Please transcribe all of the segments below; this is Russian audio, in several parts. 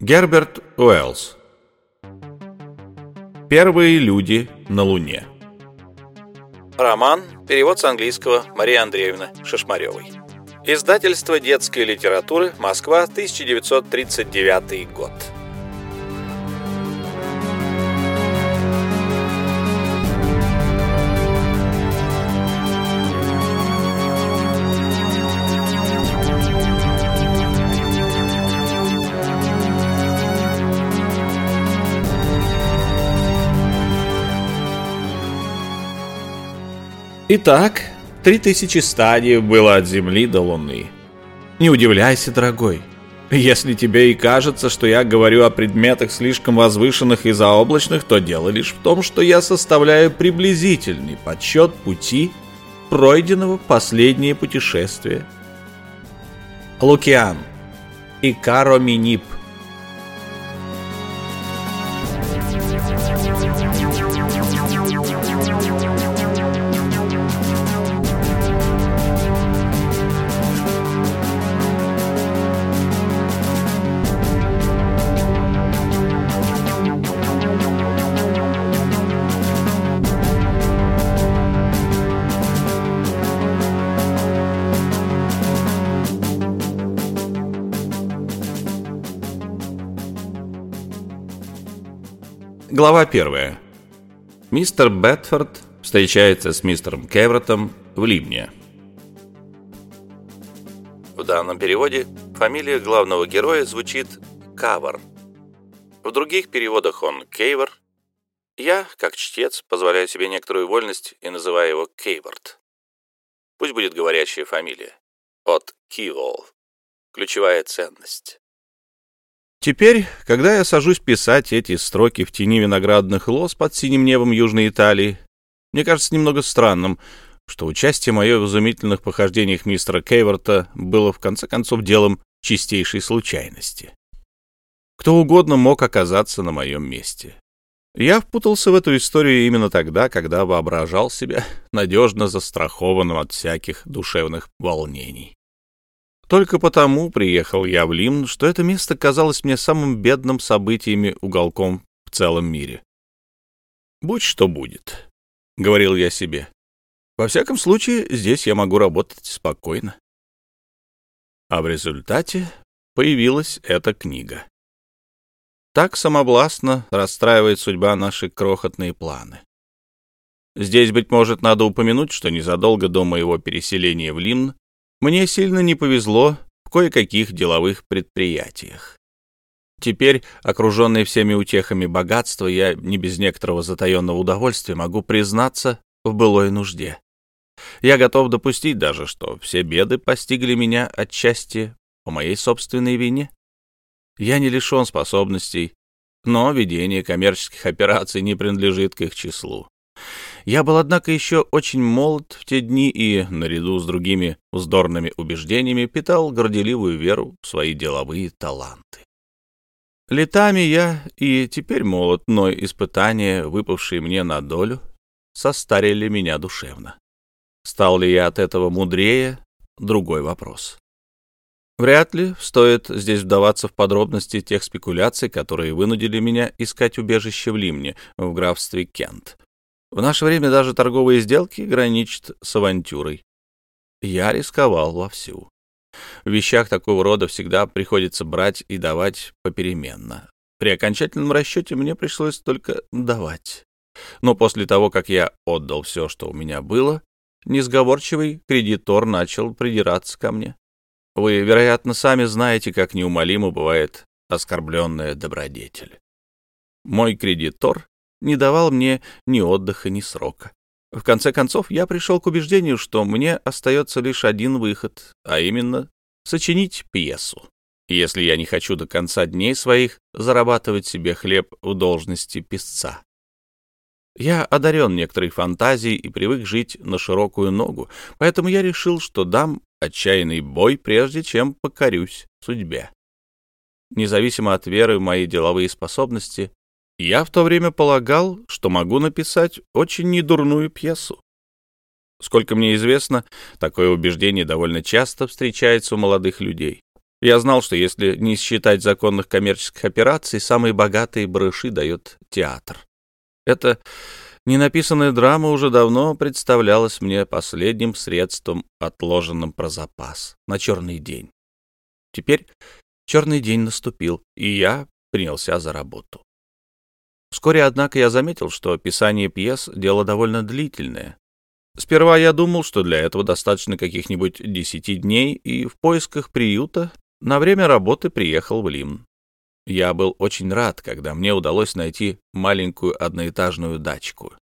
Герберт Уэллс. Первые люди на Луне. Роман, перевод с английского Марии Андреевны Шишмаревой. Издательство детской литературы Москва, 1939 год Итак, три тысячи стадий было от Земли до Луны. Не удивляйся, дорогой. Если тебе и кажется, что я говорю о предметах слишком возвышенных и заоблачных, то дело лишь в том, что я составляю приблизительный подсчет пути, пройденного последнее путешествие. Лукиан. Икаро Минип. Глава первая. Мистер Бетфорд встречается с мистером Кевротом в Ливне. В данном переводе фамилия главного героя звучит Кавар. В других переводах он Кейвор. Я, как чтец, позволяю себе некоторую вольность и называю его Кейворд. Пусть будет говорящая фамилия. От Кивол. Ключевая ценность. Теперь, когда я сажусь писать эти строки в тени виноградных лоз под синим небом Южной Италии, мне кажется немного странным, что участие мое в изумительных похождениях мистера Кейворта было в конце концов делом чистейшей случайности. Кто угодно мог оказаться на моем месте. Я впутался в эту историю именно тогда, когда воображал себя надежно застрахованным от всяких душевных волнений. Только потому приехал я в Лимн, что это место казалось мне самым бедным событиями уголком в целом мире. «Будь что будет», — говорил я себе. «Во всяком случае, здесь я могу работать спокойно». А в результате появилась эта книга. Так самовластно расстраивает судьба наши крохотные планы. Здесь, быть может, надо упомянуть, что незадолго до моего переселения в Лимн мне сильно не повезло в кое-каких деловых предприятиях. Теперь, окруженный всеми утехами богатства, я не без некоторого затаенного удовольствия могу признаться в былой нужде. Я готов допустить даже, что все беды постигли меня отчасти по моей собственной вине. Я не лишен способностей, но ведение коммерческих операций не принадлежит к их числу. Я был, однако, еще очень молод в те дни и, наряду с другими вздорными убеждениями, питал горделивую веру в свои деловые таланты. Летами я и теперь молод, но испытания, выпавшие мне на долю, состарили меня душевно. Стал ли я от этого мудрее — другой вопрос. Вряд ли стоит здесь вдаваться в подробности тех спекуляций, которые вынудили меня искать убежище в Лимне, в графстве Кент. В наше время даже торговые сделки граничат с авантюрой. Я рисковал вовсю. В вещах такого рода всегда приходится брать и давать попеременно. При окончательном расчете мне пришлось только давать. Но после того, как я отдал все, что у меня было, несговорчивый кредитор начал придираться ко мне. Вы, вероятно, сами знаете, как неумолимо бывает оскорбленная добродетель. Мой кредитор не давал мне ни отдыха, ни срока. В конце концов, я пришел к убеждению, что мне остается лишь один выход, а именно сочинить пьесу. Если я не хочу до конца дней своих зарабатывать себе хлеб в должности писца. Я одарен некоторой фантазией и привык жить на широкую ногу, поэтому я решил, что дам отчаянный бой, прежде чем покорюсь судьбе. Независимо от веры в мои деловые способности, я в то время полагал, что могу написать очень недурную пьесу. Сколько мне известно, такое убеждение довольно часто встречается у молодых людей. Я знал, что если не считать законных коммерческих операций, самые богатые барыши дает театр. Это ненаписанная драма уже давно представлялась мне последним средством, отложенным про запас на черный день. Теперь черный день наступил, и я принялся за работу. Вскоре, однако, я заметил, что писание пьес — дело довольно длительное. Сперва я думал, что для этого достаточно каких-нибудь десяти дней, и в поисках приюта на время работы приехал в Лимн. Я был очень рад, когда мне удалось найти маленькую одноэтажную дачку.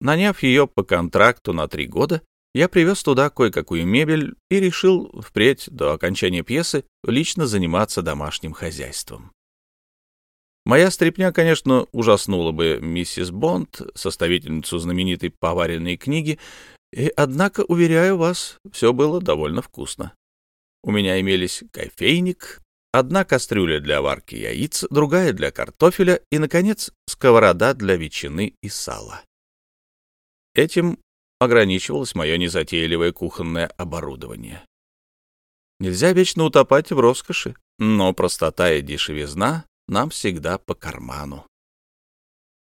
Наняв ее по контракту на три года, я привез туда кое-какую мебель и решил впредь до окончания пьесы лично заниматься домашним хозяйством. Моя стряпня, конечно, ужаснула бы миссис Бонд, составительницу знаменитой поваренной книги, и, однако, уверяю вас, все было довольно вкусно. У меня имелись кофейник, одна кастрюля для варки яиц, другая для картофеля и, наконец, сковорода для ветчины и сала. Этим ограничивалось мое незатейливое кухонное оборудование. Нельзя вечно утопать в роскоши, но простота и дешевизна нам всегда по карману.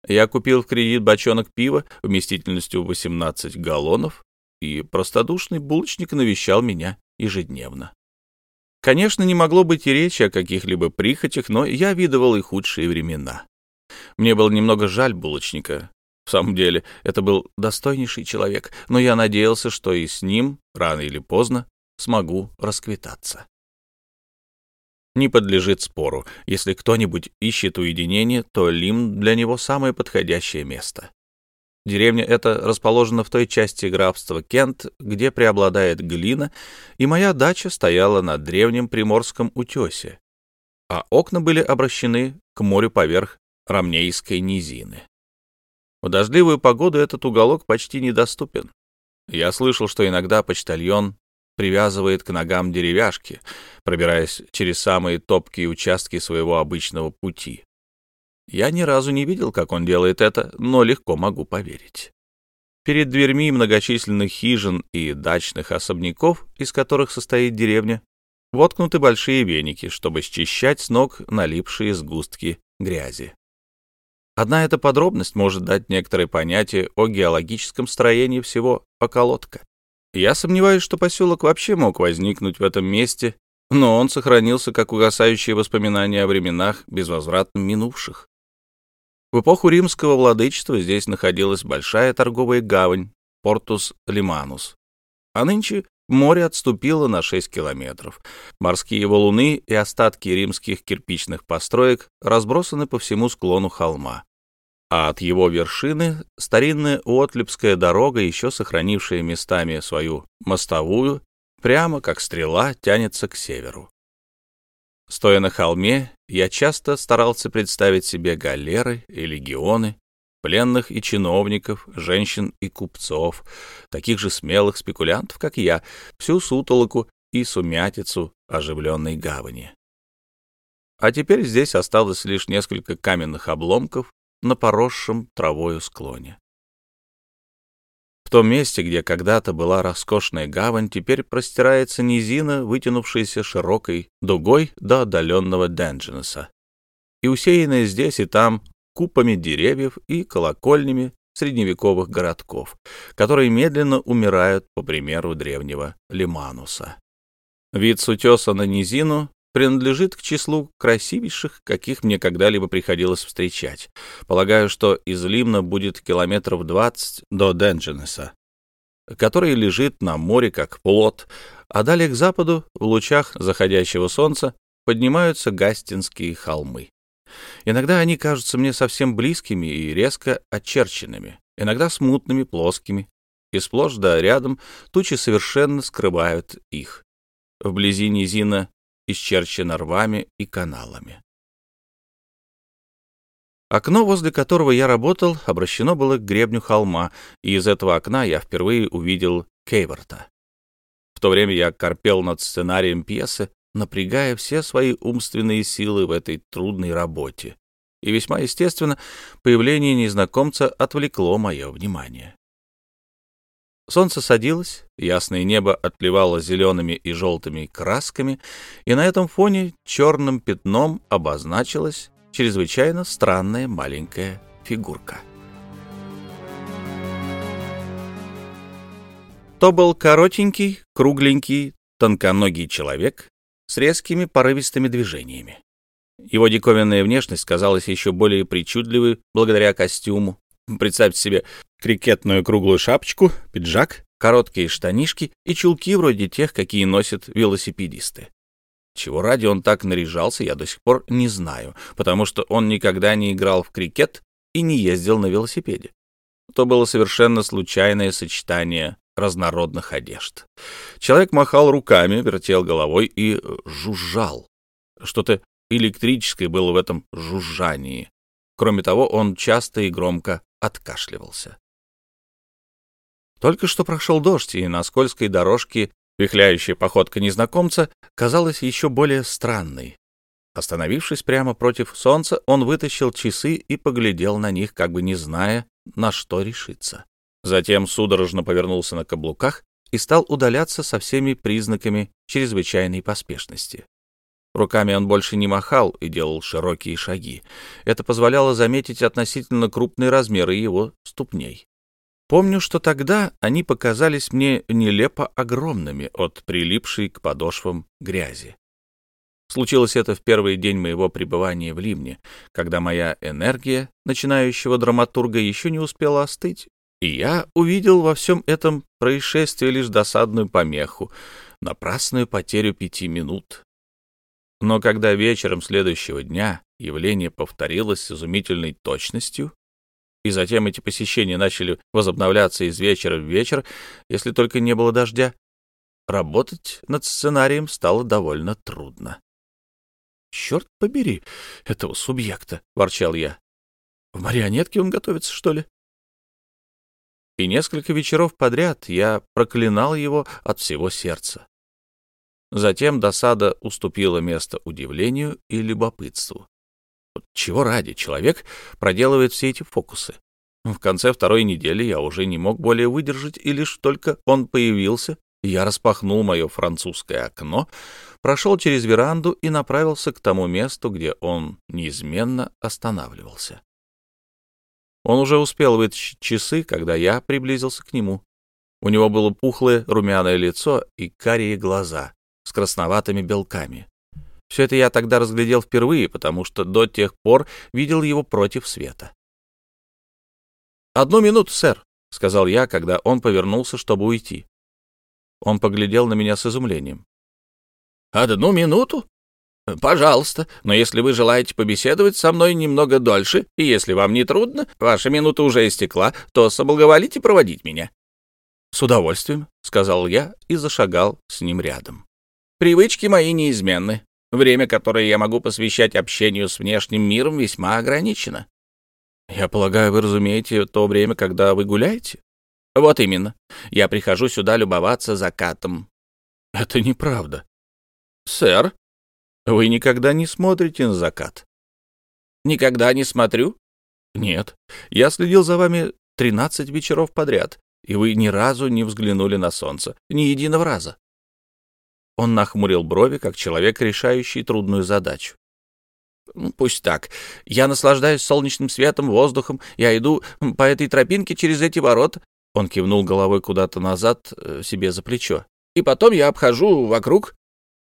Я купил в кредит бочонок пива вместительностью 18 галлонов, и простодушный булочник навещал меня ежедневно. Конечно, не могло быть и речи о каких-либо прихотях, но я видывал и худшие времена. Мне было немного жаль булочника. В самом деле, это был достойнейший человек, но я надеялся, что и с ним, рано или поздно, смогу расквитаться не подлежит спору. Если кто-нибудь ищет уединение, то Лим для него самое подходящее место. Деревня эта расположена в той части графства Кент, где преобладает глина, и моя дача стояла на древнем приморском утесе, а окна были обращены к морю поверх Рамнейской низины. В дождливую погоду этот уголок почти недоступен. Я слышал, что иногда почтальон привязывает к ногам деревяшки, пробираясь через самые топкие участки своего обычного пути. Я ни разу не видел, как он делает это, но легко могу поверить. Перед дверьми многочисленных хижин и дачных особняков, из которых состоит деревня, воткнуты большие веники, чтобы счищать с ног налипшие сгустки грязи. Одна эта подробность может дать некоторое понятие о геологическом строении всего околотка. Я сомневаюсь, что поселок вообще мог возникнуть в этом месте, но он сохранился как угасающие воспоминания о временах, безвозвратно минувших. В эпоху римского владычества здесь находилась большая торговая гавань Портус Лиманус, а нынче море отступило на 6 километров. Морские валуны и остатки римских кирпичных построек разбросаны по всему склону холма а от его вершины старинная Уотлипская дорога, еще сохранившая местами свою мостовую, прямо как стрела тянется к северу. Стоя на холме, я часто старался представить себе галеры и легионы, пленных и чиновников, женщин и купцов, таких же смелых спекулянтов, как я, всю сутолоку и сумятицу оживленной гавани. А теперь здесь осталось лишь несколько каменных обломков на поросшем травою склоне. В том месте, где когда-то была роскошная гавань, теперь простирается низина, вытянувшаяся широкой дугой до отдаленного Денджинеса, и усеянная здесь и там купами деревьев и колокольнями средневековых городков, которые медленно умирают по примеру древнего Лимануса. Вид с утеса на низину принадлежит к числу красивейших, каких мне когда-либо приходилось встречать. Полагаю, что из Лимна будет километров 20 до Денджинеса, который лежит на море как плот, а далее к западу, в лучах заходящего солнца, поднимаются Гастинские холмы. Иногда они кажутся мне совсем близкими и резко очерченными, иногда смутными, плоскими, и сплошь да рядом тучи совершенно скрывают их. Вблизи низина исчерчено рвами и каналами. Окно, возле которого я работал, обращено было к гребню холма, и из этого окна я впервые увидел Кейворта. В то время я корпел над сценарием пьесы, напрягая все свои умственные силы в этой трудной работе. И весьма естественно, появление незнакомца отвлекло мое внимание. Солнце садилось, ясное небо отливало зелеными и желтыми красками, и на этом фоне черным пятном обозначилась чрезвычайно странная маленькая фигурка. То был коротенький, кругленький, тонконогий человек с резкими порывистыми движениями. Его диковинная внешность казалась еще более причудливой благодаря костюму. Представьте себе крикетную круглую шапочку, пиджак, короткие штанишки и чулки вроде тех, какие носят велосипедисты. Чего ради он так наряжался, я до сих пор не знаю, потому что он никогда не играл в крикет и не ездил на велосипеде. То было совершенно случайное сочетание разнородных одежд. Человек махал руками, вертел головой и жужжал. Что-то электрическое было в этом жужжании. Кроме того, он часто и громко откашливался. Только что прошел дождь, и на скользкой дорожке вихляющая походка незнакомца казалась еще более странной. Остановившись прямо против солнца, он вытащил часы и поглядел на них, как бы не зная, на что решиться. Затем судорожно повернулся на каблуках и стал удаляться со всеми признаками чрезвычайной поспешности. Руками он больше не махал и делал широкие шаги. Это позволяло заметить относительно крупные размеры его ступней. Помню, что тогда они показались мне нелепо огромными от прилипшей к подошвам грязи. Случилось это в первый день моего пребывания в Ливне, когда моя энергия начинающего драматурга еще не успела остыть, и я увидел во всем этом происшествии лишь досадную помеху, напрасную потерю пяти минут, но когда вечером следующего дня явление повторилось с изумительной точностью, и затем эти посещения начали возобновляться из вечера в вечер, если только не было дождя, работать над сценарием стало довольно трудно. «Черт побери этого субъекта!» — ворчал я. «В марионетке он готовится, что ли?» И несколько вечеров подряд я проклинал его от всего сердца. Затем досада уступила место удивлению и любопытству. Чего ради человек проделывает все эти фокусы? В конце второй недели я уже не мог более выдержать, и лишь только он появился, я распахнул мое французское окно, прошел через веранду и направился к тому месту, где он неизменно останавливался. Он уже успел вытащить часы, когда я приблизился к нему. У него было пухлое румяное лицо и карие глаза, с красноватыми белками. Все это я тогда разглядел впервые, потому что до тех пор видел его против света. «Одну минуту, сэр», — сказал я, когда он повернулся, чтобы уйти. Он поглядел на меня с изумлением. «Одну минуту? Пожалуйста, но если вы желаете побеседовать со мной немного дольше, и если вам не трудно, ваша минута уже истекла, то соблаговолите проводить меня». «С удовольствием», — сказал я и зашагал с ним рядом. Привычки мои неизменны. Время, которое я могу посвящать общению с внешним миром, весьма ограничено. Я полагаю, вы разумеете то время, когда вы гуляете? Вот именно. Я прихожу сюда любоваться закатом. Это неправда. Сэр, вы никогда не смотрите на закат. Никогда не смотрю? Нет. Я следил за вами тринадцать вечеров подряд, и вы ни разу не взглянули на солнце. Ни единого раза. Он нахмурил брови, как человек, решающий трудную задачу. «Ну, «Пусть так. Я наслаждаюсь солнечным светом, воздухом. Я иду по этой тропинке через эти ворота». Он кивнул головой куда-то назад, э, себе за плечо. «И потом я обхожу вокруг».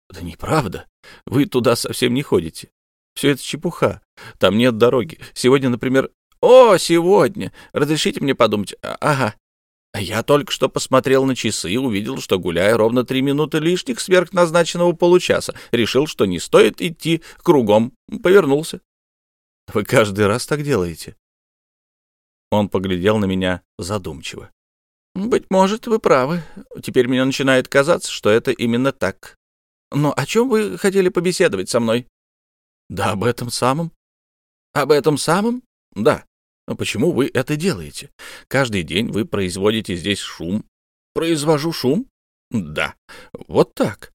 «Да неправда. Вы туда совсем не ходите. Все это чепуха. Там нет дороги. Сегодня, например...» «О, сегодня! Разрешите мне подумать. А, ага, я только что посмотрел на часы и увидел, что гуляя ровно три минуты лишних сверх назначенного получаса. Решил, что не стоит идти кругом. Повернулся. Вы каждый раз так делаете? Он поглядел на меня задумчиво. Быть может, вы правы. Теперь мне начинает казаться, что это именно так. Но о чем вы хотели побеседовать со мной? Да об этом самом. Об этом самом? Да. Но почему вы это делаете? Каждый день вы производите здесь шум. Произвожу шум? Да. Вот так.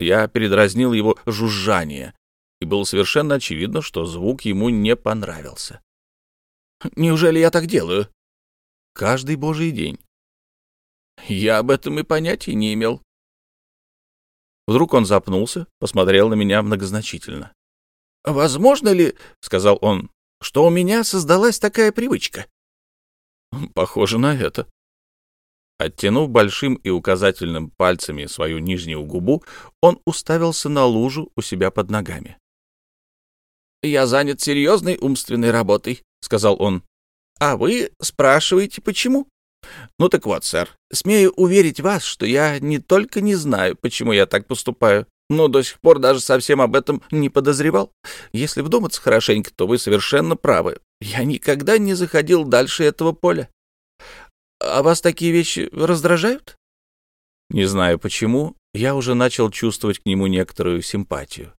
Я передразнил его жужжание, и было совершенно очевидно, что звук ему не понравился. Неужели я так делаю? Каждый божий день. Я об этом и понятия не имел. Вдруг он запнулся, посмотрел на меня многозначительно. «Возможно ли, — сказал он, — что у меня создалась такая привычка?» «Похоже на это». Оттянув большим и указательным пальцами свою нижнюю губу, он уставился на лужу у себя под ногами. «Я занят серьезной умственной работой», — сказал он. «А вы спрашиваете, почему?» «Ну так вот, сэр, смею уверить вас, что я не только не знаю, почему я так поступаю, но до сих пор даже совсем об этом не подозревал. Если вдуматься хорошенько, то вы совершенно правы. Я никогда не заходил дальше этого поля. А вас такие вещи раздражают?» Не знаю почему, я уже начал чувствовать к нему некоторую симпатию.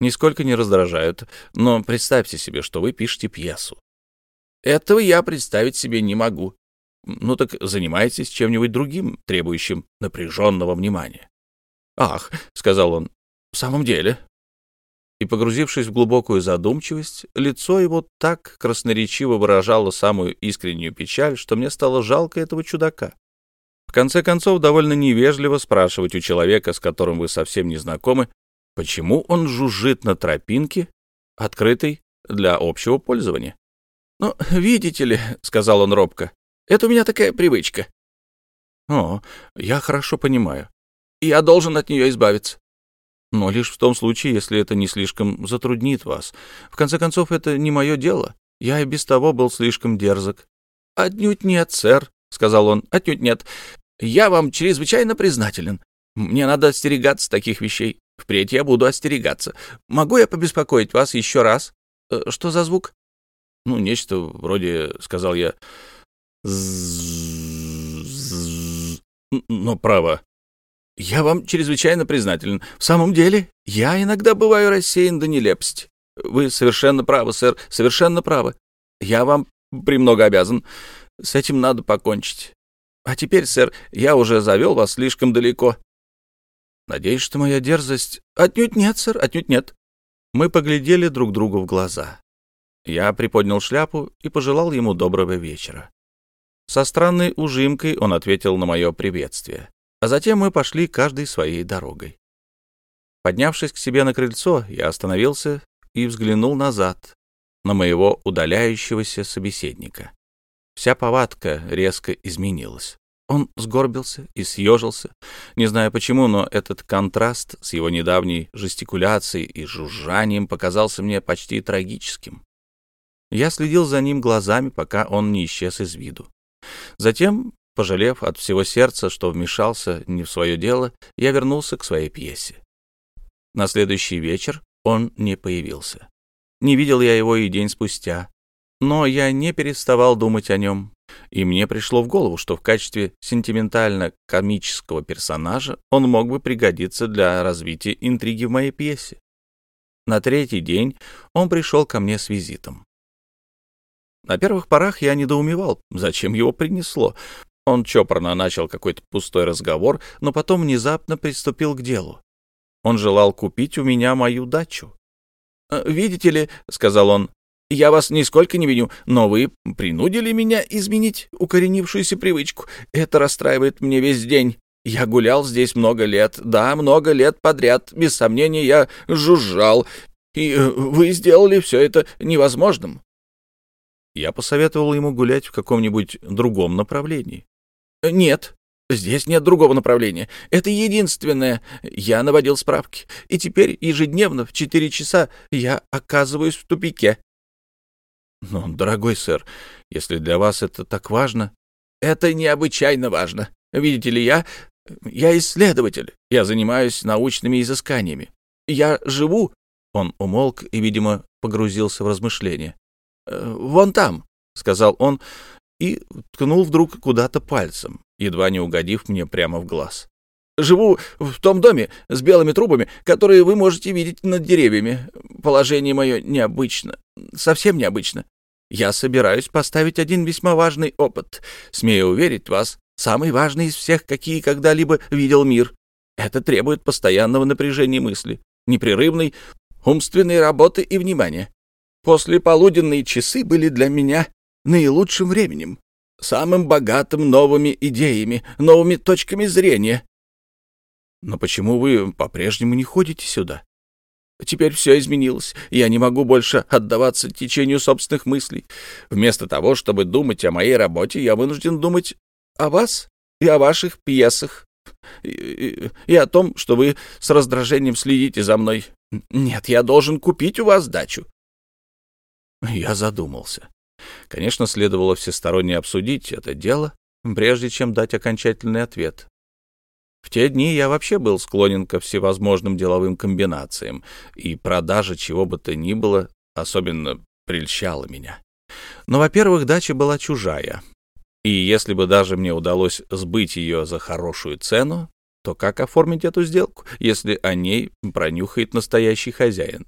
Нисколько не раздражают, но представьте себе, что вы пишете пьесу. Этого я представить себе не могу. Ну так занимайтесь чем-нибудь другим, требующим напряженного внимания. «Ах», — сказал он, — «в самом деле». И, погрузившись в глубокую задумчивость, лицо его так красноречиво выражало самую искреннюю печаль, что мне стало жалко этого чудака. В конце концов, довольно невежливо спрашивать у человека, с которым вы совсем не знакомы, почему он жужжит на тропинке, открытой для общего пользования. «Ну, видите ли», — сказал он робко, это у меня такая привычка. О, я хорошо понимаю. Я должен от нее избавиться. Но лишь в том случае, если это не слишком затруднит вас. В конце концов, это не мое дело. Я и без того был слишком дерзок. Отнюдь нет, сэр, — сказал он, — отнюдь нет. Я вам чрезвычайно признателен. Мне надо остерегаться таких вещей. Впредь я буду остерегаться. Могу я побеспокоить вас еще раз? Э, что за звук? Ну, нечто вроде, — сказал я, но право. Я вам чрезвычайно признателен. В самом деле, я иногда бываю рассеян до нелепости. Вы совершенно правы, сэр, совершенно правы. Я вам премного обязан. С этим надо покончить. А теперь, сэр, я уже завел вас слишком далеко. Надеюсь, что моя дерзость... Отнюдь нет, сэр, отнюдь нет. Мы поглядели друг другу в глаза. Я приподнял шляпу и пожелал ему доброго вечера. Со странной ужимкой он ответил на мое приветствие, а затем мы пошли каждой своей дорогой. Поднявшись к себе на крыльцо, я остановился и взглянул назад, на моего удаляющегося собеседника. Вся повадка резко изменилась. Он сгорбился и съежился. Не знаю почему, но этот контраст с его недавней жестикуляцией и жужжанием показался мне почти трагическим. Я следил за ним глазами, пока он не исчез из виду. Затем, пожалев от всего сердца, что вмешался не в свое дело, я вернулся к своей пьесе. На следующий вечер он не появился. Не видел я его и день спустя. Но я не переставал думать о нем, и мне пришло в голову, что в качестве сентиментально-комического персонажа он мог бы пригодиться для развития интриги в моей пьесе. На третий день он пришел ко мне с визитом. На первых порах я недоумевал, зачем его принесло. Он чопорно начал какой-то пустой разговор, но потом внезапно приступил к делу. Он желал купить у меня мою дачу. «Э, «Видите ли», — сказал он, — «я вас нисколько не виню, но вы принудили меня изменить укоренившуюся привычку. Это расстраивает мне весь день. Я гулял здесь много лет, да, много лет подряд. Без сомнения, я жужжал, и э, вы сделали все это невозможным. Я посоветовал ему гулять в каком-нибудь другом направлении. «Нет, здесь нет другого направления. Это единственное. Я наводил справки, и теперь ежедневно в четыре часа я оказываюсь в тупике». «Но, дорогой сэр, если для вас это так важно...» «Это необычайно важно. Видите ли, я... Я исследователь. Я занимаюсь научными изысканиями. Я живу...» Он умолк и, видимо, погрузился в размышления. Э, вон там», — сказал он и ткнул вдруг куда-то пальцем, едва не угодив мне прямо в глаз. «Живу в том доме с белыми трубами, которые вы можете видеть над деревьями. Положение мое необычно, совсем необычно. Я собираюсь поставить один весьма важный опыт. Смею уверить вас, самый важный из всех, какие когда-либо видел мир. Это требует постоянного напряжения мысли, непрерывной умственной работы и внимания. После полуденные часы были для меня наилучшим временем. самым богатым новыми идеями, новыми точками зрения. Но почему вы по-прежнему не ходите сюда? Теперь все изменилось. Я не могу больше отдаваться течению собственных мыслей. Вместо того, чтобы думать о моей работе, я вынужден думать о вас и о ваших пьесах. И, и, и о том, что вы с раздражением следите за мной. Нет, я должен купить у вас дачу. Я задумался. Конечно, следовало всесторонне обсудить это дело, прежде чем дать окончательный ответ. В те дни я вообще был склонен ко всевозможным деловым комбинациям, и продажа чего бы то ни было особенно прельщала меня. Но, во-первых, дача была чужая, и если бы даже мне удалось сбыть ее за хорошую цену, то как оформить эту сделку, если о ней пронюхает настоящий хозяин?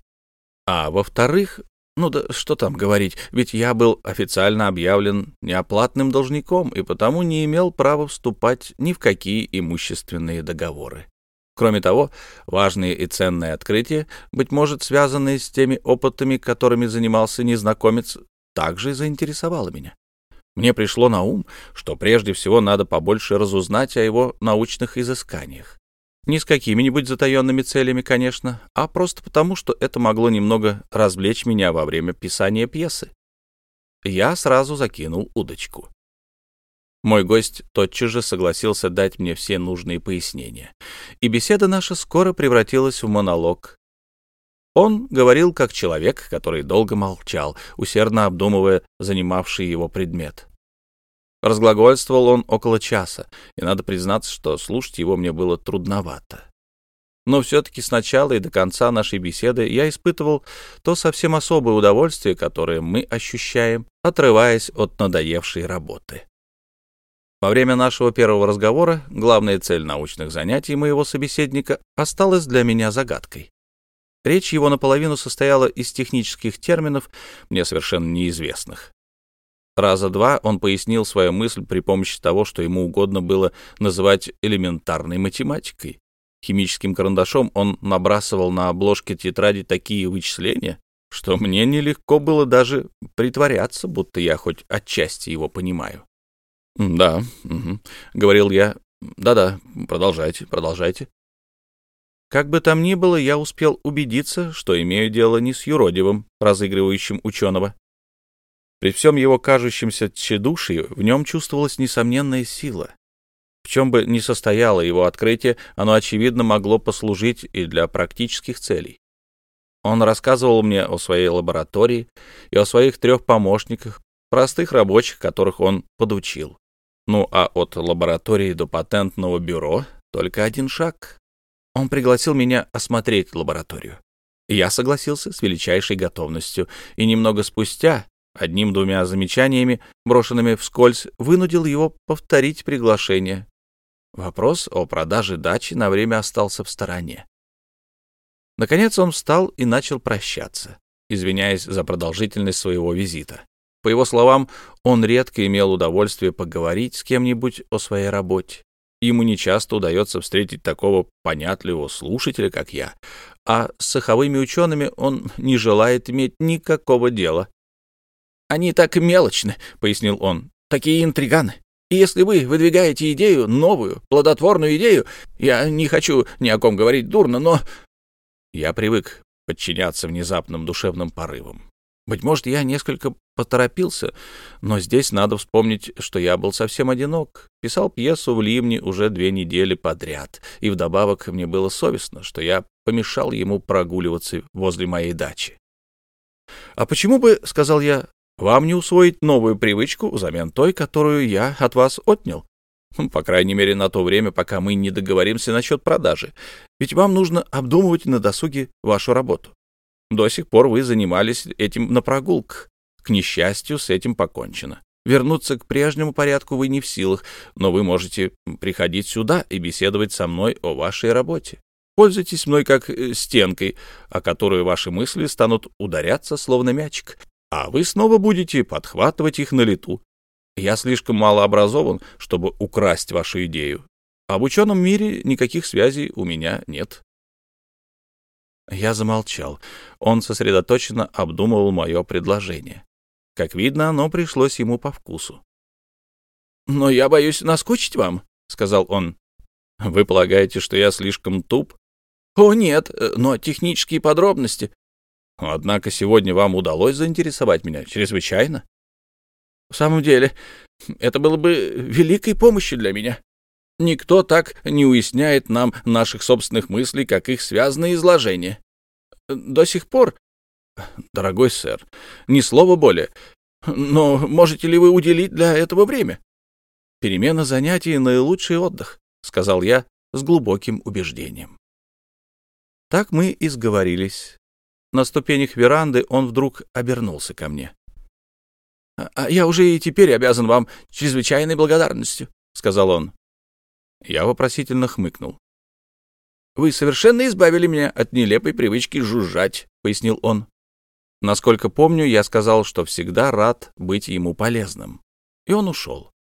А во-вторых, ну да что там говорить, ведь я был официально объявлен неоплатным должником и потому не имел права вступать ни в какие имущественные договоры. Кроме того, важные и ценные открытия, быть может, связанные с теми опытами, которыми занимался незнакомец, также заинтересовало меня. Мне пришло на ум, что прежде всего надо побольше разузнать о его научных изысканиях. Не с какими-нибудь затаенными целями, конечно, а просто потому, что это могло немного развлечь меня во время писания пьесы. Я сразу закинул удочку. Мой гость тотчас же согласился дать мне все нужные пояснения, и беседа наша скоро превратилась в монолог. Он говорил как человек, который долго молчал, усердно обдумывая занимавший его предмет. Разглагольствовал он около часа, и надо признаться, что слушать его мне было трудновато. Но все-таки с начала и до конца нашей беседы я испытывал то совсем особое удовольствие, которое мы ощущаем, отрываясь от надоевшей работы. Во время нашего первого разговора главная цель научных занятий моего собеседника осталась для меня загадкой. Речь его наполовину состояла из технических терминов, мне совершенно неизвестных. Раза два он пояснил свою мысль при помощи того, что ему угодно было называть элементарной математикой. Химическим карандашом он набрасывал на обложке тетради такие вычисления, что мне нелегко было даже притворяться, будто я хоть отчасти его понимаю. «Да», угу, — говорил я. «Да-да, продолжайте, продолжайте». Как бы там ни было, я успел убедиться, что имею дело не с юродивым, разыгрывающим ученого, при всем его кажущемся тщедушии в нем чувствовалась несомненная сила. В чем бы ни состояло его открытие, оно, очевидно, могло послужить и для практических целей. Он рассказывал мне о своей лаборатории и о своих трех помощниках, простых рабочих, которых он подучил. Ну а от лаборатории до патентного бюро только один шаг. Он пригласил меня осмотреть лабораторию. Я согласился с величайшей готовностью, и немного спустя одним-двумя замечаниями, брошенными вскользь, вынудил его повторить приглашение. Вопрос о продаже дачи на время остался в стороне. Наконец он встал и начал прощаться, извиняясь за продолжительность своего визита. По его словам, он редко имел удовольствие поговорить с кем-нибудь о своей работе. Ему нечасто удается встретить такого понятливого слушателя, как я, а с саховыми учеными он не желает иметь никакого дела. Они так мелочны, — пояснил он, — такие интриганы. И если вы выдвигаете идею, новую, плодотворную идею, я не хочу ни о ком говорить дурно, но... Я привык подчиняться внезапным душевным порывам. Быть может, я несколько поторопился, но здесь надо вспомнить, что я был совсем одинок, писал пьесу в Ливне уже две недели подряд, и вдобавок мне было совестно, что я помешал ему прогуливаться возле моей дачи. «А почему бы, — сказал я, вам не усвоить новую привычку взамен той, которую я от вас отнял. Хм, по крайней мере, на то время, пока мы не договоримся насчет продажи. Ведь вам нужно обдумывать на досуге вашу работу. До сих пор вы занимались этим на прогулках. К несчастью, с этим покончено. Вернуться к прежнему порядку вы не в силах, но вы можете приходить сюда и беседовать со мной о вашей работе. Пользуйтесь мной как э, стенкой, о которую ваши мысли станут ударяться, словно мячик, а вы снова будете подхватывать их на лету. Я слишком мало образован, чтобы украсть вашу идею. А ученом мире никаких связей у меня нет. Я замолчал. Он сосредоточенно обдумывал мое предложение. Как видно, оно пришлось ему по вкусу. но я боюсь наскучить вам», — сказал он. «Вы полагаете, что я слишком туп?» «О, нет, но технические подробности». «Однако сегодня вам удалось заинтересовать меня чрезвычайно». «В самом деле, это было бы великой помощью для меня. Никто так не уясняет нам наших собственных мыслей, как их связанные изложения. До сих пор, дорогой сэр, ни слова более. Но можете ли вы уделить для этого время? Перемена занятий — наилучший отдых, — сказал я с глубоким убеждением. Так мы и сговорились. На ступенях веранды он вдруг обернулся ко мне. «А, — А я уже и теперь обязан вам чрезвычайной благодарностью, — сказал он. Я вопросительно хмыкнул. «Вы совершенно избавили меня от нелепой привычки жужжать», — пояснил он. Насколько помню, я сказал, что всегда рад быть ему полезным. И он ушел.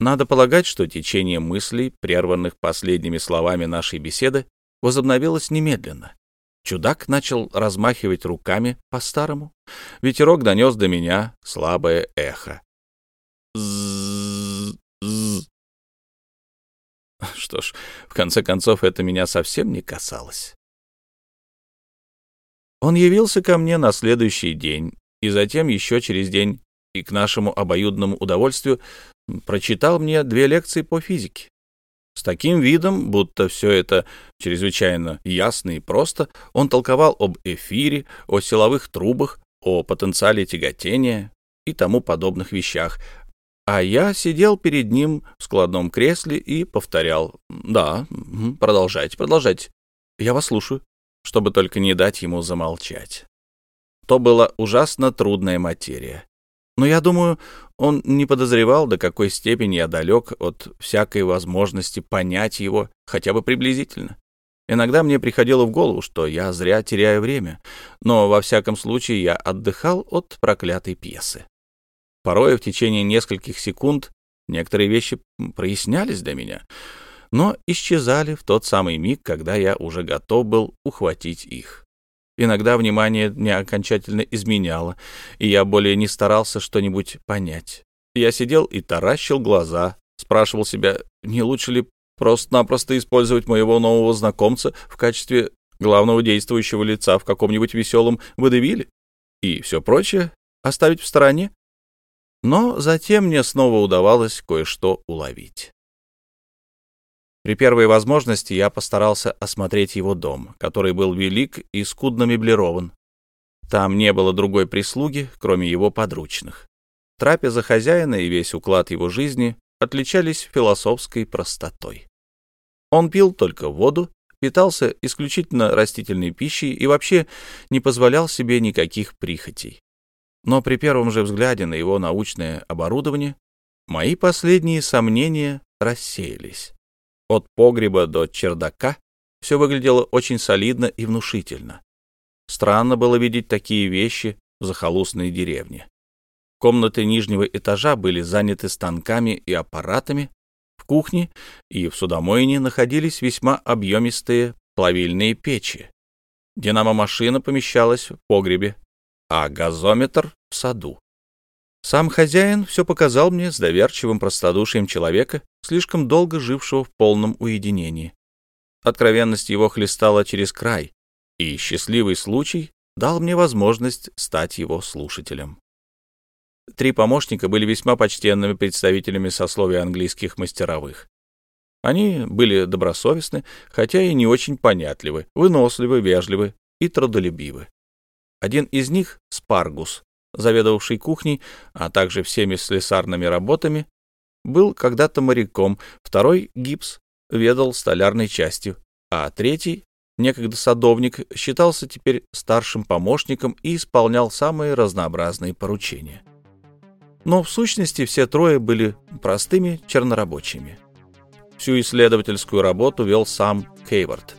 Надо полагать, что течение мыслей, прерванных последними словами нашей беседы, возобновилось немедленно. Чудак начал размахивать руками по-старому. Ветерок донес до меня слабое эхо. З что ж, в конце концов, это меня совсем не касалось. Он явился ко мне на следующий день, и затем еще через день, и к нашему обоюдному удовольствию, прочитал мне две лекции по физике. С таким видом, будто все это чрезвычайно ясно и просто, он толковал об эфире, о силовых трубах, о потенциале тяготения и тому подобных вещах, а я сидел перед ним в складном кресле и повторял «Да, продолжайте, продолжайте, я вас слушаю», чтобы только не дать ему замолчать. То была ужасно трудная материя. Но я думаю, он не подозревал, до какой степени я далек от всякой возможности понять его хотя бы приблизительно. Иногда мне приходило в голову, что я зря теряю время, но во всяком случае я отдыхал от проклятой пьесы. Порой в течение нескольких секунд некоторые вещи прояснялись для меня, но исчезали в тот самый миг, когда я уже готов был ухватить их. Иногда внимание мне окончательно изменяло, и я более не старался что-нибудь понять. Я сидел и таращил глаза, спрашивал себя, не лучше ли просто-напросто использовать моего нового знакомца в качестве главного действующего лица в каком-нибудь веселом водевиле и все прочее оставить в стороне. Но затем мне снова удавалось кое-что уловить. При первой возможности я постарался осмотреть его дом, который был велик и скудно меблирован. Там не было другой прислуги, кроме его подручных. Трапеза хозяина и весь уклад его жизни отличались философской простотой. Он пил только воду, питался исключительно растительной пищей и вообще не позволял себе никаких прихотей. Но при первом же взгляде на его научное оборудование мои последние сомнения рассеялись. От погреба до чердака все выглядело очень солидно и внушительно. Странно было видеть такие вещи в захолустной деревне. Комнаты нижнего этажа были заняты станками и аппаратами. В кухне и в судомойне находились весьма объемистые плавильные печи. Динамо-машина помещалась в погребе, а газометр — в саду. Сам хозяин все показал мне с доверчивым простодушием человека, слишком долго жившего в полном уединении. Откровенность его хлестала через край, и счастливый случай дал мне возможность стать его слушателем. Три помощника были весьма почтенными представителями сословия английских мастеровых. Они были добросовестны, хотя и не очень понятливы, выносливы, вежливы и трудолюбивы. Один из них, Спаргус, заведовавший кухней, а также всеми слесарными работами, был когда-то моряком, второй, Гипс, ведал столярной частью, а третий, некогда садовник, считался теперь старшим помощником и исполнял самые разнообразные поручения. Но в сущности все трое были простыми чернорабочими. Всю исследовательскую работу вел сам Кейвард.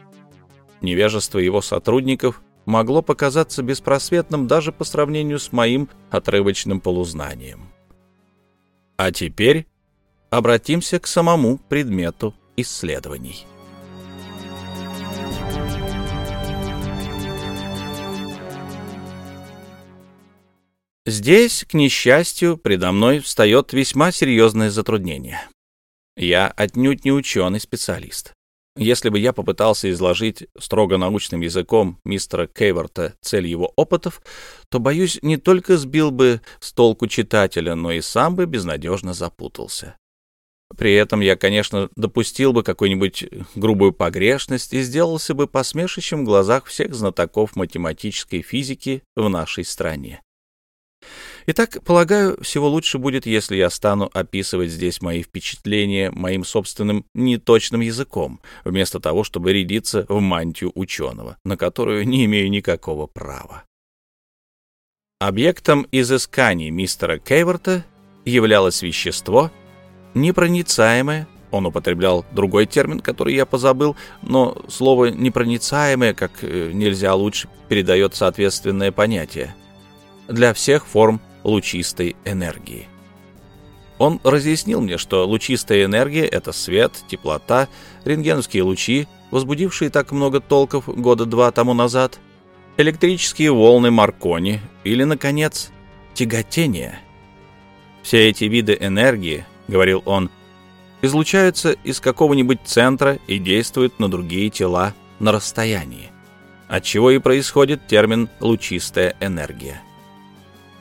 Невежество его сотрудников могло показаться беспросветным даже по сравнению с моим отрывочным полузнанием. А теперь обратимся к самому предмету исследований. Здесь, к несчастью, предо мной встает весьма серьезное затруднение. Я отнюдь не ученый-специалист. Если бы я попытался изложить строго научным языком мистера Кейворта цель его опытов, то, боюсь, не только сбил бы с толку читателя, но и сам бы безнадежно запутался. При этом я, конечно, допустил бы какую-нибудь грубую погрешность и сделался бы посмешищем в глазах всех знатоков математической физики в нашей стране. Итак, полагаю, всего лучше будет, если я стану описывать здесь мои впечатления моим собственным неточным языком, вместо того, чтобы рядиться в мантию ученого, на которую не имею никакого права. Объектом изысканий мистера Кейворта являлось вещество, непроницаемое, он употреблял другой термин, который я позабыл, но слово «непроницаемое» как э, нельзя лучше передает соответственное понятие для всех форм лучистой энергии. Он разъяснил мне, что лучистая энергия — это свет, теплота, рентгеновские лучи, возбудившие так много толков года два тому назад, электрические волны Маркони или, наконец, тяготение. Все эти виды энергии, — говорил он, — излучаются из какого-нибудь центра и действуют на другие тела на расстоянии, отчего и происходит термин «лучистая энергия».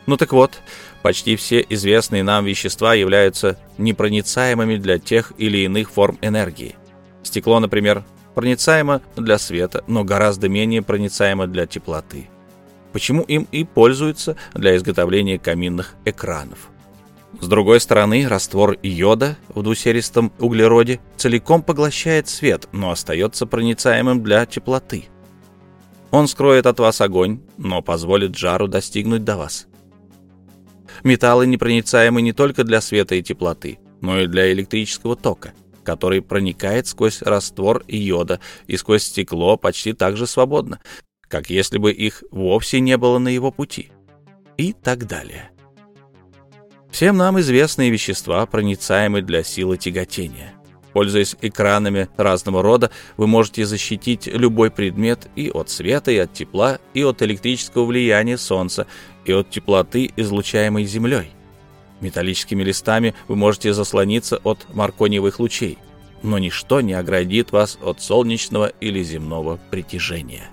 Ну так вот, почти все известные нам вещества являются непроницаемыми для тех или иных форм энергии. Стекло, например, проницаемо для света, но гораздо менее проницаемо для теплоты. Почему им и пользуются для изготовления каминных экранов? С другой стороны, раствор йода в двусеристом углероде целиком поглощает свет, но остается проницаемым для теплоты. Он скроет от вас огонь, но позволит жару достигнуть до вас. Металлы непроницаемы не только для света и теплоты, но и для электрического тока, который проникает сквозь раствор йода и сквозь стекло почти так же свободно, как если бы их вовсе не было на его пути. И так далее. Всем нам известные вещества проницаемы для силы тяготения. Пользуясь экранами разного рода, вы можете защитить любой предмет и от света, и от тепла, и от электрического влияния Солнца, и от теплоты, излучаемой Землей. Металлическими листами вы можете заслониться от маркониевых лучей, но ничто не оградит вас от солнечного или земного притяжения.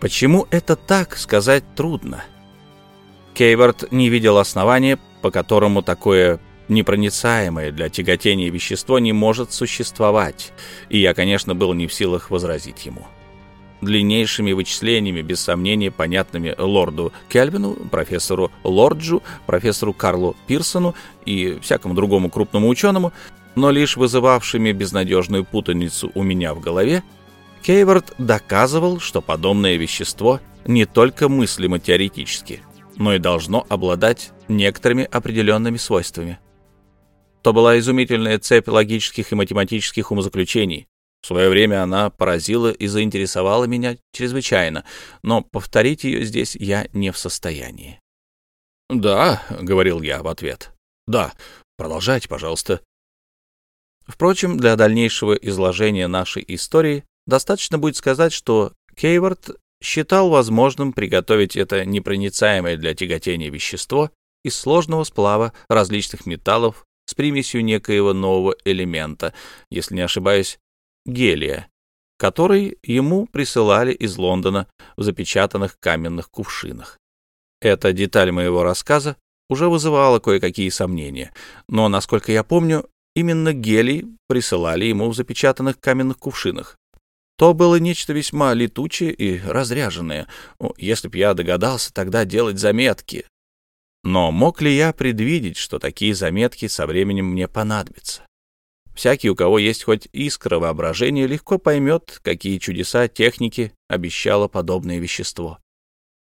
Почему это так, сказать трудно. Кейвард не видел основания, по которому такое непроницаемое для тяготения вещество не может существовать, и я, конечно, был не в силах возразить ему. Длиннейшими вычислениями, без сомнения понятными лорду Кельвину, профессору Лорджу, профессору Карлу Пирсону и всякому другому крупному ученому, но лишь вызывавшими безнадежную путаницу у меня в голове, Кейвард доказывал, что подобное вещество не только мыслимо теоретически, но и должно обладать некоторыми определенными свойствами. То была изумительная цепь логических и математических умозаключений, в свое время она поразила и заинтересовала меня чрезвычайно, но повторить ее здесь я не в состоянии. «Да», — говорил я в ответ. «Да, продолжайте, пожалуйста». Впрочем, для дальнейшего изложения нашей истории достаточно будет сказать, что Кейвард считал возможным приготовить это непроницаемое для тяготения вещество из сложного сплава различных металлов с примесью некоего нового элемента, если не ошибаюсь, гелия, который ему присылали из Лондона в запечатанных каменных кувшинах. Эта деталь моего рассказа уже вызывала кое-какие сомнения, но, насколько я помню, именно гелий присылали ему в запечатанных каменных кувшинах. То было нечто весьма летучее и разряженное, если б я догадался тогда делать заметки. Но мог ли я предвидеть, что такие заметки со временем мне понадобятся? Всякий, у кого есть хоть искра воображения, легко поймет, какие чудеса техники обещало подобное вещество.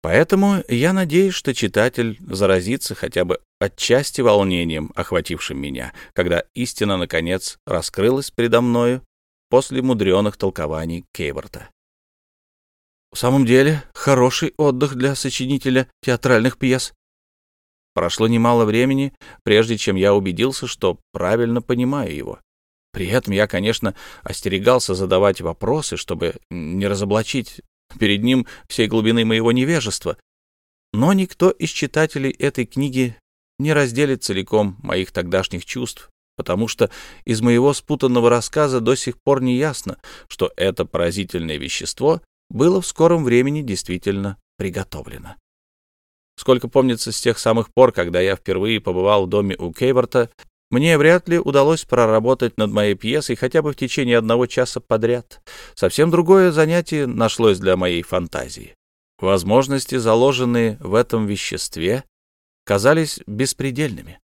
Поэтому я надеюсь, что читатель заразится хотя бы отчасти волнением, охватившим меня, когда истина, наконец, раскрылась передо мною после мудреных толкований Кейворта. В самом деле, хороший отдых для сочинителя театральных пьес. Прошло немало времени, прежде чем я убедился, что правильно понимаю его. При этом я, конечно, остерегался задавать вопросы, чтобы не разоблачить перед ним всей глубины моего невежества. Но никто из читателей этой книги не разделит целиком моих тогдашних чувств, потому что из моего спутанного рассказа до сих пор не ясно, что это поразительное вещество было в скором времени действительно приготовлено. Сколько помнится с тех самых пор, когда я впервые побывал в доме у Кейворта, мне вряд ли удалось проработать над моей пьесой хотя бы в течение одного часа подряд. Совсем другое занятие нашлось для моей фантазии. Возможности, заложенные в этом веществе, казались беспредельными.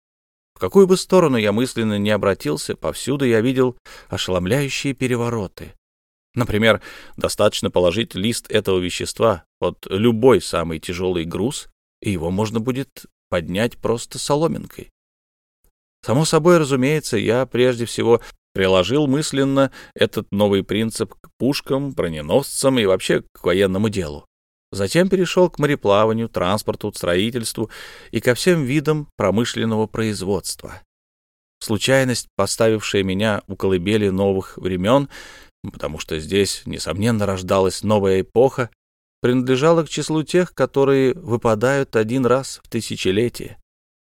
В какую бы сторону я мысленно не обратился, повсюду я видел ошеломляющие перевороты. Например, достаточно положить лист этого вещества под любой самый тяжелый груз, и его можно будет поднять просто соломинкой. Само собой, разумеется, я прежде всего приложил мысленно этот новый принцип к пушкам, броненосцам и вообще к военному делу. Затем перешел к мореплаванию, транспорту, строительству и ко всем видам промышленного производства. Случайность, поставившая меня у колыбели новых времен, потому что здесь, несомненно, рождалась новая эпоха, принадлежала к числу тех, которые выпадают один раз в тысячелетие.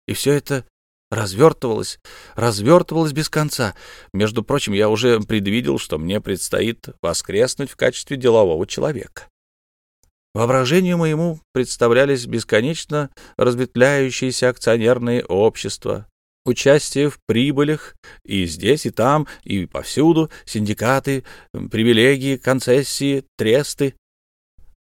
И все это развертывалось, развертывалось без конца. Между прочим, я уже предвидел, что мне предстоит воскреснуть в качестве делового человека. Воображению моему представлялись бесконечно разветвляющиеся акционерные общества, участие в прибылях и здесь, и там, и повсюду, синдикаты, привилегии, концессии, тресты.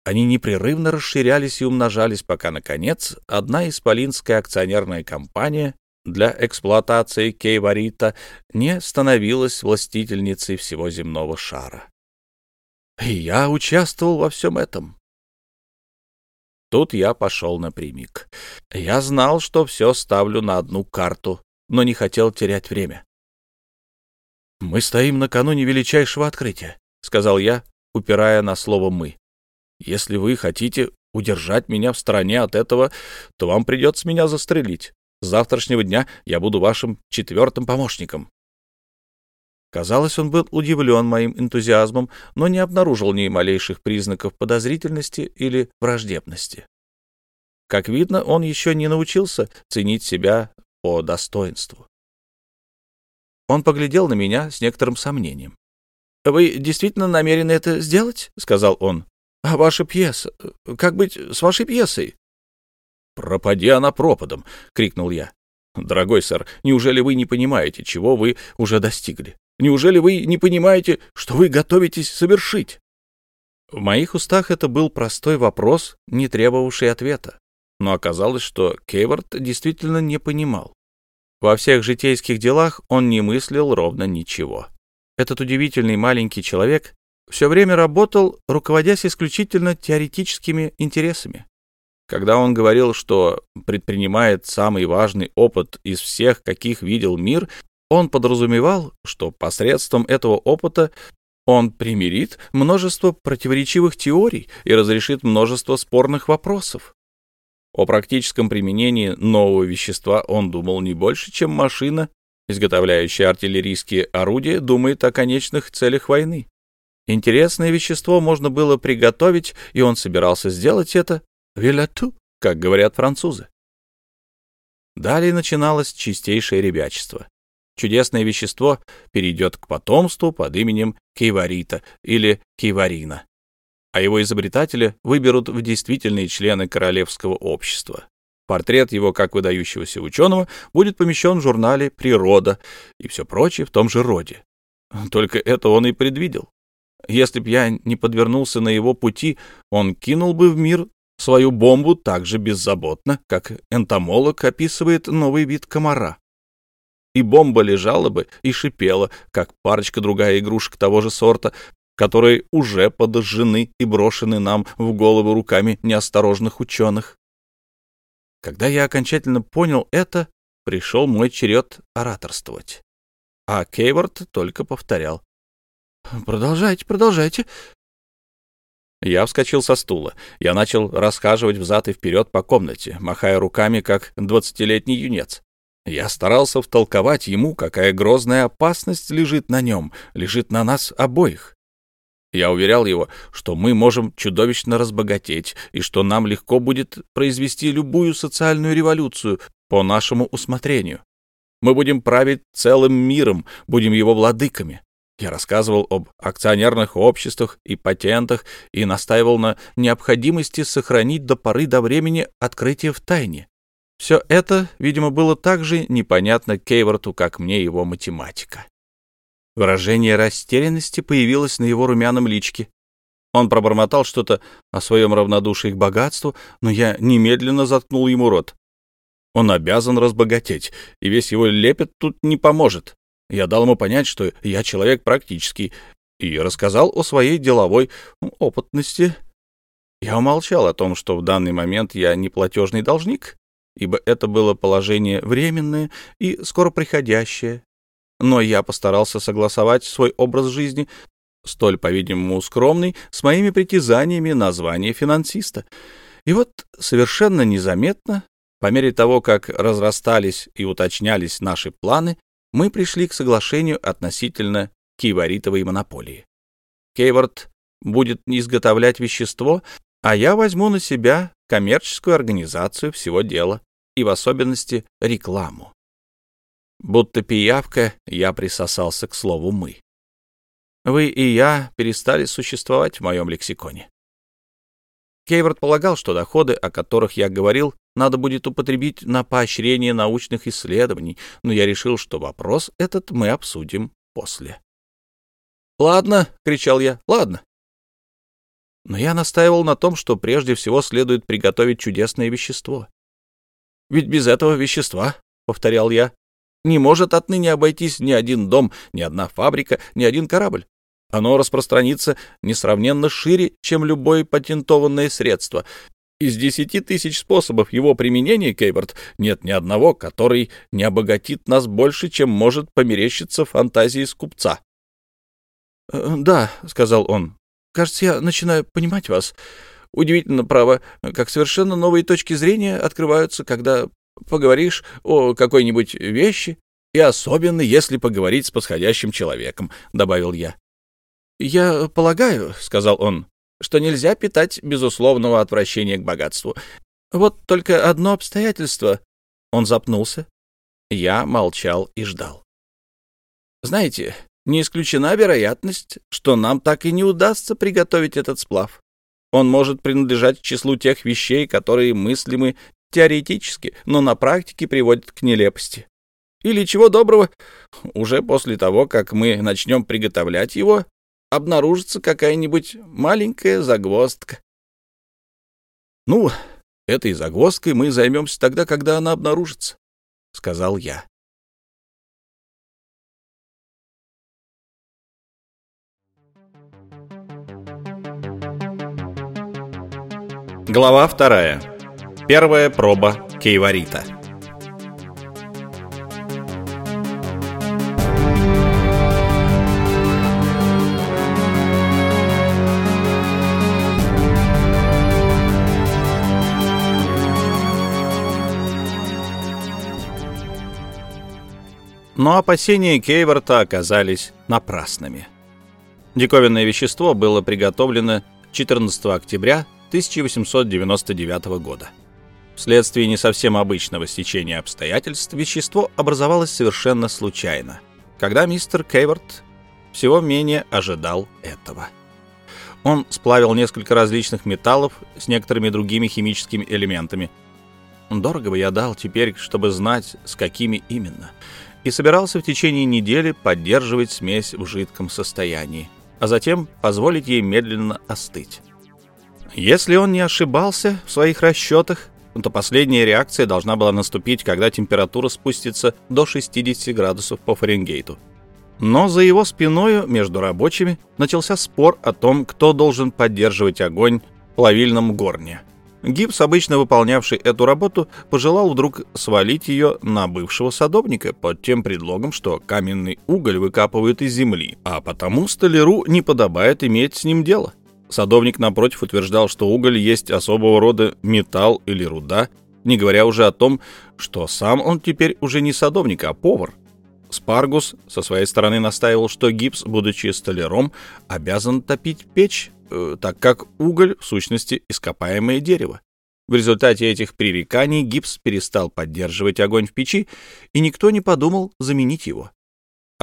Они непрерывно расширялись и умножались, пока, наконец, одна исполинская акционерная компания для эксплуатации Кейварита не становилась властительницей всего земного шара. И я участвовал во всем этом. Тут я пошел напрямик. Я знал, что все ставлю на одну карту, но не хотел терять время. «Мы стоим накануне величайшего открытия», — сказал я, упирая на слово «мы». «Если вы хотите удержать меня в стороне от этого, то вам придется меня застрелить. С завтрашнего дня я буду вашим четвертым помощником». Казалось, он был удивлен моим энтузиазмом, но не обнаружил ни малейших признаков подозрительности или враждебности. Как видно, он еще не научился ценить себя по достоинству. Он поглядел на меня с некоторым сомнением. «Вы действительно намерены это сделать?» — сказал он. «А ваша пьеса? Как быть с вашей пьесой?» «Пропади она пропадом!» — крикнул я. «Дорогой сэр, неужели вы не понимаете, чего вы уже достигли? Неужели вы не понимаете, что вы готовитесь совершить?» В моих устах это был простой вопрос, не требовавший ответа. Но оказалось, что Кейворт действительно не понимал. Во всех житейских делах он не мыслил ровно ничего. Этот удивительный маленький человек все время работал, руководясь исключительно теоретическими интересами. Когда он говорил, что предпринимает самый важный опыт из всех, каких видел мир, он подразумевал, что посредством этого опыта он примирит множество противоречивых теорий и разрешит множество спорных вопросов. О практическом применении нового вещества он думал не больше, чем машина, изготовляющая артиллерийские орудия, думает о конечных целях войны. Интересное вещество можно было приготовить, и он собирался сделать это «виляту», как говорят французы. Далее начиналось чистейшее ребячество чудесное вещество перейдет к потомству под именем Кейварита или Кейварина, а его изобретателя выберут в действительные члены королевского общества. Портрет его, как выдающегося ученого, будет помещен в журнале «Природа» и все прочее в том же роде. Только это он и предвидел. Если б я не подвернулся на его пути, он кинул бы в мир свою бомбу так же беззаботно, как энтомолог описывает новый вид комара и бомба лежала бы и шипела, как парочка другая игрушек того же сорта, которые уже подожжены и брошены нам в голову руками неосторожных ученых. Когда я окончательно понял это, пришел мой черед ораторствовать. А Кейворд только повторял. «Продолжайте, продолжайте». Я вскочил со стула. Я начал расхаживать взад и вперед по комнате, махая руками, как двадцатилетний юнец. Я старался втолковать ему, какая грозная опасность лежит на нем, лежит на нас обоих. Я уверял его, что мы можем чудовищно разбогатеть и что нам легко будет произвести любую социальную революцию по нашему усмотрению. Мы будем править целым миром, будем его владыками. Я рассказывал об акционерных обществах и патентах и настаивал на необходимости сохранить до поры до времени открытие в тайне. Все это, видимо, было так же непонятно Кейворту, как мне его математика. Выражение растерянности появилось на его румяном личке. Он пробормотал что-то о своем равнодушии к богатству, но я немедленно заткнул ему рот. Он обязан разбогатеть, и весь его лепет тут не поможет. Я дал ему понять, что я человек практический, и рассказал о своей деловой опытности. Я умолчал о том, что в данный момент я не платежный должник, ибо это было положение временное и скоро приходящее, но я постарался согласовать свой образ жизни, столь, по-видимому, скромный, с моими притязаниями на звание финансиста. И вот совершенно незаметно, по мере того, как разрастались и уточнялись наши планы, мы пришли к соглашению относительно киеваритовой монополии. Кейвард будет изготовлять вещество, а я возьму на себя коммерческую организацию всего дела и в особенности рекламу. Будто пиявка, я присосался к слову «мы». Вы и я перестали существовать в моем лексиконе. Кейворд полагал, что доходы, о которых я говорил, надо будет употребить на поощрение научных исследований, но я решил, что вопрос этот мы обсудим после. «Ладно», — кричал я, — «ладно». Но я настаивал на том, что прежде всего следует приготовить чудесное вещество. «Ведь без этого вещества», — повторял я, не может отныне обойтись ни один дом, ни одна фабрика, ни один корабль. Оно распространится несравненно шире, чем любое патентованное средство. Из десяти тысяч способов его применения, Кейборд, нет ни одного, который не обогатит нас больше, чем может померещиться фантазии скупца. «Э, «Да», — сказал он, — «кажется, я начинаю понимать вас. Удивительно, право, как совершенно новые точки зрения открываются, когда поговоришь о какой-нибудь вещи, и особенно, если поговорить с подходящим человеком», — добавил я. «Я полагаю», — сказал он, — «что нельзя питать безусловного отвращения к богатству. Вот только одно обстоятельство». Он запнулся. Я молчал и ждал. «Знаете, не исключена вероятность, что нам так и не удастся приготовить этот сплав. Он может принадлежать к числу тех вещей, которые мыслимы теоретически, но на практике приводит к нелепости. Или чего доброго, уже после того, как мы начнем приготовлять его, обнаружится какая-нибудь маленькая загвоздка. Ну, этой загвоздкой мы займемся тогда, когда она обнаружится, — сказал я. Глава вторая. Первая проба кейварита. Но опасения Кейворта оказались напрасными. Диковинное вещество было приготовлено 14 октября 1899 года. Вследствие не совсем обычного стечения обстоятельств вещество образовалось совершенно случайно, когда мистер Кейворт всего менее ожидал этого. Он сплавил несколько различных металлов с некоторыми другими химическими элементами. Дорого бы я дал теперь, чтобы знать, с какими именно. И собирался в течение недели поддерживать смесь в жидком состоянии, а затем позволить ей медленно остыть. Если он не ошибался в своих расчетах, то последняя реакция должна была наступить, когда температура спустится до 60 градусов по Фаренгейту. Но за его спиной между рабочими начался спор о том, кто должен поддерживать огонь в плавильном горне. Гипс, обычно выполнявший эту работу, пожелал вдруг свалить ее на бывшего садовника под тем предлогом, что каменный уголь выкапывают из земли, а потому столяру не подобает иметь с ним дело. Садовник, напротив, утверждал, что уголь есть особого рода металл или руда, не говоря уже о том, что сам он теперь уже не садовник, а повар. Спаргус со своей стороны настаивал, что гипс, будучи столяром, обязан топить печь, э, так как уголь, в сущности, ископаемое дерево. В результате этих пререканий гипс перестал поддерживать огонь в печи, и никто не подумал заменить его.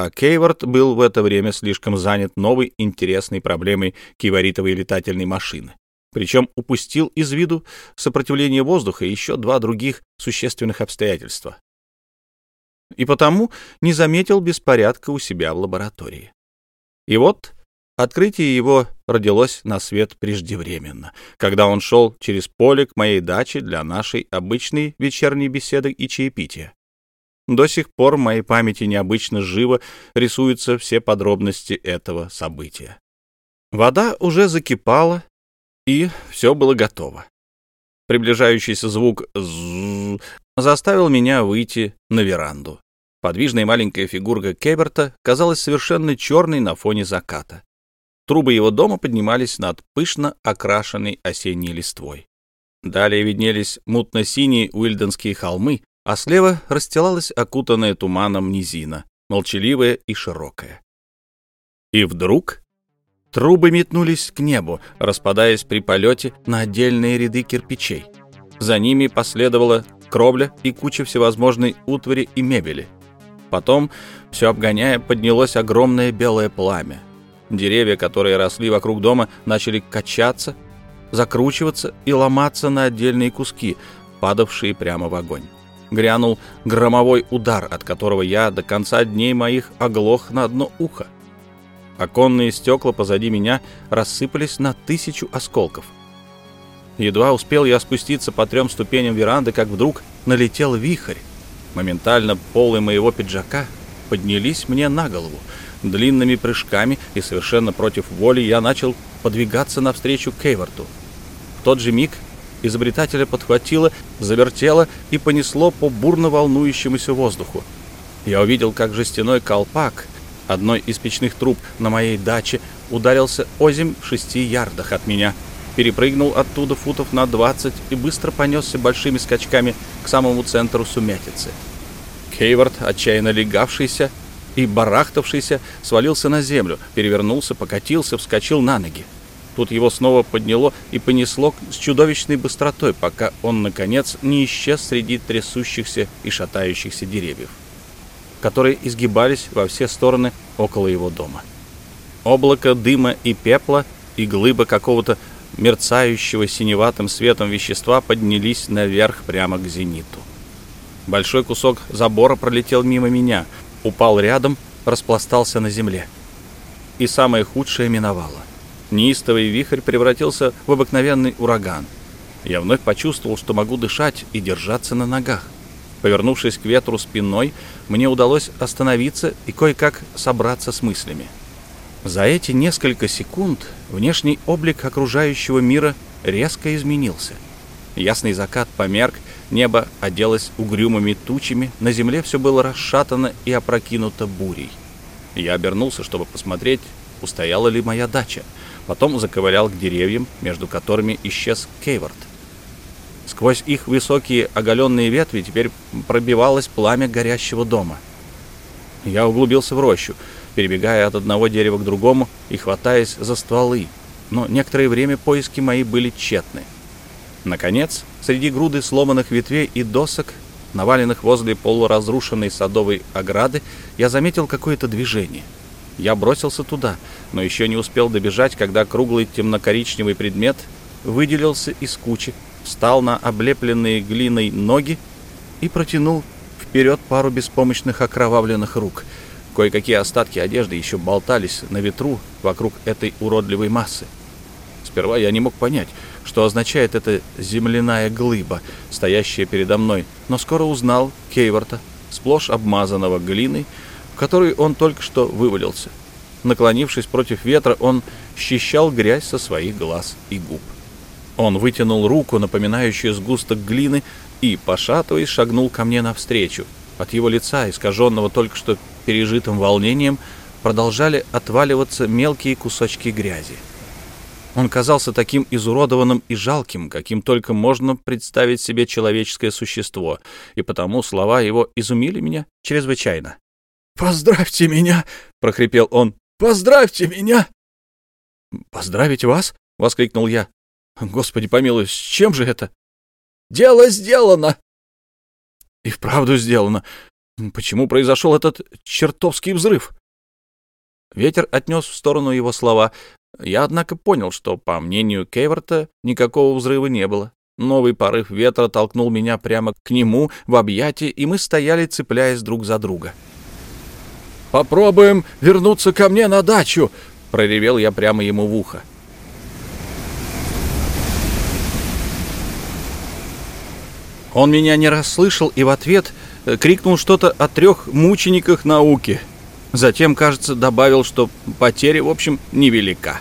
А Кейвард был в это время слишком занят новой интересной проблемой киваритовой летательной машины. Причем упустил из виду сопротивление воздуха и еще два других существенных обстоятельства. И потому не заметил беспорядка у себя в лаборатории. И вот Открытие его родилось на свет преждевременно, когда он шел через поле к моей даче для нашей обычной вечерней беседы и чаепития. До сих пор в моей памяти необычно живо рисуются все подробности этого события. Вода уже закипала, и все было готово. Приближающийся звук заставил меня выйти на веранду. Подвижная маленькая фигурка Кеберта казалась совершенно черной на фоне заката. Трубы его дома поднимались над пышно окрашенной осенней листвой. Далее виднелись мутно-синие уильденские холмы, а слева расстилалась окутанная туманом низина, молчаливая и широкая. И вдруг трубы метнулись к небу, распадаясь при полете на отдельные ряды кирпичей. За ними последовала кровля и куча всевозможной утвари и мебели. Потом, все обгоняя, поднялось огромное белое пламя, Деревья, которые росли вокруг дома, начали качаться, закручиваться и ломаться на отдельные куски, падавшие прямо в огонь. Грянул громовой удар, от которого я до конца дней моих оглох на одно ухо. Оконные стекла позади меня рассыпались на тысячу осколков. Едва успел я спуститься по трем ступеням веранды, как вдруг налетел вихрь. Моментально полы моего пиджака поднялись мне на голову. Длинными прыжками и совершенно против воли я начал подвигаться навстречу Кейворту. В тот же миг изобретателя подхватило, завертело и понесло по бурно волнующемуся воздуху. Я увидел, как жестяной колпак одной из печных труб на моей даче ударился озимь в шести ярдах от меня, перепрыгнул оттуда футов на двадцать и быстро понесся большими скачками к самому центру сумятицы. Кейворд, отчаянно легавшийся, и, барахтавшийся, свалился на землю, перевернулся, покатился, вскочил на ноги. Тут его снова подняло и понесло с чудовищной быстротой, пока он, наконец, не исчез среди трясущихся и шатающихся деревьев, которые изгибались во все стороны около его дома. Облако дыма и пепла и глыба какого-то мерцающего синеватым светом вещества поднялись наверх прямо к зениту. Большой кусок забора пролетел мимо меня — упал рядом, распластался на земле. И самое худшее миновало. Неистовый вихрь превратился в обыкновенный ураган. Я вновь почувствовал, что могу дышать и держаться на ногах. Повернувшись к ветру спиной, мне удалось остановиться и кое-как собраться с мыслями. За эти несколько секунд внешний облик окружающего мира резко изменился. Ясный закат померк, Небо оделось угрюмыми тучами, на земле все было расшатано и опрокинуто бурей. Я обернулся, чтобы посмотреть, устояла ли моя дача. Потом заковырял к деревьям, между которыми исчез Кейвард. Сквозь их высокие оголенные ветви теперь пробивалось пламя горящего дома. Я углубился в рощу, перебегая от одного дерева к другому и хватаясь за стволы, но некоторое время поиски мои были тщетны. Наконец, среди груды сломанных ветвей и досок, наваленных возле полуразрушенной садовой ограды, я заметил какое-то движение. Я бросился туда, но еще не успел добежать, когда круглый темно-коричневый предмет выделился из кучи, встал на облепленные глиной ноги и протянул вперед пару беспомощных окровавленных рук. Кое-какие остатки одежды еще болтались на ветру вокруг этой уродливой массы. Сперва я не мог понять, что означает эта земляная глыба, стоящая передо мной, но скоро узнал Кейворта, сплошь обмазанного глиной, в которой он только что вывалился. Наклонившись против ветра, он счищал грязь со своих глаз и губ. Он вытянул руку, напоминающую сгусток глины, и, пошатываясь, шагнул ко мне навстречу. От его лица, искаженного только что пережитым волнением, продолжали отваливаться мелкие кусочки грязи. Он казался таким изуродованным и жалким, каким только можно представить себе человеческое существо, и потому слова его изумили меня чрезвычайно. «Поздравьте меня!» — прохрипел он. «Поздравьте меня!» «Поздравить вас?» — воскликнул я. «Господи помилуй, с чем же это?» «Дело сделано!» «И вправду сделано. Почему произошел этот чертовский взрыв?» Ветер отнес в сторону его слова. Я, однако, понял, что, по мнению Кейворта, никакого взрыва не было. Новый порыв ветра толкнул меня прямо к нему в объятия, и мы стояли, цепляясь друг за друга. «Попробуем вернуться ко мне на дачу!» — проревел я прямо ему в ухо. Он меня не расслышал и в ответ э, крикнул что-то о трех мучениках науки. Затем, кажется, добавил, что потеря, в общем, невелика.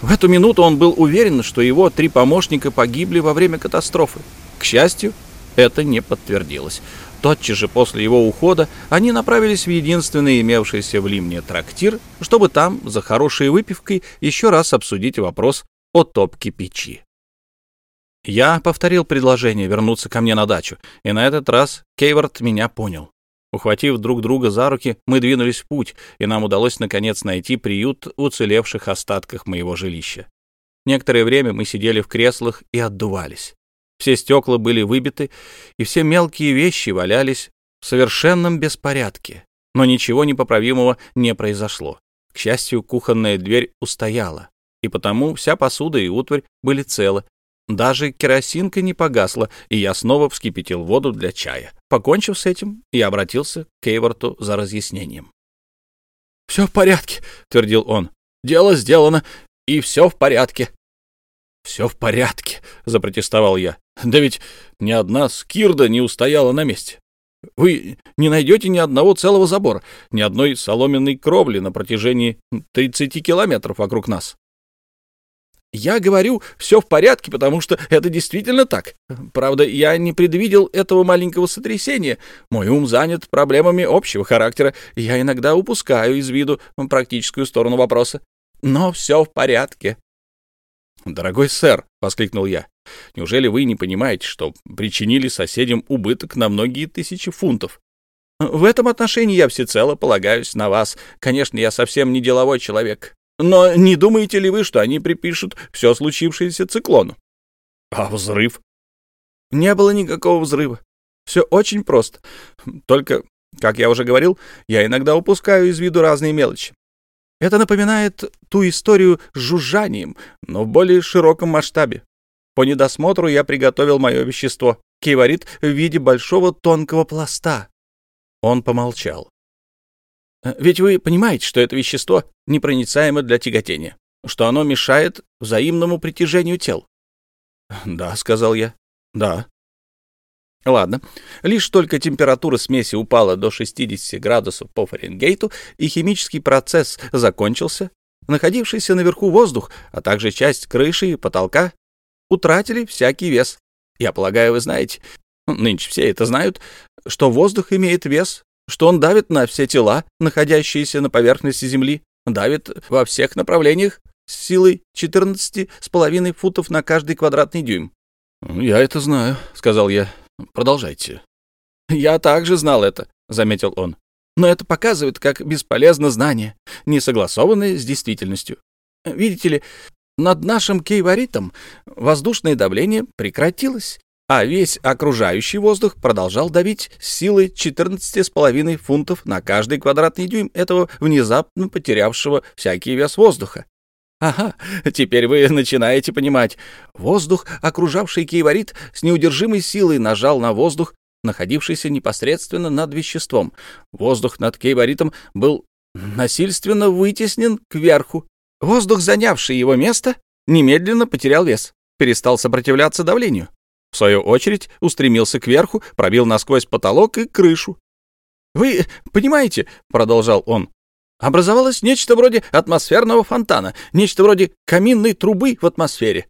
В эту минуту он был уверен, что его три помощника погибли во время катастрофы. К счастью, это не подтвердилось. Тотчас же после его ухода они направились в единственный имевшийся в Лимне трактир, чтобы там, за хорошей выпивкой, еще раз обсудить вопрос о топке печи. Я повторил предложение вернуться ко мне на дачу, и на этот раз Кейвард меня понял. Ухватив друг друга за руки, мы двинулись в путь, и нам удалось наконец найти приют в уцелевших остатках моего жилища. Некоторое время мы сидели в креслах и отдувались. Все стекла были выбиты, и все мелкие вещи валялись в совершенном беспорядке. Но ничего непоправимого не произошло. К счастью, кухонная дверь устояла, и потому вся посуда и утварь были целы, даже керосинка не погасла, и я снова вскипятил воду для чая. Покончив с этим, я обратился к Кейворту за разъяснением. «Все в порядке», — твердил он. «Дело сделано, и все в порядке». «Все в порядке», — запротестовал я. «Да ведь ни одна скирда не устояла на месте. Вы не найдете ни одного целого забора, ни одной соломенной кровли на протяжении 30 километров вокруг нас. Я говорю, все в порядке, потому что это действительно так. Правда, я не предвидел этого маленького сотрясения. Мой ум занят проблемами общего характера. Я иногда упускаю из виду практическую сторону вопроса. Но все в порядке. «Дорогой сэр», — воскликнул я, — «неужели вы не понимаете, что причинили соседям убыток на многие тысячи фунтов? В этом отношении я всецело полагаюсь на вас. Конечно, я совсем не деловой человек. Но не думаете ли вы, что они припишут все случившееся циклону? А взрыв? Не было никакого взрыва. Все очень просто. Только, как я уже говорил, я иногда упускаю из виду разные мелочи. Это напоминает ту историю с жужжанием, но в более широком масштабе. По недосмотру я приготовил мое вещество, киварит, в виде большого тонкого пласта. Он помолчал. Э, ведь вы понимаете, что это вещество непроницаемо для тяготения, что оно мешает взаимному притяжению тел. Да, сказал я. Да. Ладно. Лишь только температура смеси упала до 60 градусов по Фаренгейту и химический процесс закончился, находившийся наверху воздух, а также часть крыши и потолка утратили всякий вес. Я полагаю, вы знаете, нынче все это знают, что воздух имеет вес что он давит на все тела, находящиеся на поверхности Земли, давит во всех направлениях с силой 14,5 футов на каждый квадратный дюйм. «Я это знаю», — сказал я. «Продолжайте». «Я также знал это», — заметил он. «Но это показывает, как бесполезно знание, не согласованное с действительностью. Видите ли, над нашим кейваритом воздушное давление прекратилось, а весь окружающий воздух продолжал давить с силой 14,5 фунтов на каждый квадратный дюйм этого внезапно потерявшего всякий вес воздуха. Ага, теперь вы начинаете понимать. Воздух, окружавший киеварит, с неудержимой силой нажал на воздух, находившийся непосредственно над веществом. Воздух над кейваритом был насильственно вытеснен кверху. Воздух, занявший его место, немедленно потерял вес, перестал сопротивляться давлению. В свою очередь устремился кверху, пробил насквозь потолок и крышу. «Вы понимаете, — продолжал он, — образовалось нечто вроде атмосферного фонтана, нечто вроде каминной трубы в атмосфере.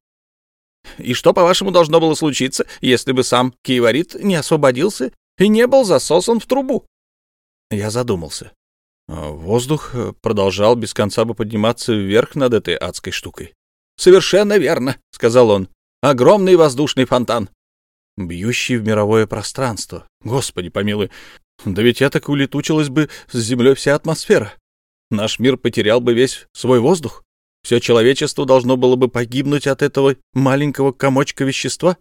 И что, по-вашему, должно было случиться, если бы сам киеварит не освободился и не был засосан в трубу?» Я задумался. А воздух продолжал без конца бы подниматься вверх над этой адской штукой. «Совершенно верно», — сказал он. Огромный воздушный фонтан, бьющий в мировое пространство. Господи помилуй, Да ведь я так улетучилась бы с Землей вся атмосфера. Наш мир потерял бы весь свой воздух. Все человечество должно было бы погибнуть от этого маленького комочка вещества.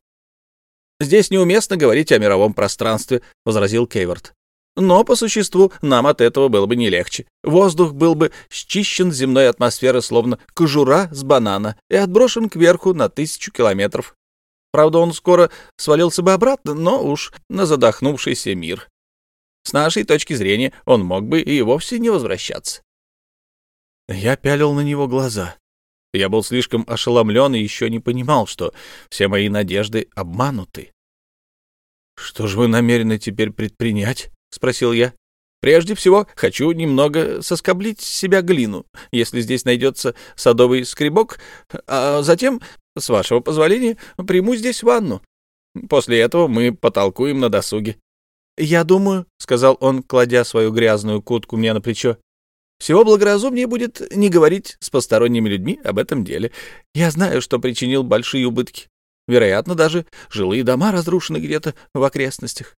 «Здесь неуместно говорить о мировом пространстве», — возразил Кейворт. «Но, по существу, нам от этого было бы не легче. Воздух был бы счищен земной атмосферы, словно кожура с банана, и отброшен кверху на тысячу километров. Правда, он скоро свалился бы обратно, но уж на задохнувшийся мир. С нашей точки зрения он мог бы и вовсе не возвращаться. Я пялил на него глаза. Я был слишком ошеломлен и еще не понимал, что все мои надежды обмануты. «Что же вы намерены теперь предпринять?» — спросил я. «Прежде всего, хочу немного соскоблить с себя глину, если здесь найдется садовый скребок, а затем, с вашего позволения, приму здесь ванну. После этого мы потолкуем на досуге». «Я думаю», — сказал он, кладя свою грязную куртку мне на плечо, всего благоразумнее будет не говорить с посторонними людьми об этом деле. Я знаю, что причинил большие убытки. Вероятно, даже жилые дома разрушены где-то в окрестностях.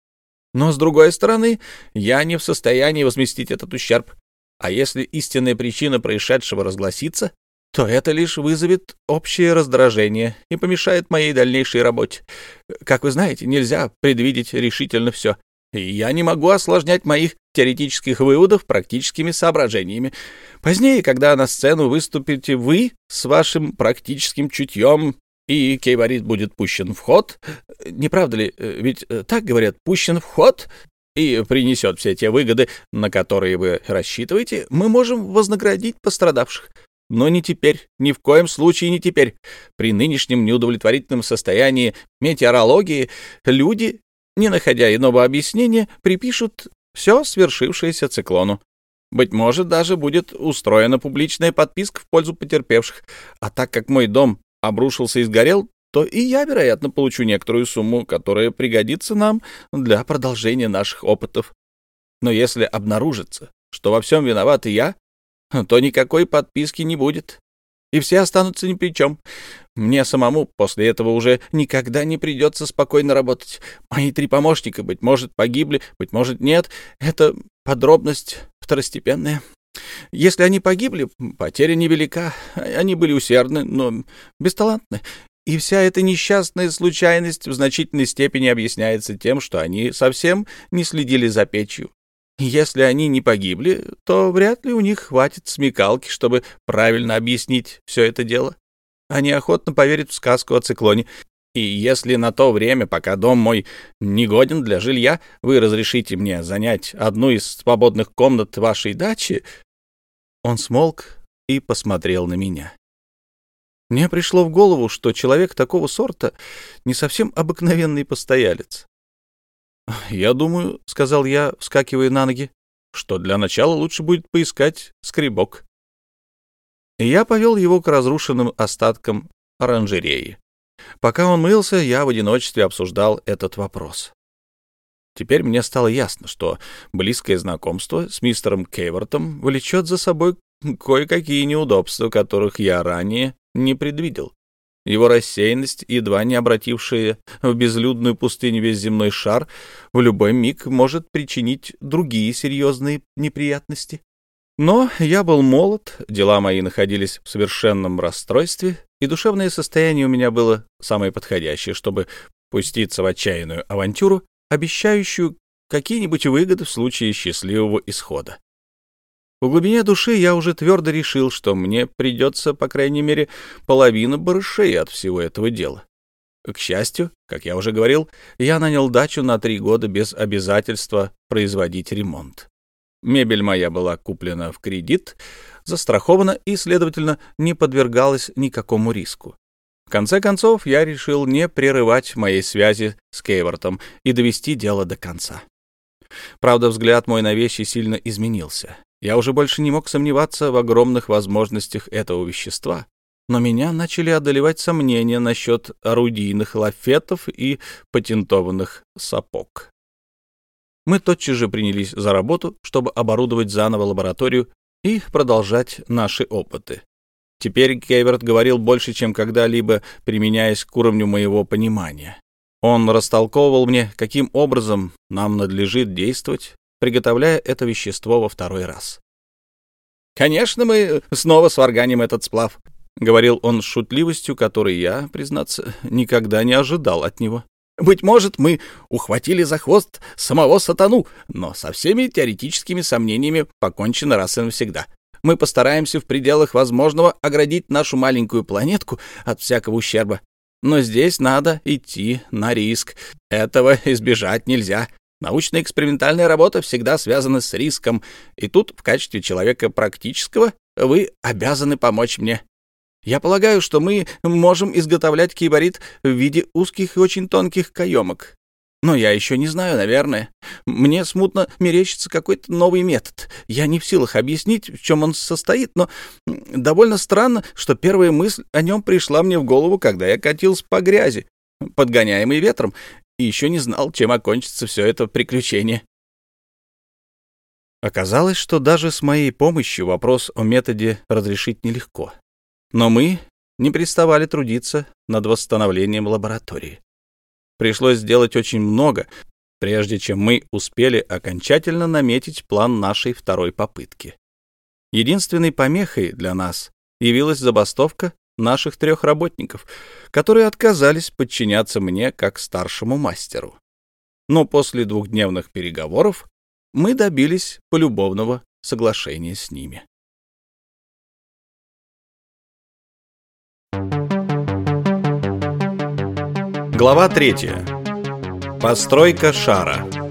Но, с другой стороны, я не в состоянии возместить этот ущерб. А если истинная причина происшедшего разгласится, то это лишь вызовет общее раздражение и помешает моей дальнейшей работе. Как вы знаете, нельзя предвидеть решительно все и я не могу осложнять моих теоретических выводов практическими соображениями. Позднее, когда на сцену выступите вы с вашим практическим чутьем, и кейварит будет пущен в ход, не правда ли, ведь так говорят, пущен в ход, и принесет все те выгоды, на которые вы рассчитываете, мы можем вознаградить пострадавших. Но не теперь, ни в коем случае не теперь. При нынешнем неудовлетворительном состоянии метеорологии люди не находя иного объяснения, припишут все свершившееся циклону. Быть может, даже будет устроена публичная подписка в пользу потерпевших. А так как мой дом обрушился и сгорел, то и я, вероятно, получу некоторую сумму, которая пригодится нам для продолжения наших опытов. Но если обнаружится, что во всем виноват и я, то никакой подписки не будет и все останутся ни при чем. Мне самому после этого уже никогда не придется спокойно работать. Мои три помощника, быть может, погибли, быть может, нет. Это подробность второстепенная. Если они погибли, потеря невелика. Они были усердны, но бесталантны. И вся эта несчастная случайность в значительной степени объясняется тем, что они совсем не следили за печью. Если они не погибли, то вряд ли у них хватит смекалки, чтобы правильно объяснить все это дело. Они охотно поверят в сказку о циклоне. И если на то время, пока дом мой негоден для жилья, вы разрешите мне занять одну из свободных комнат вашей дачи...» Он смолк и посмотрел на меня. Мне пришло в голову, что человек такого сорта не совсем обыкновенный постоялец. «Я думаю», — сказал я, вскакивая на ноги, — «что для начала лучше будет поискать скребок». Я повел его к разрушенным остаткам оранжереи. Пока он мылся, я в одиночестве обсуждал этот вопрос. Теперь мне стало ясно, что близкое знакомство с мистером Кейвортом влечет за собой кое-какие неудобства, которых я ранее не предвидел. Его рассеянность, едва не обратившая в безлюдную пустыню весь земной шар, в любой миг может причинить другие серьезные неприятности. Но я был молод, дела мои находились в совершенном расстройстве, и душевное состояние у меня было самое подходящее, чтобы пуститься в отчаянную авантюру, обещающую какие-нибудь выгоды в случае счастливого исхода. В глубине души я уже твердо решил, что мне придется, по крайней мере, половина барышей от всего этого дела. К счастью, как я уже говорил, я нанял дачу на три года без обязательства производить ремонт. Мебель моя была куплена в кредит, застрахована и, следовательно, не подвергалась никакому риску. В конце концов, я решил не прерывать моей связи с Кейвортом и довести дело до конца. Правда, взгляд мой на вещи сильно изменился. Я уже больше не мог сомневаться в огромных возможностях этого вещества, но меня начали одолевать сомнения насчет орудийных лафетов и патентованных сапог. Мы тотчас же принялись за работу, чтобы оборудовать заново лабораторию и продолжать наши опыты. Теперь Кейверт говорил больше, чем когда-либо, применяясь к уровню моего понимания. Он растолковывал мне, каким образом нам надлежит действовать, приготовляя это вещество во второй раз. «Конечно, мы снова сварганим этот сплав», — говорил он с шутливостью, которой я, признаться, никогда не ожидал от него. «Быть может, мы ухватили за хвост самого сатану, но со всеми теоретическими сомнениями покончено раз и навсегда. Мы постараемся в пределах возможного оградить нашу маленькую планетку от всякого ущерба. Но здесь надо идти на риск. Этого избежать нельзя. Научно-экспериментальная работа всегда связана с риском, и тут, в качестве человека практического, вы обязаны помочь мне. Я полагаю, что мы можем изготовлять киборит в виде узких и очень тонких каемок. Но я еще не знаю, наверное. Мне смутно мерещится какой-то новый метод. Я не в силах объяснить, в чем он состоит, но довольно странно, что первая мысль о нем пришла мне в голову, когда я катился по грязи, подгоняемый ветром, и еще не знал, чем окончится все это приключение. Оказалось, что даже с моей помощью вопрос о методе разрешить нелегко. Но мы не переставали трудиться над восстановлением лаборатории. Пришлось сделать очень много, прежде чем мы успели окончательно наметить план нашей второй попытки. Единственной помехой для нас явилась забастовка наших трех работников, которые отказались подчиняться мне как старшему мастеру. Но после двухдневных переговоров мы добились полюбовного соглашения с ними. Глава третья. Постройка шара.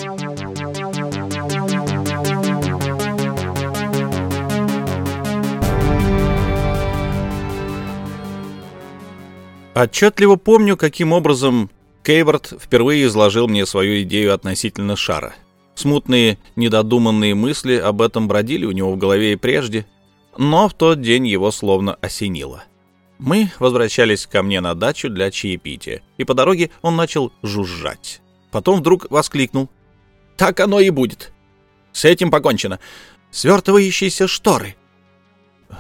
Отчетливо помню, каким образом Кейвард впервые изложил мне свою идею относительно шара. Смутные, недодуманные мысли об этом бродили у него в голове и прежде, но в тот день его словно осенило — мы возвращались ко мне на дачу для чаепития, и по дороге он начал жужжать. Потом вдруг воскликнул. «Так оно и будет. С этим покончено. Свертывающиеся шторы».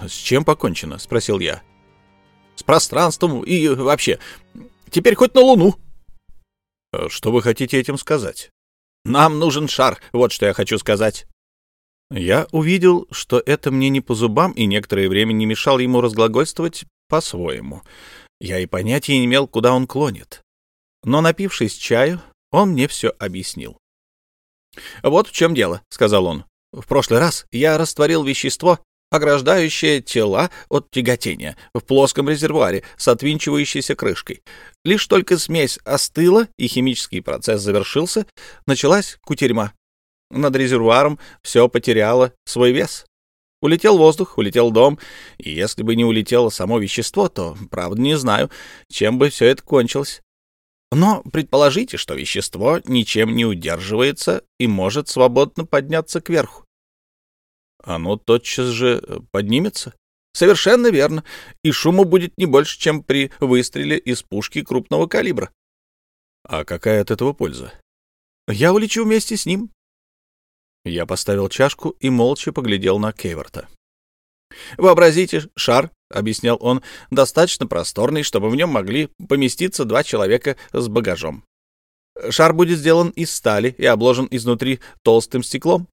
«С чем покончено?» — спросил я. «С пространством и вообще. Теперь хоть на Луну». «Что вы хотите этим сказать?» «Нам нужен шар, вот что я хочу сказать». Я увидел, что это мне не по зубам, и некоторое время не мешал ему разглагольствовать по-своему. Я и понятия не имел, куда он клонит. Но, напившись чаю, он мне все объяснил. «Вот в чем дело», — сказал он. «В прошлый раз я растворил вещество, ограждающее тела от тяготения, в плоском резервуаре с отвинчивающейся крышкой. Лишь только смесь остыла и химический процесс завершился, началась кутерьма. Над резервуаром все потеряло свой вес. Улетел воздух, улетел дом, и если бы не улетело само вещество, то, правда, не знаю, чем бы все это кончилось. Но предположите, что вещество ничем не удерживается и может свободно подняться кверху. Оно тотчас же э, поднимется? Совершенно верно, и шума будет не больше, чем при выстреле из пушки крупного калибра. А какая от этого польза? Я улечу вместе с ним, я поставил чашку и молча поглядел на Кейворта. «Вообразите, шар», — объяснял он, — «достаточно просторный, чтобы в нем могли поместиться два человека с багажом. Шар будет сделан из стали и обложен изнутри толстым стеклом.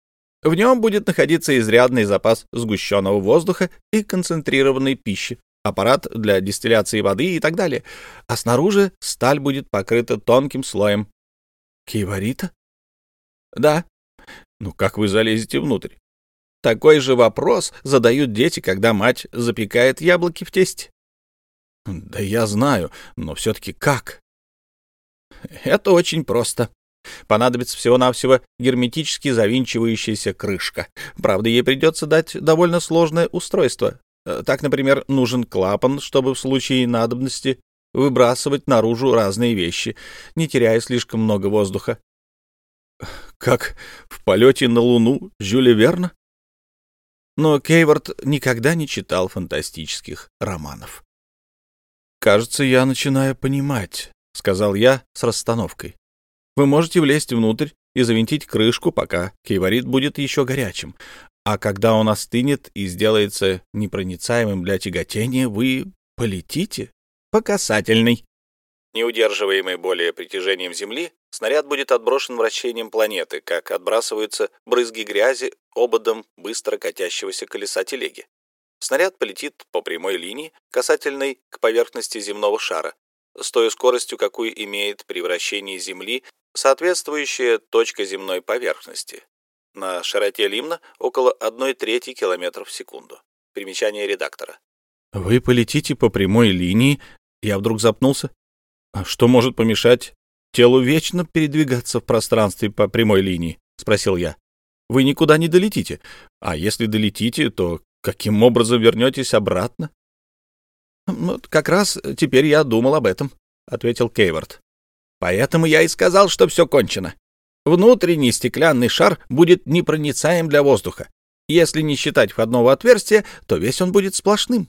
В нем будет находиться изрядный запас сгущенного воздуха и концентрированной пищи, аппарат для дистилляции воды и так далее. А снаружи сталь будет покрыта тонким слоем. Киварита? Да, ну как вы залезете внутрь? Такой же вопрос задают дети, когда мать запекает яблоки в тесте. Да я знаю, но все-таки как? Это очень просто. Понадобится всего-навсего герметически завинчивающаяся крышка. Правда, ей придется дать довольно сложное устройство. Так, например, нужен клапан, чтобы в случае надобности выбрасывать наружу разные вещи, не теряя слишком много воздуха. Как в полете на Луну Жюля Верна? Но Кейвард никогда не читал фантастических романов. «Кажется, я начинаю понимать», — сказал я с расстановкой. «Вы можете влезть внутрь и завинтить крышку, пока кейварит будет еще горячим, а когда он остынет и сделается непроницаемым для тяготения, вы полетите по касательной». Неудерживаемый более притяжением Земли, Снаряд будет отброшен вращением планеты, как отбрасываются брызги грязи ободом быстро катящегося колеса телеги. Снаряд полетит по прямой линии, касательной к поверхности земного шара, с той скоростью, какую имеет при вращении Земли соответствующая точка земной поверхности. На широте Лимна около 1 трети километров в секунду. Примечание редактора. «Вы полетите по прямой линии?» Я вдруг запнулся. «А что может помешать телу вечно передвигаться в пространстве по прямой линии?» — спросил я. «Вы никуда не долетите. А если долетите, то каким образом вернетесь обратно?» «Вот как раз теперь я думал об этом», — ответил Кейвард. «Поэтому я и сказал, что все кончено. Внутренний стеклянный шар будет непроницаем для воздуха. Если не считать входного отверстия, то весь он будет сплошным.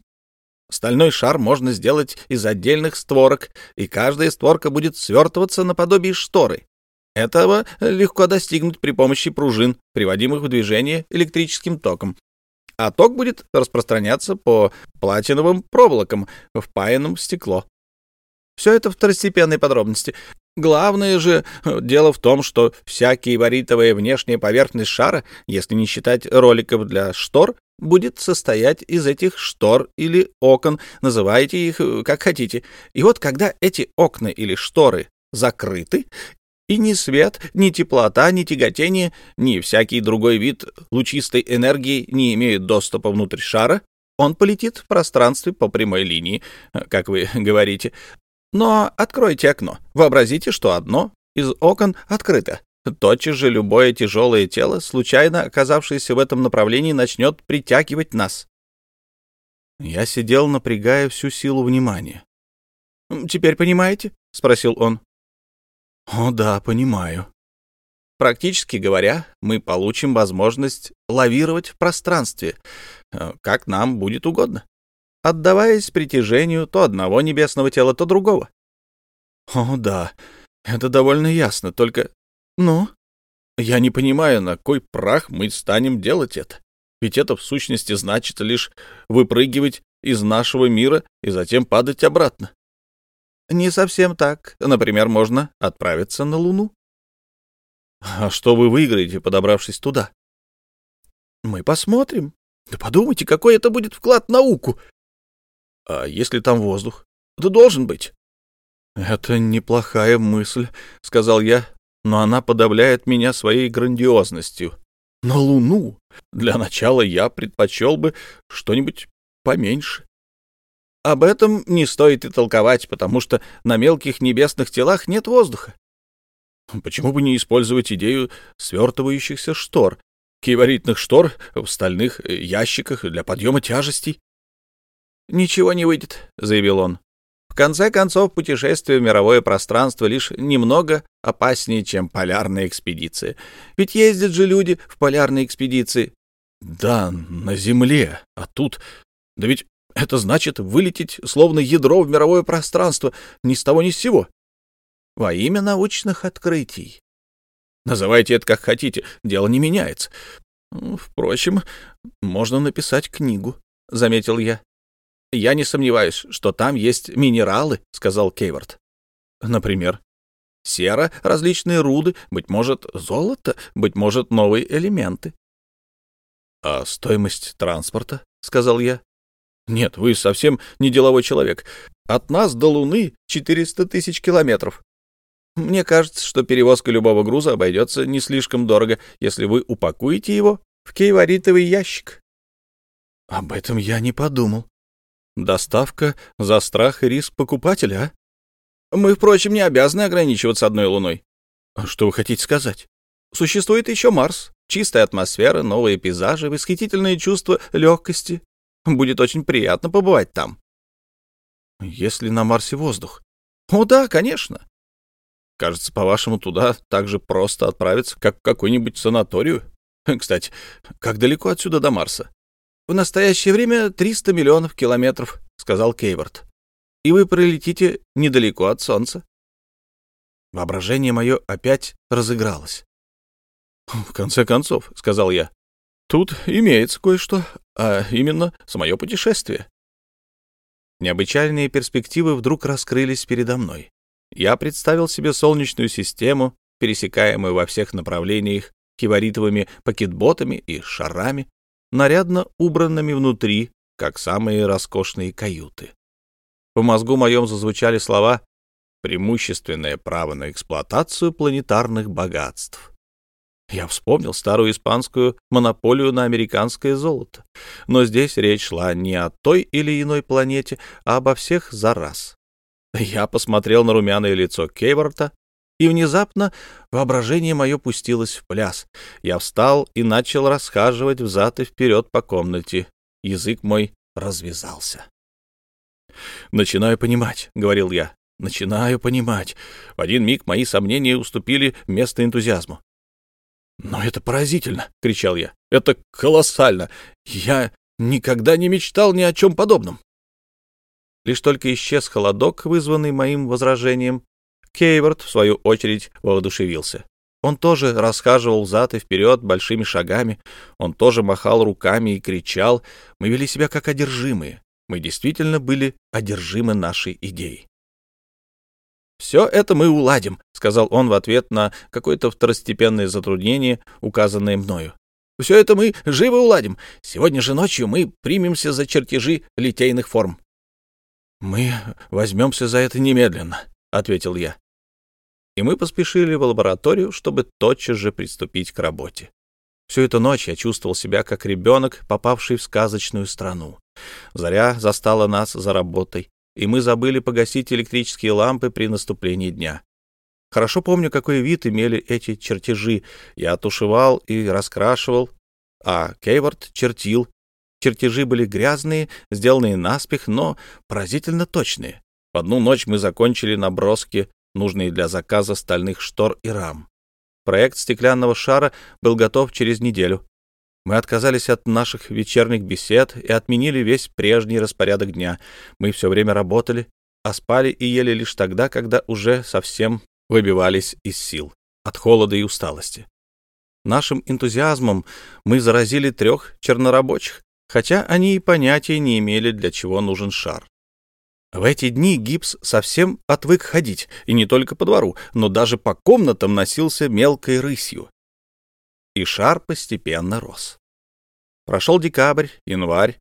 Стальной шар можно сделать из отдельных створок, и каждая створка будет свертываться наподобие шторы. Этого легко достигнуть при помощи пружин, приводимых в движение электрическим током. А ток будет распространяться по платиновым проволокам, впаянным в стекло. Все это второстепенные подробности. Главное же дело в том, что вся киеваритовая внешняя поверхность шара, если не считать роликов для штор, будет состоять из этих штор или окон, называйте их э, как хотите. И вот когда эти окна или шторы закрыты, и ни свет, ни теплота, ни тяготение, ни всякий другой вид лучистой энергии не имеют доступа внутрь шара, он полетит в пространстве по прямой линии, э, как вы говорите. Но откройте окно. Вообразите, что одно из окон открыто. Тотчас же любое тяжелое тело, случайно оказавшееся в этом направлении, начнет притягивать нас. Я сидел, напрягая всю силу внимания. «Теперь понимаете?» — спросил он. «О да, понимаю. Практически говоря, мы получим возможность лавировать в пространстве, э, как нам будет угодно, отдаваясь притяжению то одного небесного тела, то другого. О да, это довольно ясно, только «Ну?» «Я не понимаю, на кой прах мы станем делать это? Ведь это в сущности значит лишь выпрыгивать из нашего мира и затем падать обратно». «Не совсем так. Например, можно отправиться на Луну». «А что вы выиграете, подобравшись туда?» «Мы посмотрим. Да подумайте, какой это будет вклад в науку!» «А если там воздух? Да должен быть». «Это неплохая мысль», — сказал я, но она подавляет меня своей грандиозностью. На Луну для начала я предпочел бы что-нибудь поменьше. Об этом не стоит и толковать, потому что на мелких небесных телах нет воздуха. Почему бы не использовать идею свертывающихся штор, киеваритных штор в стальных ящиках для подъема тяжестей? — Ничего не выйдет, — заявил он. В конце концов, путешествие в мировое пространство лишь немного опаснее, чем полярная экспедиция. Ведь ездят же люди в полярные экспедиции. Да, на Земле, а тут... Да ведь это значит вылететь, словно ядро в мировое пространство, ни с того ни с сего. Во имя научных открытий. Называйте это как хотите, дело не меняется. Впрочем, можно написать книгу, — заметил я. «Я не сомневаюсь, что там есть минералы», — сказал Кейвард. «Например?» «Сера, различные руды, быть может, золото, быть может, новые элементы». «А стоимость транспорта?» — сказал я. «Нет, вы совсем не деловой человек. От нас до Луны 400 тысяч километров. Мне кажется, что перевозка любого груза обойдется не слишком дорого, если вы упакуете его в кейваритовый ящик». «Об этом я не подумал», Доставка за страх и риск покупателя, а? Мы, впрочем, не обязаны ограничиваться одной луной. Что вы хотите сказать? Существует еще Марс. Чистая атмосфера, новые пейзажи, восхитительное чувство легкости. Будет очень приятно побывать там. Если на Марсе воздух. О, да, конечно. Кажется, по-вашему, туда так же просто отправиться, как в какую-нибудь санаторию. Кстати, как далеко отсюда до Марса? «В настоящее время 300 миллионов километров», — сказал Кейворт. «И вы пролетите недалеко от Солнца». Воображение мое опять разыгралось. «В конце концов», — сказал я, — «тут имеется кое-что, а именно самое путешествие». Необычайные перспективы вдруг раскрылись передо мной. Я представил себе Солнечную систему, пересекаемую во всех направлениях кибаритовыми пакетботами и шарами, нарядно убранными внутри, как самые роскошные каюты. В мозгу моем зазвучали слова «преимущественное право на эксплуатацию планетарных богатств». Я вспомнил старую испанскую монополию на американское золото. Но здесь речь шла не о той или иной планете, а обо всех за раз. Я посмотрел на румяное лицо Кейворта, и внезапно воображение мое пустилось в пляс. Я встал и начал расхаживать взад и вперед по комнате. Язык мой развязался. «Начинаю понимать», — говорил я. «Начинаю понимать». В один миг мои сомнения уступили место энтузиазму. «Но это поразительно!» — кричал я. «Это колоссально! Я никогда не мечтал ни о чем подобном!» Лишь только исчез холодок, вызванный моим возражением, Кейворт, в свою очередь, воодушевился. Он тоже расхаживал зад и вперед большими шагами, он тоже махал руками и кричал. Мы вели себя как одержимые. Мы действительно были одержимы нашей идеей. «Все это мы уладим», — сказал он в ответ на какое-то второстепенное затруднение, указанное мною. «Все это мы живо уладим. Сегодня же ночью мы примемся за чертежи литейных форм». «Мы возьмемся за это немедленно», — ответил я. И мы поспешили в лабораторию, чтобы тотчас же приступить к работе. Всю эту ночь я чувствовал себя как ребенок, попавший в сказочную страну. Заря застала нас за работой и мы забыли погасить электрические лампы при наступлении дня. Хорошо помню, какой вид имели эти чертежи. Я тушевал и раскрашивал, а Кейворд чертил. Чертежи были грязные, сделанные наспех, но поразительно точные. В одну ночь мы закончили наброски, нужные для заказа стальных штор и рам. Проект стеклянного шара был готов через неделю. Мы отказались от наших вечерних бесед и отменили весь прежний распорядок дня. Мы все время работали, а спали и ели лишь тогда, когда уже совсем выбивались из сил от холода и усталости. Нашим энтузиазмом мы заразили трех чернорабочих, хотя они и понятия не имели, для чего нужен шар. В эти дни гипс совсем отвык ходить, и не только по двору, но даже по комнатам носился мелкой рысью и шар постепенно рос. Прошел декабрь, январь.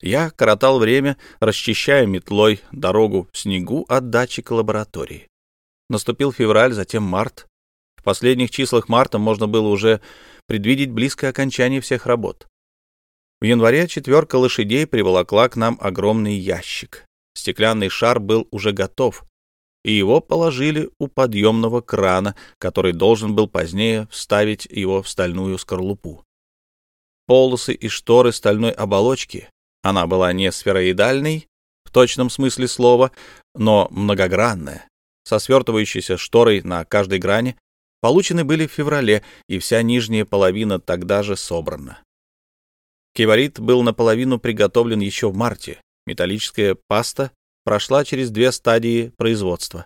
Я коротал время, расчищая метлой дорогу в снегу от дачи к лаборатории. Наступил февраль, затем март. В последних числах марта можно было уже предвидеть близкое окончание всех работ. В январе четверка лошадей приволокла к нам огромный ящик. Стеклянный шар был уже готов, и его положили у подъемного крана, который должен был позднее вставить его в стальную скорлупу. Полосы и шторы стальной оболочки, она была не сфероидальной в точном смысле слова, но многогранная, со свертывающейся шторой на каждой грани, получены были в феврале, и вся нижняя половина тогда же собрана. Кеварит был наполовину приготовлен еще в марте. Металлическая паста прошла через две стадии производства,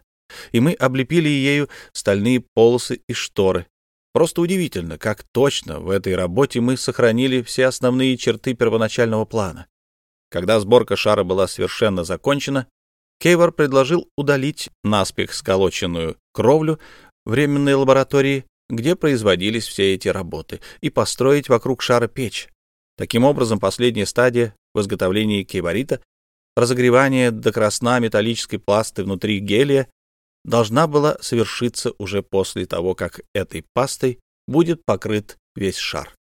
и мы облепили ею стальные полосы и шторы. Просто удивительно, как точно в этой работе мы сохранили все основные черты первоначального плана. Когда сборка шара была совершенно закончена, Кейвор предложил удалить наспех сколоченную кровлю временной лаборатории, где производились все эти работы, и построить вокруг шара печь. Таким образом, последняя стадия в изготовлении кейворита разогревание до красна металлической пласты внутри гелия должна была совершиться уже после того, как этой пастой будет покрыт весь шар.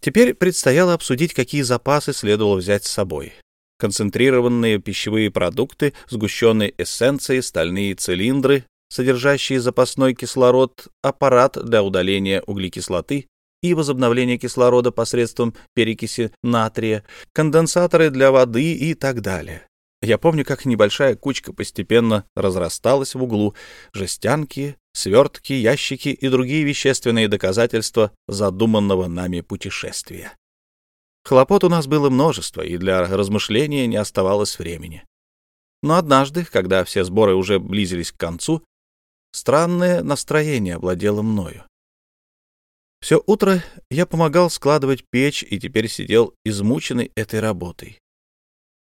Теперь предстояло обсудить, какие запасы следовало взять с собой. Концентрированные пищевые продукты, сгущенные эссенции, стальные цилиндры, содержащие запасной кислород, аппарат для удаления углекислоты, и возобновления кислорода посредством перекиси натрия, конденсаторы для воды и так далее. Я помню, как небольшая кучка постепенно разрасталась в углу. Жестянки, свертки, ящики и другие вещественные доказательства задуманного нами путешествия. Хлопот у нас было множество, и для размышления не оставалось времени. Но однажды, когда все сборы уже близились к концу, странное настроение овладело мною. Все утро я помогал складывать печь и теперь сидел измученный этой работой.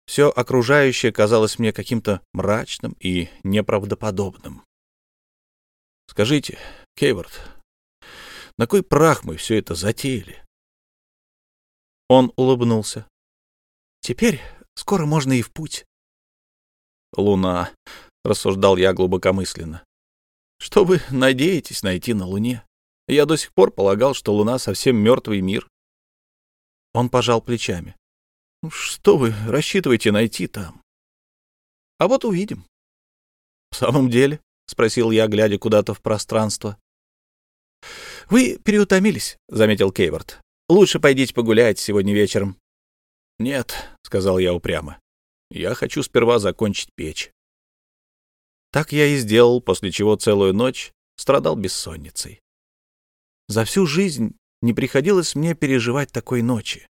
Все окружающее казалось мне каким-то мрачным и неправдоподобным. Скажите, Кейворд, на кой прах мы все это затеяли? Он улыбнулся. Теперь скоро можно и в путь. Луна, рассуждал я глубокомысленно. Что вы надеетесь найти на Луне? Я до сих пор полагал, что Луна совсем мертвый мир. Он пожал плечами. «Ну, что вы рассчитываете найти там? А вот увидим. В самом деле, спросил я, глядя куда-то в пространство. Вы переутомились, заметил Кейворт. Лучше пойдите погулять сегодня вечером. Нет, сказал я упрямо. Я хочу сперва закончить печь. Так я и сделал, после чего целую ночь страдал бессонницей. За всю жизнь не приходилось мне переживать такой ночи.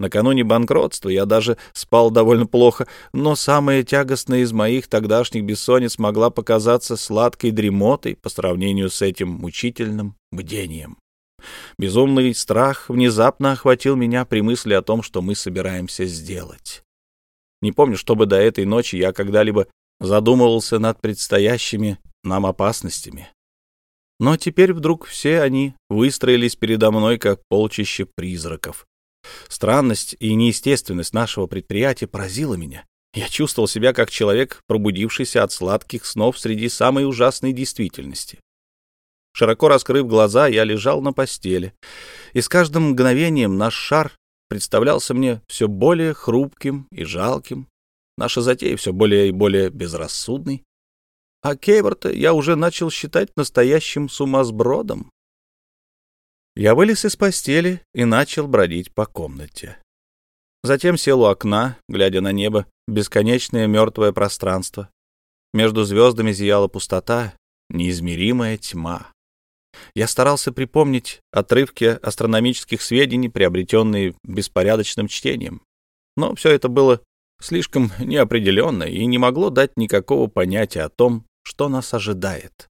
Накануне банкротства я даже спал довольно плохо, но самая тягостная из моих тогдашних бессонниц могла показаться сладкой дремотой по сравнению с этим мучительным бдением. Безумный страх внезапно охватил меня при мысли о том, что мы собираемся сделать. Не помню, чтобы до этой ночи я когда-либо задумывался над предстоящими нам опасностями. Но теперь вдруг все они выстроились передо мной, как полчище призраков. Странность и неестественность нашего предприятия поразила меня. Я чувствовал себя как человек, пробудившийся от сладких снов среди самой ужасной действительности. Широко раскрыв глаза, я лежал на постели, и с каждым мгновением наш шар представлялся мне все более хрупким и жалким, наша затея все более и более безрассудной. А Кейворта я уже начал считать настоящим сумасбродом. Я вылез из постели и начал бродить по комнате. Затем сел у окна, глядя на небо, бесконечное мертвое пространство. Между звездами зияла пустота, неизмеримая тьма. Я старался припомнить отрывки астрономических сведений, приобретенные беспорядочным чтением. Но все это было слишком неопределенно и не могло дать никакого понятия о том, что нас ожидает.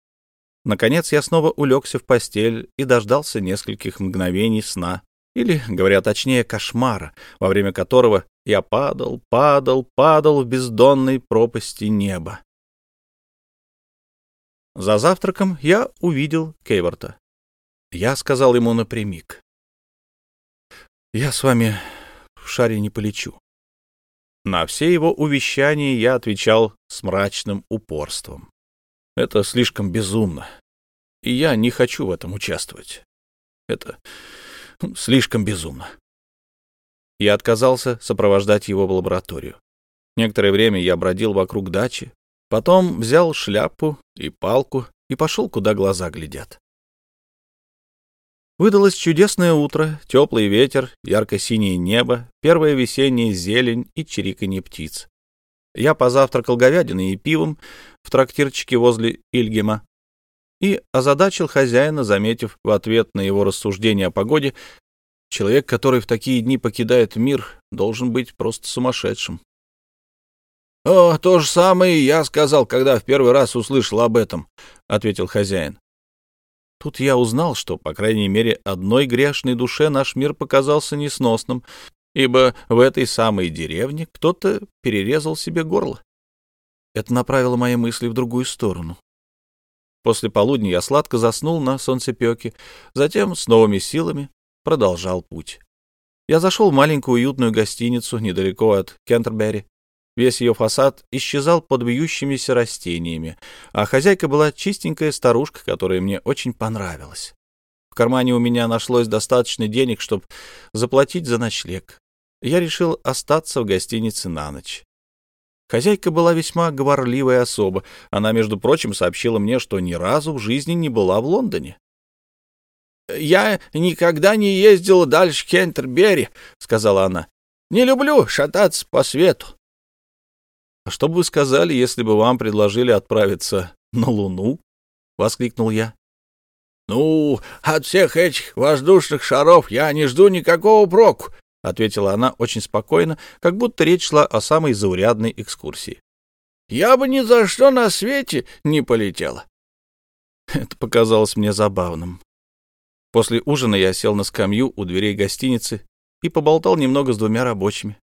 Наконец я снова улегся в постель и дождался нескольких мгновений сна, или, говоря точнее, кошмара, во время которого я падал, падал, падал в бездонной пропасти неба. За завтраком я увидел Кейворта. Я сказал ему напрямик. «Я с вами в шаре не полечу». На все его увещания я отвечал с мрачным упорством. Это слишком безумно, и я не хочу в этом участвовать. Это слишком безумно. Я отказался сопровождать его в лабораторию. Некоторое время я бродил вокруг дачи, потом взял шляпу и палку и пошел, куда глаза глядят. Выдалось чудесное утро, теплый ветер, ярко-синее небо, первая весенняя зелень и чириканье птиц. Я позавтракал говядиной и пивом в трактирчике возле Ильгема и озадачил хозяина, заметив в ответ на его рассуждение о погоде, человек, который в такие дни покидает мир, должен быть просто сумасшедшим. — О, то же самое я сказал, когда в первый раз услышал об этом, — ответил хозяин. Тут я узнал, что, по крайней мере, одной грешной душе наш мир показался несносным, ибо в этой самой деревне кто-то перерезал себе горло. Это направило мои мысли в другую сторону. После полудня я сладко заснул на солнцепеке, затем с новыми силами продолжал путь. Я зашел в маленькую уютную гостиницу недалеко от Кентербери. Весь ее фасад исчезал под вьющимися растениями, а хозяйка была чистенькая старушка, которая мне очень понравилась. В кармане у меня нашлось достаточно денег, чтобы заплатить за ночлег я решил остаться в гостинице на ночь. Хозяйка была весьма говорливая особа. Она, между прочим, сообщила мне, что ни разу в жизни не была в Лондоне. «Я никогда не ездила дальше Кентербери», — сказала она. «Не люблю шататься по свету». «А что бы вы сказали, если бы вам предложили отправиться на Луну?» — воскликнул я. «Ну, от всех этих воздушных шаров я не жду никакого проку», — ответила она очень спокойно, как будто речь шла о самой заурядной экскурсии. — Я бы ни за что на свете не полетела. Это показалось мне забавным. После ужина я сел на скамью у дверей гостиницы и поболтал немного с двумя рабочими.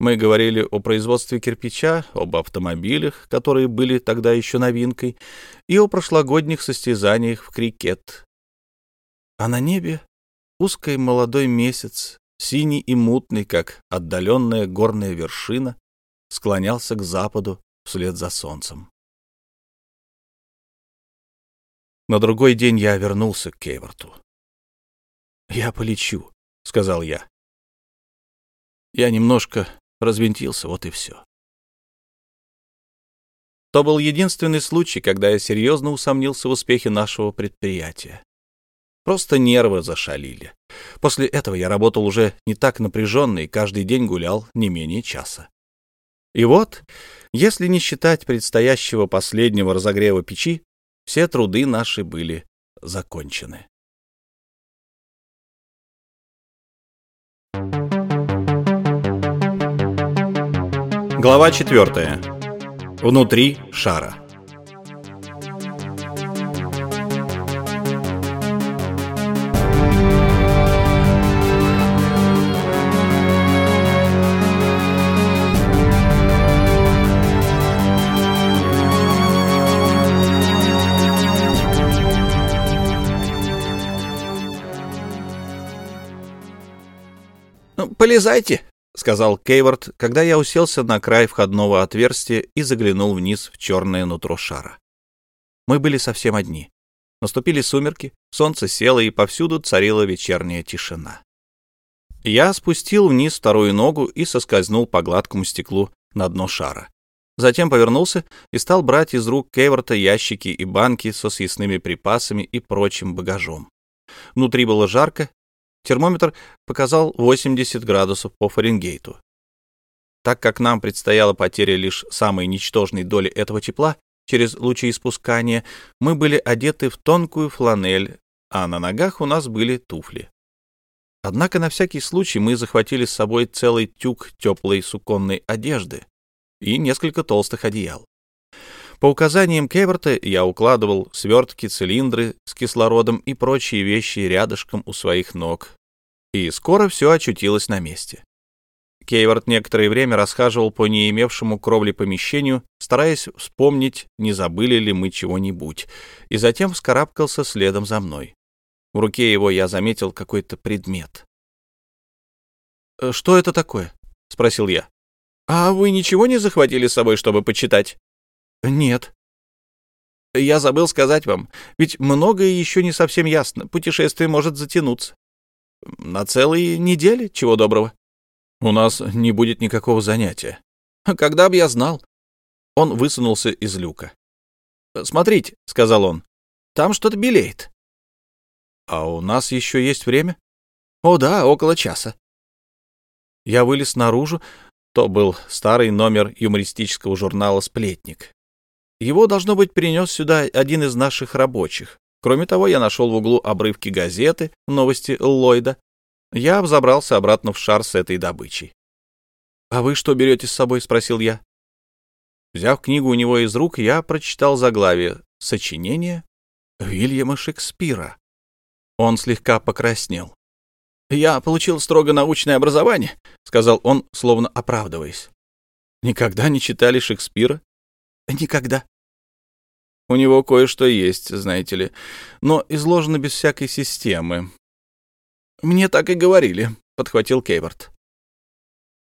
Мы говорили о производстве кирпича, об автомобилях, которые были тогда еще новинкой, и о прошлогодних состязаниях в крикет. А на небе узкий молодой месяц, синий и мутный, как отдаленная горная вершина, склонялся к западу вслед за солнцем. На другой день я вернулся к Кейворту. «Я полечу», — сказал я. Я немножко развинтился, вот и все. То был единственный случай, когда я серьезно усомнился в успехе нашего предприятия. Просто нервы зашалили. После этого я работал уже не так напряженно и каждый день гулял не менее часа. И вот, если не считать предстоящего последнего разогрева печи, все труды наши были закончены. Глава 4. Внутри шара. «Полезайте», — сказал Кейвард, когда я уселся на край входного отверстия и заглянул вниз в черное нутро шара. Мы были совсем одни. Наступили сумерки, солнце село, и повсюду царила вечерняя тишина. Я спустил вниз вторую ногу и соскользнул по гладкому стеклу на дно шара. Затем повернулся и стал брать из рук Кейворта ящики и банки со съестными припасами и прочим багажом. Внутри было жарко, Термометр показал 80 градусов по Фаренгейту. Так как нам предстояла потеря лишь самой ничтожной доли этого тепла через лучеиспускание, мы были одеты в тонкую фланель, а на ногах у нас были туфли. Однако на всякий случай мы захватили с собой целый тюк теплой суконной одежды и несколько толстых одеял. По указаниям Кеверта я укладывал свертки, цилиндры с кислородом и прочие вещи рядышком у своих ног, и скоро все очутилось на месте. Кейвард некоторое время расхаживал по не имевшему кровли помещению, стараясь вспомнить, не забыли ли мы чего-нибудь, и затем вскарабкался следом за мной. В руке его я заметил какой-то предмет. «Э, «Что это такое?» — спросил я. «А вы ничего не захватили с собой, чтобы почитать?» «Нет». «Я забыл сказать вам, ведь многое еще не совсем ясно. Путешествие может затянуться. На целые недели, чего доброго. У нас не будет никакого занятия. Когда бы я знал. Он высунулся из люка. «Смотрите», — сказал он, — «там что-то белеет». «А у нас еще есть время?» «О да, около часа». Я вылез наружу. То был старый номер юмористического журнала «Сплетник». Его, должно быть, перенес сюда один из наших рабочих. Кроме того, я нашел в углу обрывки газеты «Новости Ллойда». Я взобрался обратно в шар с этой добычей. «А вы что берете с собой?» — спросил я. Взяв книгу у него из рук, я прочитал заглавие «Сочинение Вильяма Шекспира». Он слегка покраснел. «Я получил строго научное образование», — сказал он, словно оправдываясь. «Никогда не читали Шекспира?» «Никогда», у него кое-что есть, знаете ли, но изложено без всякой системы. Мне так и говорили, подхватил Кейворт.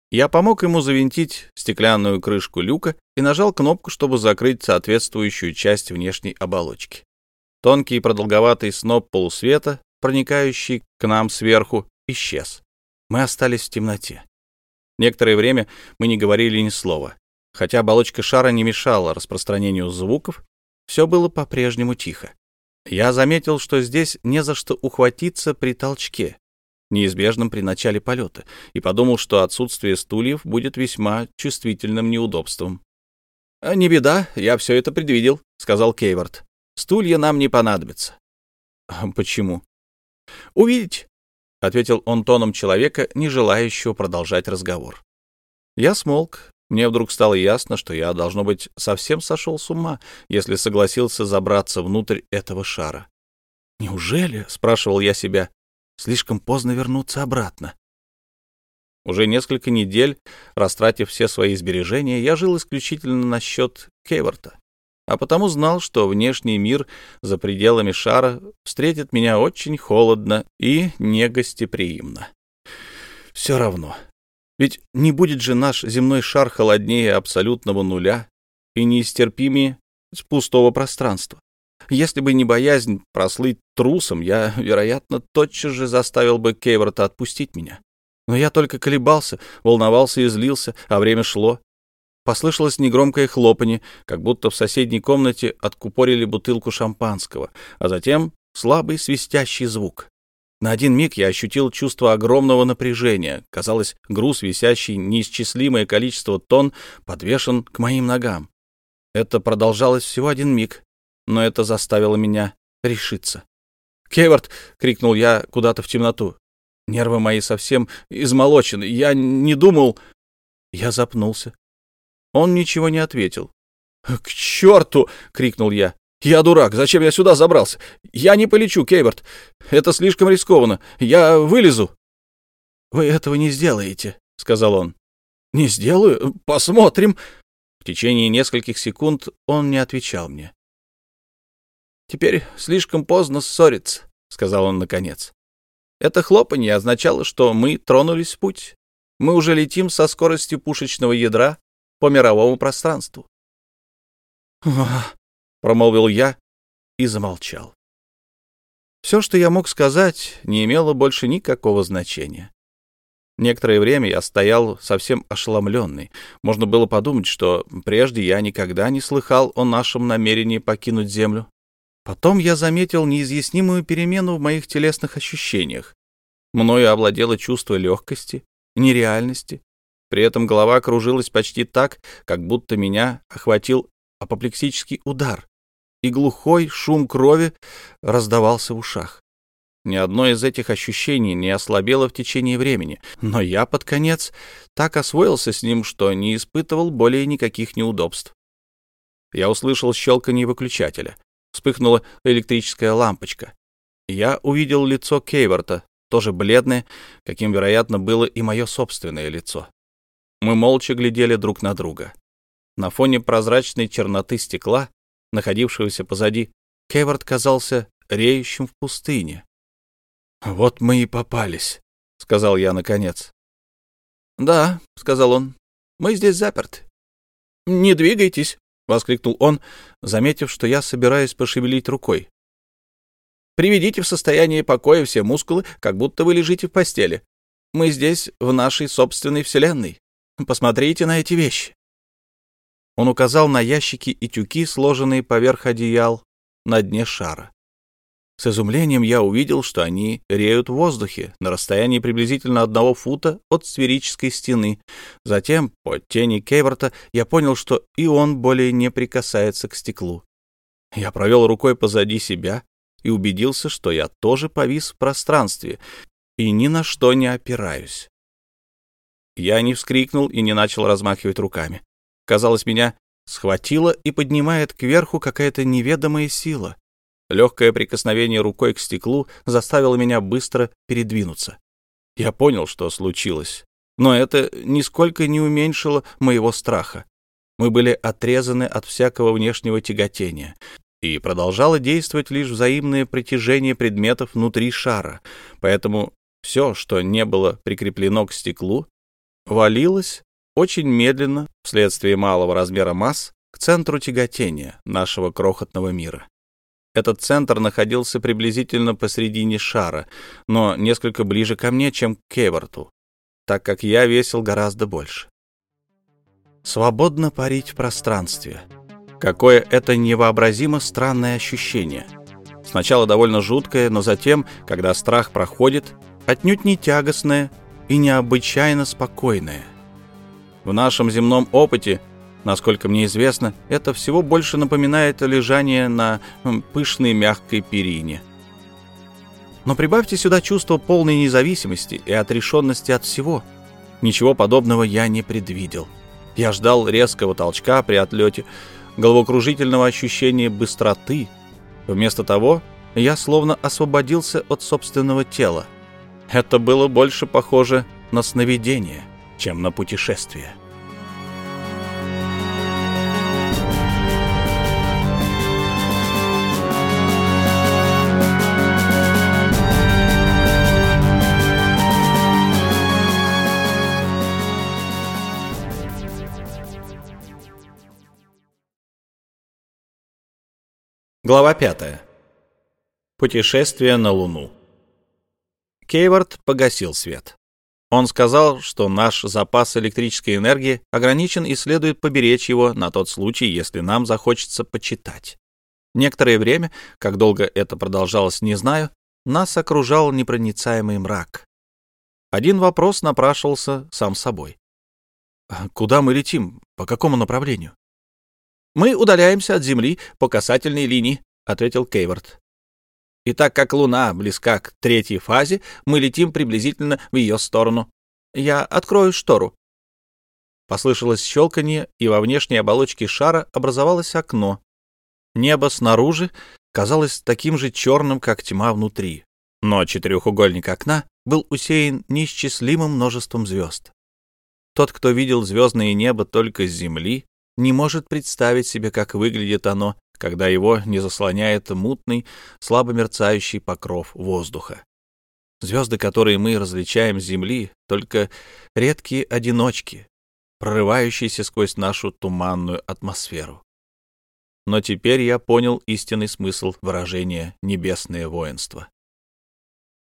Я помог ему завинтить стеклянную крышку люка и нажал кнопку, чтобы закрыть соответствующую часть внешней оболочки. Тонкий продолговатый сноп полусвета, проникающий к нам сверху, исчез. Мы остались в темноте. Некоторое время мы не говорили ни слова, хотя оболочка шара не мешала распространению звуков, все было по-прежнему тихо. Я заметил, что здесь не за что ухватиться при толчке, неизбежном при начале полета, и подумал, что отсутствие стульев будет весьма чувствительным неудобством. «А «Не беда, я все это предвидел», — сказал Кейвард. «Стулья нам не понадобятся». «А «Почему?» «Увидеть», — ответил он тоном человека, не желающего продолжать разговор. Я смолк, мне вдруг стало ясно, что я, должно быть, совсем сошел с ума, если согласился забраться внутрь этого шара. «Неужели?» — спрашивал я себя. «Слишком поздно вернуться обратно». Уже несколько недель, растратив все свои сбережения, я жил исключительно на счет Кейворта, а потому знал, что внешний мир за пределами шара встретит меня очень холодно и негостеприимно. Все равно. Ведь не будет же наш земной шар холоднее абсолютного нуля и неистерпимее пустого пространства. Если бы не боязнь прослыть трусом, я, вероятно, тотчас же заставил бы Кейворта отпустить меня. Но я только колебался, волновался и злился, а время шло. Послышалось негромкое хлопанье, как будто в соседней комнате откупорили бутылку шампанского, а затем слабый свистящий звук. На один миг я ощутил чувство огромного напряжения. Казалось, груз, висящий неисчислимое количество тонн, подвешен к моим ногам. Это продолжалось всего один миг, но это заставило меня решиться. «Кевард!» — крикнул я куда-то в темноту. Нервы мои совсем измолочены. Я не думал... Я запнулся. Он ничего не ответил. «К черту!» — крикнул я. «Я дурак. Зачем я сюда забрался? Я не полечу, Кейберт. Это слишком рискованно. Я вылезу». «Вы этого не сделаете», — сказал он. «Не сделаю? Посмотрим». В течение нескольких секунд он не отвечал мне. «Теперь слишком поздно ссориться», — сказал он наконец. Это хлопанье означало, что мы тронулись в путь. Мы уже летим со скоростью пушечного ядра по мировому пространству. Промолвил я и замолчал. Все, что я мог сказать, не имело больше никакого значения. Некоторое время я стоял совсем ошеломленный. Можно было подумать, что прежде я никогда не слыхал о нашем намерении покинуть Землю. Потом я заметил неизъяснимую перемену в моих телесных ощущениях. Мною овладело чувство легкости, нереальности. При этом голова кружилась почти так, как будто меня охватил апоплексический удар, и глухой шум крови раздавался в ушах. Ни одно из этих ощущений не ослабело в течение времени, но я под конец так освоился с ним, что не испытывал более никаких неудобств. Я услышал щелканье выключателя вспыхнула электрическая лампочка. Я увидел лицо Кейворта, тоже бледное, каким, вероятно, было и мое собственное лицо. Мы молча глядели друг на друга. На фоне прозрачной черноты стекла, находившегося позади, Кейворт казался реющим в пустыне. «Вот мы и попались», — сказал я наконец. «Да», — сказал он, — «мы здесь заперты». «Не двигайтесь», — воскликнул он, заметив, что я собираюсь пошевелить рукой. «Приведите в состояние покоя все мускулы, как будто вы лежите в постели. Мы здесь, в нашей собственной вселенной. Посмотрите на эти вещи». Он указал на ящики и тюки, сложенные поверх одеял на дне шара. С изумлением я увидел, что они реют в воздухе на расстоянии приблизительно одного фута от сферической стены. Затем, по тени Кейворта, я понял, что и он более не прикасается к стеклу. Я провел рукой позади себя и убедился, что я тоже повис в пространстве и ни на что не опираюсь. Я не вскрикнул и не начал размахивать руками. Казалось, меня схватила и поднимает кверху какая-то неведомая сила. Легкое прикосновение рукой к стеклу заставило меня быстро передвинуться. Я понял, что случилось, но это нисколько не уменьшило моего страха. Мы были отрезаны от всякого внешнего тяготения, и продолжало действовать лишь взаимное притяжение предметов внутри шара, поэтому все, что не было прикреплено к стеклу, валилось очень медленно, вследствие малого размера масс, к центру тяготения нашего крохотного мира. Этот центр находился приблизительно посредине шара, но несколько ближе ко мне, чем к Кеварту, так как я весил гораздо больше. Свободно парить в пространстве. Какое это невообразимо странное ощущение. Сначала довольно жуткое, но затем, когда страх проходит, отнюдь не тягостное и необычайно спокойное. В нашем земном опыте Насколько мне известно, это всего больше напоминает лежание на пышной мягкой перине. Но прибавьте сюда чувство полной независимости и отрешенности от всего. Ничего подобного я не предвидел. Я ждал резкого толчка при отлете, головокружительного ощущения быстроты. Вместо того я словно освободился от собственного тела. Это было больше похоже на сновидение, чем на путешествие. Глава 5. Путешествие на Луну. Кейвард погасил свет. Он сказал, что наш запас электрической энергии ограничен и следует поберечь его на тот случай, если нам захочется почитать. Некоторое время, как долго это продолжалось, не знаю, нас окружал непроницаемый мрак. Один вопрос напрашивался сам собой. «Куда мы летим? По какому направлению?» «Мы удаляемся от Земли по касательной линии», — ответил Кейвард. «И так как Луна близка к третьей фазе, мы летим приблизительно в ее сторону. Я открою штору». Послышалось щелканье, и во внешней оболочке шара образовалось окно. Небо снаружи казалось таким же черным, как тьма внутри, но четырехугольник окна был усеян неисчислимым множеством звезд. Тот, кто видел звездное небо только с Земли, не может представить себе, как выглядит оно, когда его не заслоняет мутный, слабо мерцающий покров воздуха. Звезды, которые мы различаем с Земли, только редкие одиночки, прорывающиеся сквозь нашу туманную атмосферу. Но теперь я понял истинный смысл выражения «небесное воинство».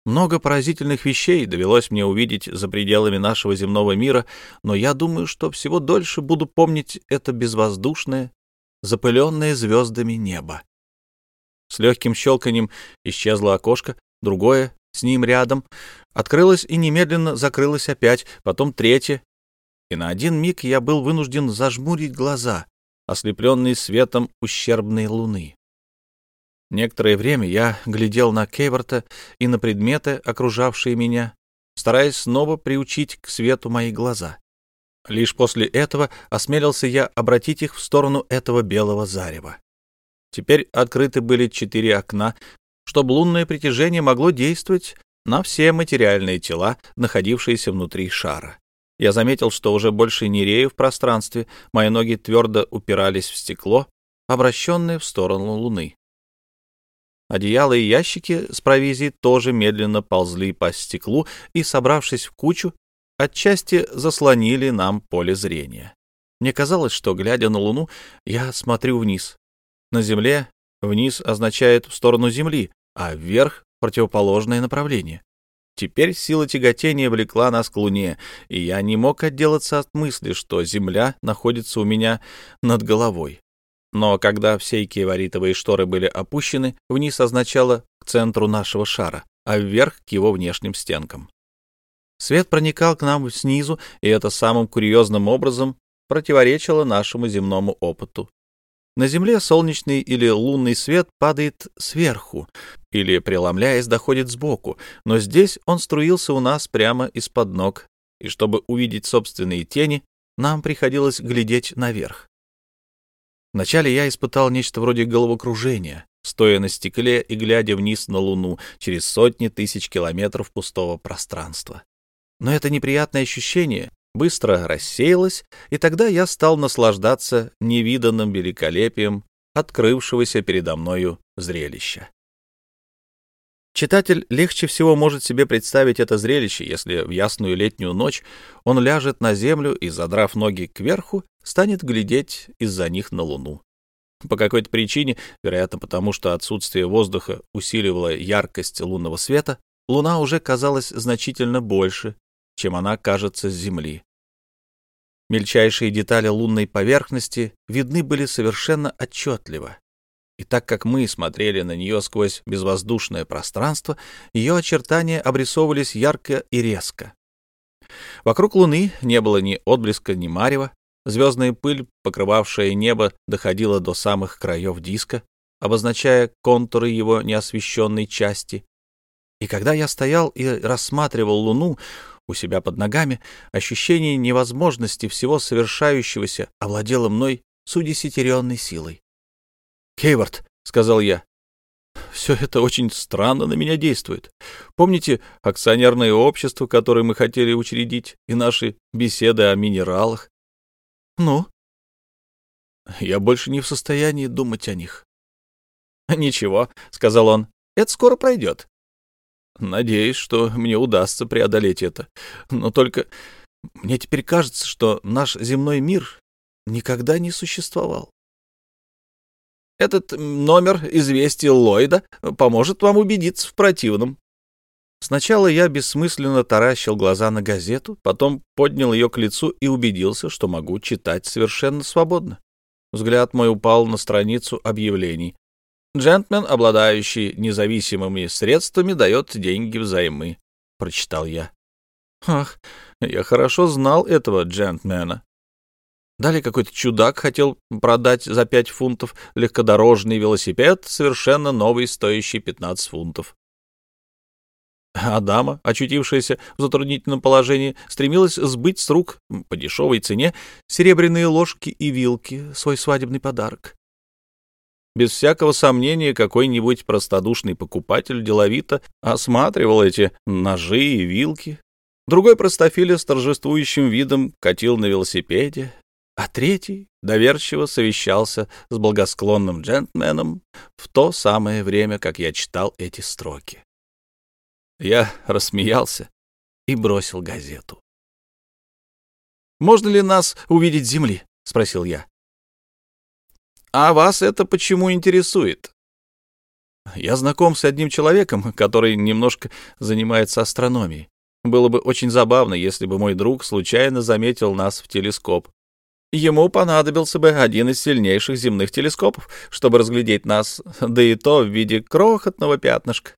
Много поразительных вещей довелось мне увидеть за пределами нашего земного мира, но я думаю, что всего дольше буду помнить это безвоздушное, запыленное звездами небо. С легким щелканием исчезло окошко, другое, с ним рядом, открылось и немедленно закрылось опять, потом третье, и на один миг я был вынужден зажмурить глаза, ослепленные светом ущербной луны. Некоторое время я глядел на Кейворта и на предметы, окружавшие меня, стараясь снова приучить к свету мои глаза. Лишь после этого осмелился я обратить их в сторону этого белого зарева. Теперь открыты были четыре окна, чтобы лунное притяжение могло действовать на все материальные тела, находившиеся внутри шара. Я заметил, что уже больше не рею в пространстве, мои ноги твердо упирались в стекло, обращенное в сторону Луны. Одеяла и ящики с провизией тоже медленно ползли по стеклу и, собравшись в кучу, отчасти заслонили нам поле зрения. Мне казалось, что, глядя на Луну, я смотрю вниз. На Земле вниз означает в сторону Земли, а вверх — противоположное направление. Теперь сила тяготения влекла нас к Луне, и я не мог отделаться от мысли, что Земля находится у меня над головой. Но когда все киеваритовые шторы были опущены, вниз означало к центру нашего шара, а вверх — к его внешним стенкам. Свет проникал к нам снизу, и это самым курьезным образом противоречило нашему земному опыту. На Земле солнечный или лунный свет падает сверху или, преломляясь, доходит сбоку, но здесь он струился у нас прямо из-под ног, и чтобы увидеть собственные тени, нам приходилось глядеть наверх. Вначале я испытал нечто вроде головокружения, стоя на стекле и глядя вниз на Луну через сотни тысяч километров пустого пространства. Но это неприятное ощущение быстро рассеялось, и тогда я стал наслаждаться невиданным великолепием открывшегося передо мною зрелища. Читатель легче всего может себе представить это зрелище, если в ясную летнюю ночь он ляжет на землю и, задрав ноги кверху, станет глядеть из-за них на Луну. По какой-то причине, вероятно потому, что отсутствие воздуха усиливало яркость лунного света, Луна уже казалась значительно больше, чем она кажется с Земли. Мельчайшие детали лунной поверхности видны были совершенно отчетливо. И так как мы смотрели на нее сквозь безвоздушное пространство, ее очертания обрисовывались ярко и резко. Вокруг Луны не было ни отблеска, ни марева, Звездная пыль, покрывавшая небо, доходила до самых краев диска, обозначая контуры его неосвещенной части. И когда я стоял и рассматривал Луну у себя под ногами, ощущение невозможности всего совершающегося овладело мной с удесятеренной силой. «Кейвард», — сказал я, — все это очень странно на меня действует. Помните акционерное общество, которое мы хотели учредить, и наши беседы о минералах? Ну? Я больше не в состоянии думать о них. Ничего, сказал он, это скоро пройдет. Надеюсь, что мне удастся преодолеть это. Но только мне теперь кажется, что наш земной мир никогда не существовал. Этот номер известия Ллойда поможет вам убедиться в противном. Сначала я бессмысленно таращил глаза на газету, потом поднял ее к лицу и убедился, что могу читать совершенно свободно. Взгляд мой упал на страницу объявлений. «Джентльмен, обладающий независимыми средствами, дает деньги взаймы», — прочитал я. Ах, я хорошо знал этого джентльмена. Далее какой-то чудак хотел продать за пять фунтов легкодорожный велосипед, совершенно новый, стоящий 15 фунтов. А дама, очутившаяся в затруднительном положении, стремилась сбыть с рук по дешевой цене серебряные ложки и вилки, свой свадебный подарок. Без всякого сомнения, какой-нибудь простодушный покупатель деловито осматривал эти ножи и вилки. Другой простофиля с торжествующим видом катил на велосипеде, а третий доверчиво совещался с благосклонным джентльменом в то самое время, как я читал эти строки. Я рассмеялся и бросил газету. «Можно ли нас увидеть с земли?» — спросил я. «А вас это почему интересует?» «Я знаком с одним человеком, который немножко занимается астрономией. Было бы очень забавно, если бы мой друг случайно заметил нас в телескоп ему понадобился бы один из сильнейших земных телескопов, чтобы разглядеть нас, да и то в виде крохотного пятнышка.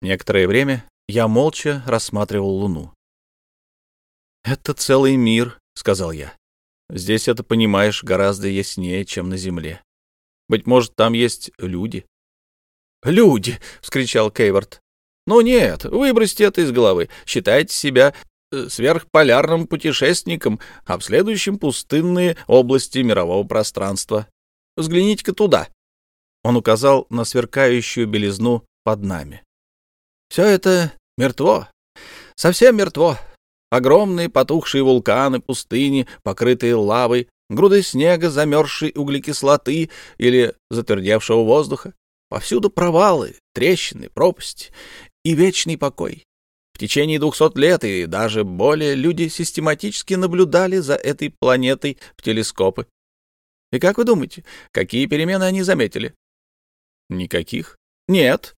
Некоторое время я молча рассматривал Луну. «Это целый мир», — сказал я. «Здесь это понимаешь гораздо яснее, чем на Земле. Быть может, там есть люди». «Люди!» — вскричал Кейворт. «Ну нет, выбросьте это из головы. Считайте себя Э, сверхполярным путешественником, обследующим пустынные области мирового пространства. Взгляните-ка туда. Он указал на сверкающую белизну под нами. Все это мертво, совсем мертво. Огромные потухшие вулканы, пустыни, покрытые лавой, груды снега, замерзшей углекислоты или затвердевшего воздуха. Повсюду провалы, трещины, пропасти и вечный покой. В течение двухсот лет и даже более люди систематически наблюдали за этой планетой в телескопы. И как вы думаете, какие перемены они заметили? Никаких. Нет.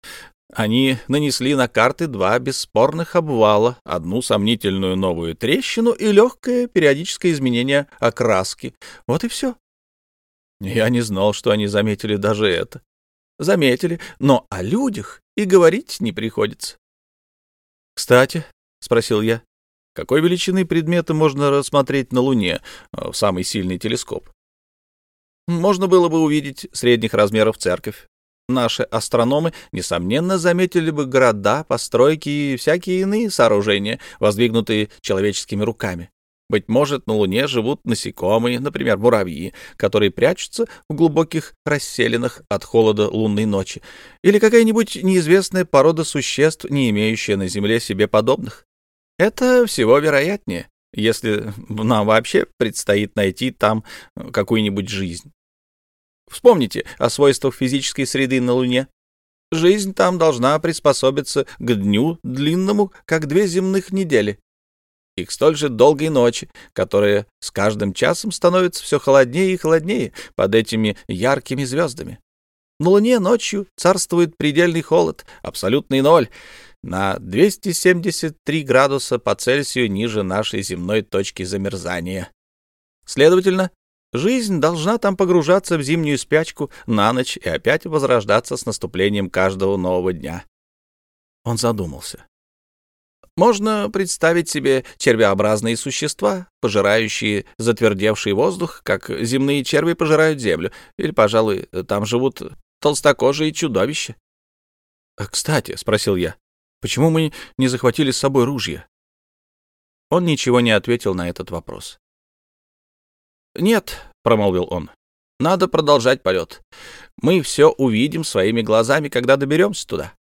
Они нанесли на карты два бесспорных обвала, одну сомнительную новую трещину и легкое периодическое изменение окраски. Вот и все. Я не знал, что они заметили даже это. Заметили, но о людях и говорить не приходится. «Кстати», — спросил я, — «какой величины предметы можно рассмотреть на Луне э, в самый сильный телескоп?» Можно было бы увидеть средних размеров церковь. Наши астрономы, несомненно, заметили бы города, постройки и всякие иные сооружения, воздвигнутые человеческими руками. Быть может, на Луне живут насекомые, например, муравьи, которые прячутся в глубоких расселинах от холода лунной ночи, или какая-нибудь неизвестная порода существ, не имеющая на Земле себе подобных. Это всего вероятнее, если нам вообще предстоит найти там какую-нибудь жизнь. Вспомните о свойствах физической среды на Луне. Жизнь там должна приспособиться к дню длинному, как две земных недели и к столь же долгой ночи, которая с каждым часом становится все холоднее и холоднее под этими яркими звездами. На Луне ночью царствует предельный холод, абсолютный ноль, на 273 градуса по Цельсию ниже нашей земной точки замерзания. Следовательно, жизнь должна там погружаться в зимнюю спячку на ночь и опять возрождаться с наступлением каждого нового дня. Он задумался. Можно представить себе червеобразные существа, пожирающие затвердевший воздух, как земные черви пожирают землю, или, пожалуй, там живут толстокожие чудовища. «А, «Кстати», — спросил я, — «почему мы не захватили с собой ружья?» Он ничего не ответил на этот вопрос. «Нет», — промолвил он, Надо продолжать полет. Мы все увидим своими глазами, когда доберемся туда.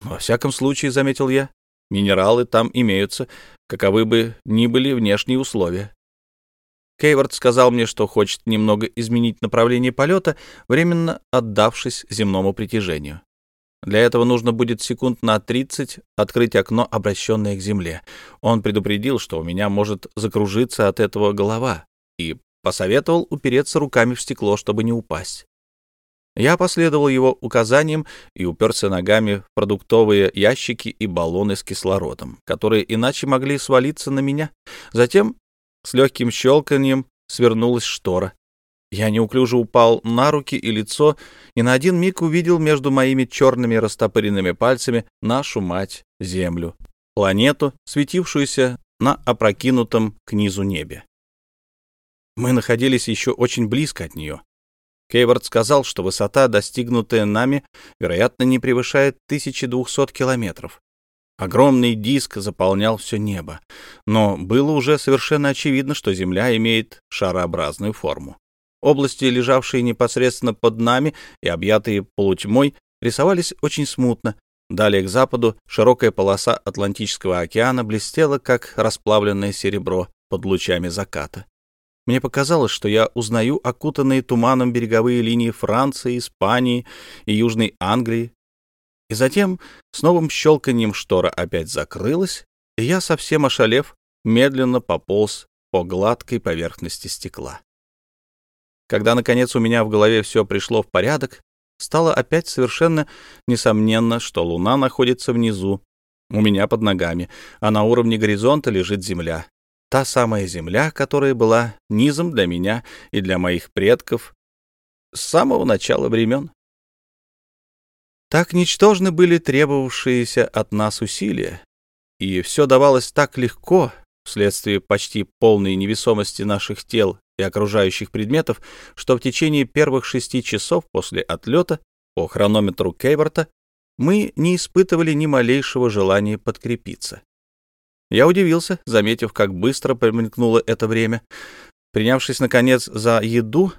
Во всяком случае, — заметил я, — минералы там имеются, каковы бы ни были внешние условия. Кейвард сказал мне, что хочет немного изменить направление полета, временно отдавшись земному притяжению. Для этого нужно будет секунд на 30 открыть окно, обращенное к земле. Он предупредил, что у меня может закружиться от этого голова, и посоветовал упереться руками в стекло, чтобы не упасть. Я последовал его указаниям и уперся ногами в продуктовые ящики и баллоны с кислородом, которые иначе могли свалиться на меня. Затем с легким щелканьем свернулась штора. Я неуклюже упал на руки и лицо, и на один миг увидел между моими черными растопыренными пальцами нашу мать, Землю, планету, светившуюся на опрокинутом к низу небе. Мы находились еще очень близко от нее. Кейвард сказал, что высота, достигнутая нами, вероятно, не превышает 1200 километров. Огромный диск заполнял все небо, но было уже совершенно очевидно, что Земля имеет шарообразную форму. Области, лежавшие непосредственно под нами и объятые полутьмой, рисовались очень смутно. Далее к западу широкая полоса Атлантического океана блестела, как расплавленное серебро под лучами заката. Мне показалось, что я узнаю окутанные туманом береговые линии Франции, Испании и Южной Англии, и затем с новым щелканием штора опять закрылась, и я, совсем ошалев, медленно пополз по гладкой поверхности стекла. Когда, наконец, у меня в голове все пришло в порядок, стало опять совершенно несомненно, что Луна находится внизу, у меня под ногами, а на уровне горизонта лежит Земля. Та самая Земля, которая была низом для меня и для моих предков с самого начала времен. Так ничтожны были требовавшиеся от нас усилия, и все давалось так легко вследствие почти полной невесомости наших тел и окружающих предметов, что в течение первых шести часов после отлета по хронометру Кейворта мы не испытывали ни малейшего желания подкрепиться. Я удивился, заметив, как быстро промелькнуло это время. Принявшись, наконец, за еду,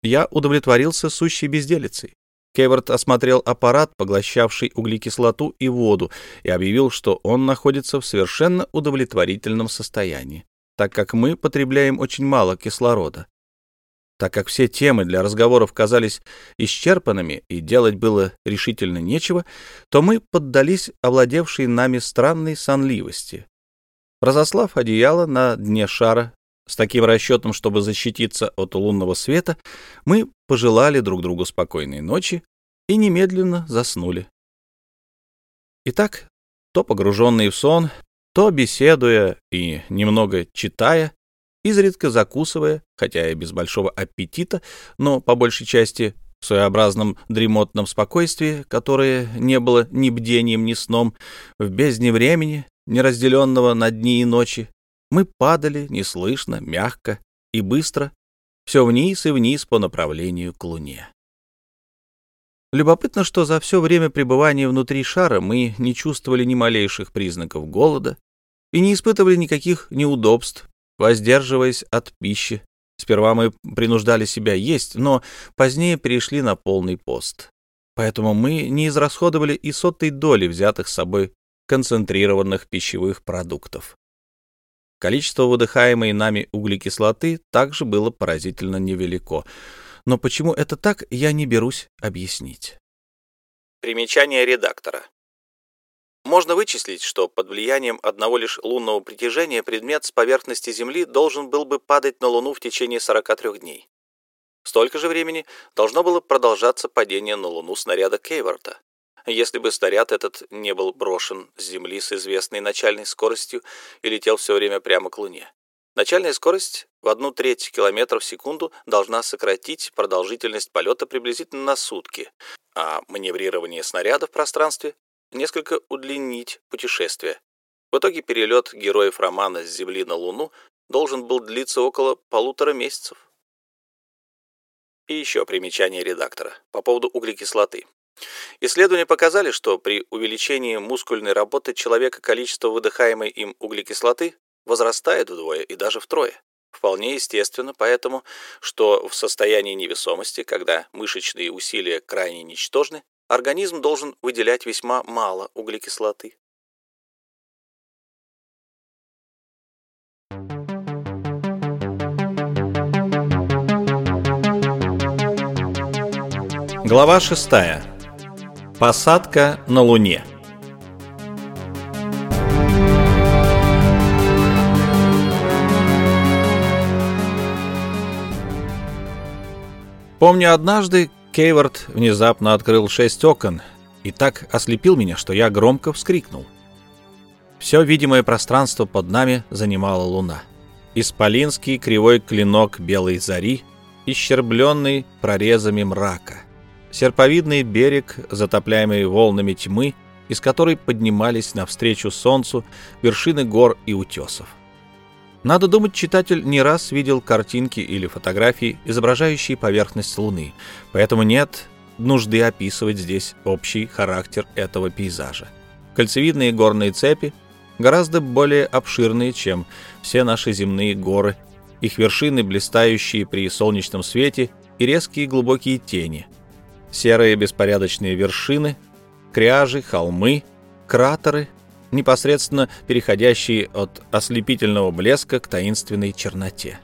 я удовлетворился сущей безделицей. Кевард осмотрел аппарат, поглощавший углекислоту и воду, и объявил, что он находится в совершенно удовлетворительном состоянии, так как мы потребляем очень мало кислорода. Так как все темы для разговоров казались исчерпанными и делать было решительно нечего, то мы поддались овладевшей нами странной сонливости. Разослав одеяло на дне шара с таким расчетом, чтобы защититься от лунного света, мы пожелали друг другу спокойной ночи и немедленно заснули. Итак, то погруженные в сон, то беседуя и немного читая, изредка закусывая, хотя и без большого аппетита, но по большей части в своеобразном дремотном спокойствии, которое не было ни бдением, ни сном, в бездне времени, неразделенного на дни и ночи, мы падали неслышно, мягко и быстро, все вниз и вниз по направлению к Луне. Любопытно, что за все время пребывания внутри шара мы не чувствовали ни малейших признаков голода и не испытывали никаких неудобств, воздерживаясь от пищи. Сперва мы принуждали себя есть, но позднее перешли на полный пост. Поэтому мы не израсходовали и сотой доли взятых с собой концентрированных пищевых продуктов. Количество выдыхаемой нами углекислоты также было поразительно невелико. Но почему это так, я не берусь объяснить. Примечание редактора. Можно вычислить, что под влиянием одного лишь лунного притяжения предмет с поверхности Земли должен был бы падать на Луну в течение 43 дней. Столько же времени должно было продолжаться падение на Луну снаряда Кейворта если бы снаряд этот не был брошен с Земли с известной начальной скоростью и летел все время прямо к Луне. Начальная скорость в одну треть километра в секунду должна сократить продолжительность полета приблизительно на сутки, а маневрирование снаряда в пространстве несколько удлинить путешествие. В итоге перелет героев романа с Земли на Луну должен был длиться около полутора месяцев. И еще примечание редактора по поводу углекислоты. Исследования показали, что при увеличении мускульной работы человека количество выдыхаемой им углекислоты возрастает вдвое и даже втрое. Вполне естественно, поэтому, что в состоянии невесомости, когда мышечные усилия крайне ничтожны, организм должен выделять весьма мало углекислоты. Глава 6. Посадка на Луне. Помню, однажды Кейвард внезапно открыл шесть окон и так ослепил меня, что я громко вскрикнул. Все видимое пространство под нами занимала луна. Исполинский кривой клинок белой зари, исчербленный прорезами мрака. Серповидный берег, затопляемый волнами тьмы, из которой поднимались навстречу солнцу вершины гор и утесов. Надо думать, читатель не раз видел картинки или фотографии, изображающие поверхность Луны, поэтому нет нужды описывать здесь общий характер этого пейзажа. Кольцевидные горные цепи гораздо более обширные, чем все наши земные горы, их вершины блистающие при солнечном свете и резкие глубокие тени, серые беспорядочные вершины, кряжи, холмы, кратеры непосредственно переходящие от ослепительного блеска к таинственной черноте.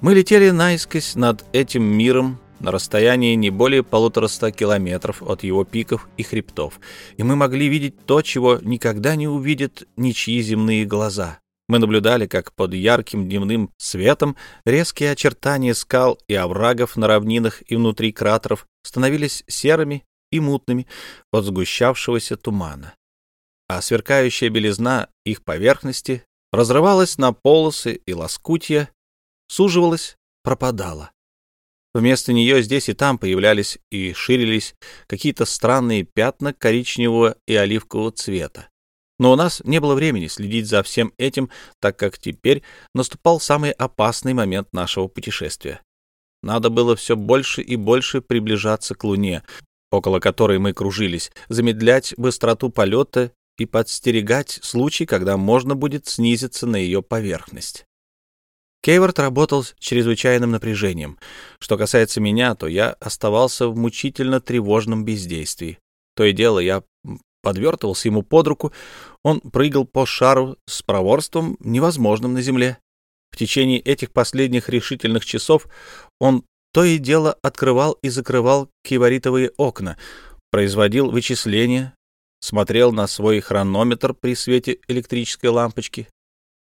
Мы летели наискось над этим миром на расстоянии не более полутораста километров от его пиков и хребтов, и мы могли видеть то, чего никогда не увидят ничьи земные глаза. Мы наблюдали, как под ярким дневным светом резкие очертания скал и оврагов на равнинах и внутри кратеров становились серыми и мутными от сгущавшегося тумана а сверкающая белизна их поверхности разрывалась на полосы и лоскутья, суживалась, пропадала. Вместо нее здесь и там появлялись и ширились какие-то странные пятна коричневого и оливкового цвета. Но у нас не было времени следить за всем этим, так как теперь наступал самый опасный момент нашего путешествия. Надо было все больше и больше приближаться к Луне, около которой мы кружились, замедлять быстроту полета и подстерегать случай, когда можно будет снизиться на ее поверхность. Кейворт работал с чрезвычайным напряжением. Что касается меня, то я оставался в мучительно тревожном бездействии. То и дело я подвертывался ему под руку, он прыгал по шару с проворством, невозможным на земле. В течение этих последних решительных часов он то и дело открывал и закрывал киваритовые окна, производил вычисления, смотрел на свой хронометр при свете электрической лампочки.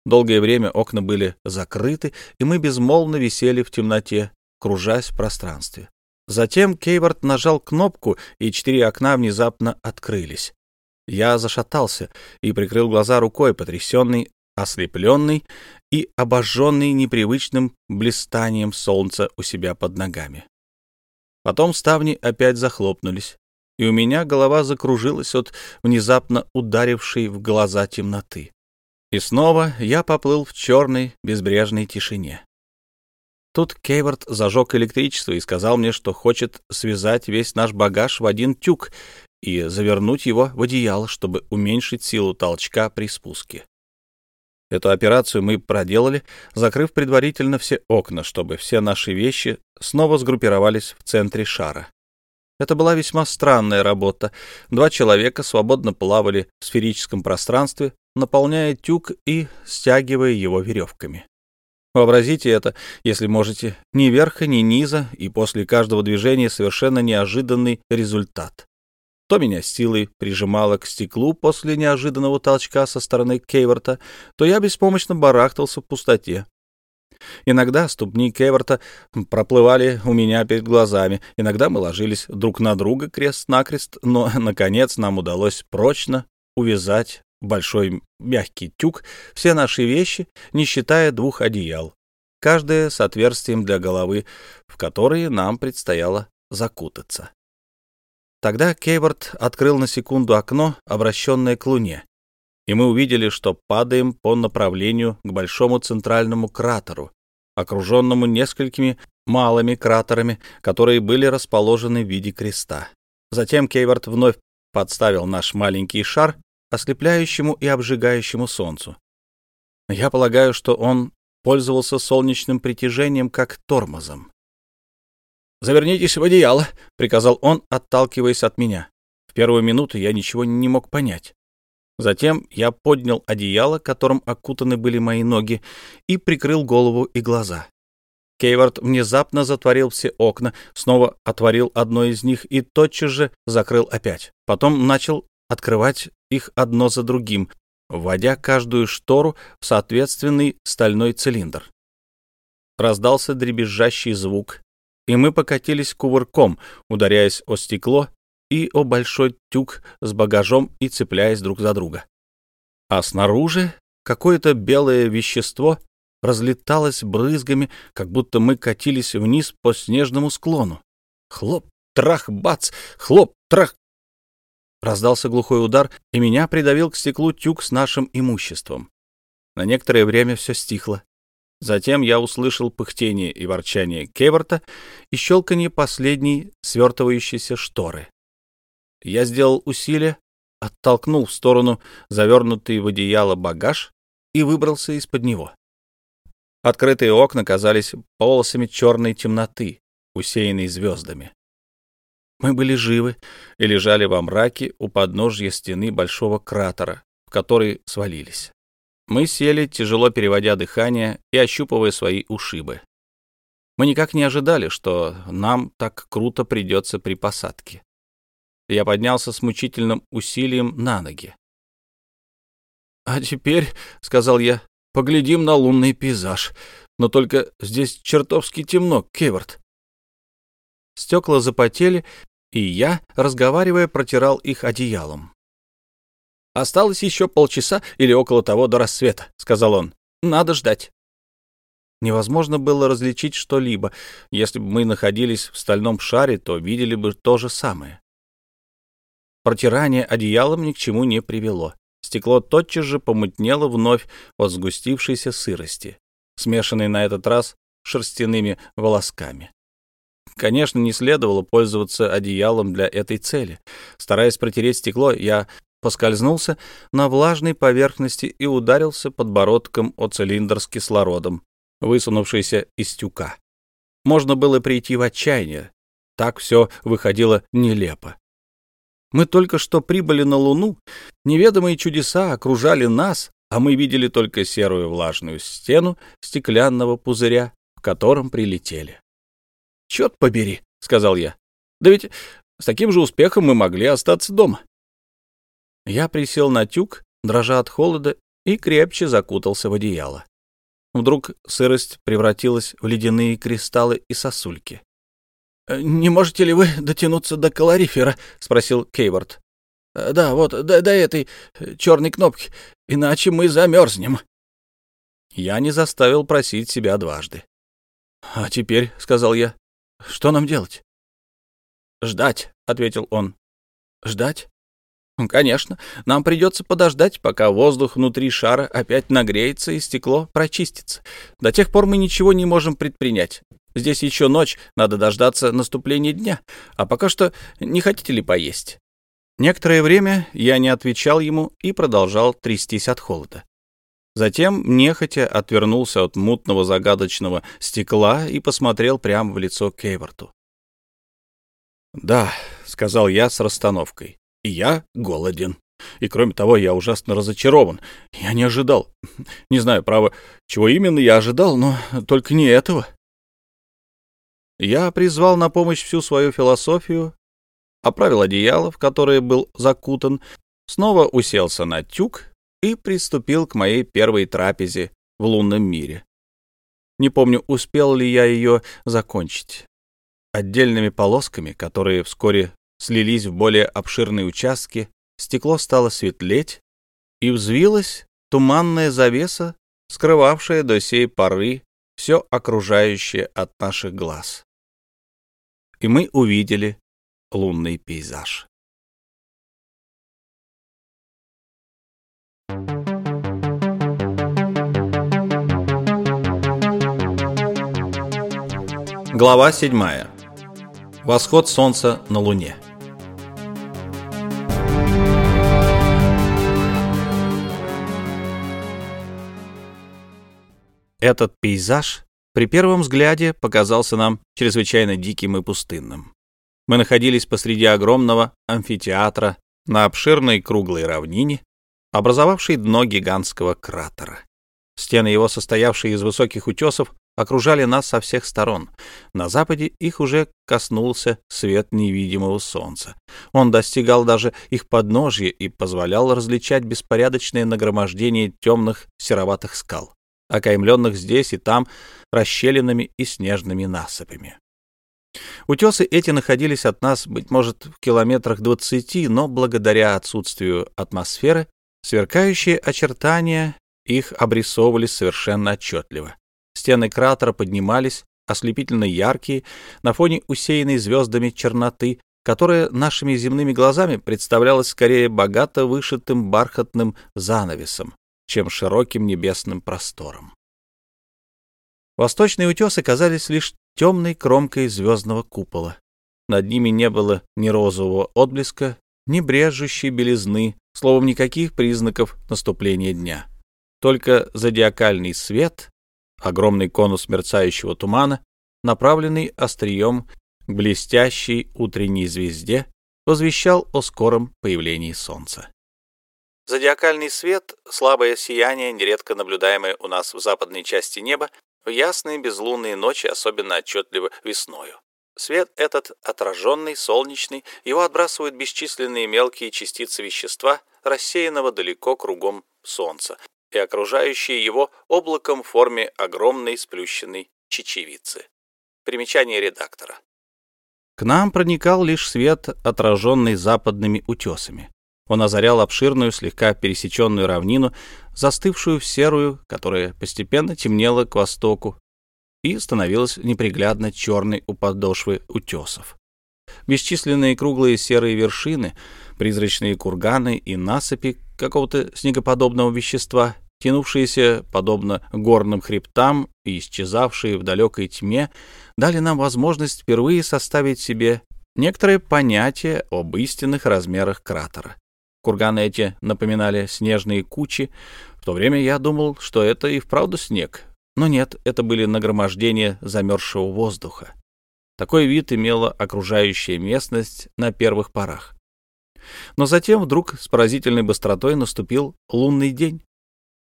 Долгое время окна были закрыты, и мы безмолвно висели в темноте, кружась в пространстве. Затем Кейвард нажал кнопку, и четыре окна внезапно открылись. Я зашатался и прикрыл глаза рукой, потрясенный, ослепленный и обожженный непривычным блистанием солнца у себя под ногами. Потом ставни опять захлопнулись и у меня голова закружилась от внезапно ударившей в глаза темноты. И снова я поплыл в черной безбрежной тишине. Тут Кейвард зажег электричество и сказал мне, что хочет связать весь наш багаж в один тюк и завернуть его в одеяло, чтобы уменьшить силу толчка при спуске. Эту операцию мы проделали, закрыв предварительно все окна, чтобы все наши вещи снова сгруппировались в центре шара. Это была весьма странная работа. Два человека свободно плавали в сферическом пространстве, наполняя тюк и стягивая его веревками. Вообразите это, если можете, ни верха, ни низа, и после каждого движения совершенно неожиданный результат. То меня силой прижимало к стеклу после неожиданного толчка со стороны Кейворта, то я беспомощно барахтался в пустоте. Иногда ступни Кеверта проплывали у меня перед глазами, иногда мы ложились друг на друга крест-накрест, но, наконец, нам удалось прочно увязать большой мягкий тюк все наши вещи, не считая двух одеял, каждое с отверстием для головы, в которые нам предстояло закутаться. Тогда Кейворт открыл на секунду окно, обращенное к луне, и мы увидели, что падаем по направлению к большому центральному кратеру, окруженному несколькими малыми кратерами, которые были расположены в виде креста. Затем Кейвард вновь подставил наш маленький шар ослепляющему и обжигающему солнцу. Я полагаю, что он пользовался солнечным притяжением как тормозом. «Завернитесь в одеяло», — приказал он, отталкиваясь от меня. В первую минуту я ничего не мог понять. Затем я поднял одеяло, которым окутаны были мои ноги, и прикрыл голову и глаза. Кейвард внезапно затворил все окна, снова отворил одно из них и тотчас же закрыл опять. Потом начал открывать их одно за другим, вводя каждую штору в соответственный стальной цилиндр. Раздался дребезжащий звук, и мы покатились кувырком, ударяясь о стекло и о большой тюк с багажом и цепляясь друг за друга. А снаружи какое-то белое вещество разлеталось брызгами, как будто мы катились вниз по снежному склону. Хлоп, трах, бац, хлоп, трах. Раздался глухой удар, и меня придавил к стеклу тюк с нашим имуществом. На некоторое время все стихло. Затем я услышал пыхтение и ворчание Кеверта и щелканье последней свертывающейся шторы. Я сделал усилие, оттолкнул в сторону завернутый в одеяло багаж и выбрался из-под него. Открытые окна казались полосами черной темноты, усеянной звездами. Мы были живы и лежали во мраке у подножья стены большого кратера, в который свалились. Мы сели, тяжело переводя дыхание и ощупывая свои ушибы. Мы никак не ожидали, что нам так круто придется при посадке. Я поднялся с мучительным усилием на ноги. «А теперь, — сказал я, — поглядим на лунный пейзаж. Но только здесь чертовски темно, Кеверт». Стекла запотели, и я, разговаривая, протирал их одеялом. «Осталось еще полчаса или около того до рассвета», — сказал он. «Надо ждать». Невозможно было различить что-либо. Если бы мы находились в стальном шаре, то видели бы то же самое. Протирание одеялом ни к чему не привело. Стекло тотчас же помутнело вновь от сгустившейся сырости, смешанной на этот раз шерстяными волосками. Конечно, не следовало пользоваться одеялом для этой цели. Стараясь протереть стекло, я поскользнулся на влажной поверхности и ударился подбородком о цилиндр с кислородом, высунувшийся из тюка. Можно было прийти в отчаяние. Так все выходило нелепо. Мы только что прибыли на Луну, неведомые чудеса окружали нас, а мы видели только серую влажную стену стеклянного пузыря, в котором прилетели. «Черт побери», — сказал я. «Да ведь с таким же успехом мы могли остаться дома». Я присел на тюк, дрожа от холода, и крепче закутался в одеяло. Вдруг сырость превратилась в ледяные кристаллы и сосульки. «Э, «Не можете ли вы дотянуться до калорифера?» — спросил Кейворд. «Э, «Да, вот, до, до этой э, черной кнопки, иначе мы замерзнем». Я не заставил просить себя дважды. «А теперь», — сказал я, что нам делать? Ждать, ответил он. Ждать? Конечно, нам придется подождать, пока воздух внутри шара опять нагреется и стекло прочистится. До тех пор мы ничего не можем предпринять. Здесь еще ночь, надо дождаться наступления дня. А пока что не хотите ли поесть? Некоторое время я не отвечал ему и продолжал трястись от холода. Затем нехотя отвернулся от мутного загадочного стекла и посмотрел прямо в лицо Кейворту. «Да», — сказал я с расстановкой, — «и я голоден. И кроме того, я ужасно разочарован. Я не ожидал. Не знаю, право, чего именно я ожидал, но только не этого». Я призвал на помощь всю свою философию, оправил одеяло, в которое был закутан, снова уселся на тюк и приступил к моей первой трапезе в лунном мире. Не помню, успел ли я ее закончить. Отдельными полосками, которые вскоре слились в более обширные участки, стекло стало светлеть, и взвилась туманная завеса, скрывавшая до сей поры все окружающее от наших глаз. И мы увидели лунный пейзаж. Глава 7. Восход солнца на Луне. Этот пейзаж при первом взгляде показался нам чрезвычайно диким и пустынным. Мы находились посреди огромного амфитеатра на обширной круглой равнине, образовавшей дно гигантского кратера. Стены его, состоявшие из высоких утесов, окружали нас со всех сторон. На западе их уже коснулся свет невидимого солнца. Он достигал даже их подножья и позволял различать беспорядочное нагромождение темных сероватых скал, окаймленных здесь и там расщелинами и снежными насыпями. Утесы эти находились от нас, быть может, в километрах двадцати, но благодаря отсутствию атмосферы сверкающие очертания их обрисовывались совершенно отчетливо. Стены кратера поднимались, ослепительно яркие, на фоне усеянной звездами черноты, которая нашими земными глазами представлялась скорее богато вышитым бархатным занавесом, чем широким небесным простором. Восточные утесы казались лишь темной кромкой звездного купола. Над ними не было ни розового отблеска, ни брежущей белизны, словом, никаких признаков наступления дня. Только зодиакальный свет, огромный конус мерцающего тумана, направленный острием к блестящей утренней звезде, возвещал о скором появлении солнца. Зодиакальный свет — слабое сияние, нередко наблюдаемое у нас в западной части неба, в ясные безлунные ночи, особенно отчетливо весною. Свет этот отраженный, солнечный, его отбрасывают бесчисленные мелкие частицы вещества, рассеянного далеко кругом Солнца, и окружающие его облаком в форме огромной сплющенной чечевицы. Примечание редактора. К нам проникал лишь свет, отраженный западными утесами. Он озарял обширную, слегка пересеченную равнину, застывшую в серую, которая постепенно темнела к востоку и становилась неприглядно черной у подошвы утесов. Бесчисленные круглые серые вершины, призрачные курганы и насыпи какого-то снегоподобного вещества, тянувшиеся подобно горным хребтам и исчезавшие в далекой тьме, дали нам возможность впервые составить себе некоторое понятие об истинных размерах кратера. Курганы эти напоминали снежные кучи. В то время я думал, что это и вправду снег. Но нет, это были нагромождения замерзшего воздуха. Такой вид имела окружающая местность на первых порах. Но затем вдруг с поразительной быстротой наступил лунный день.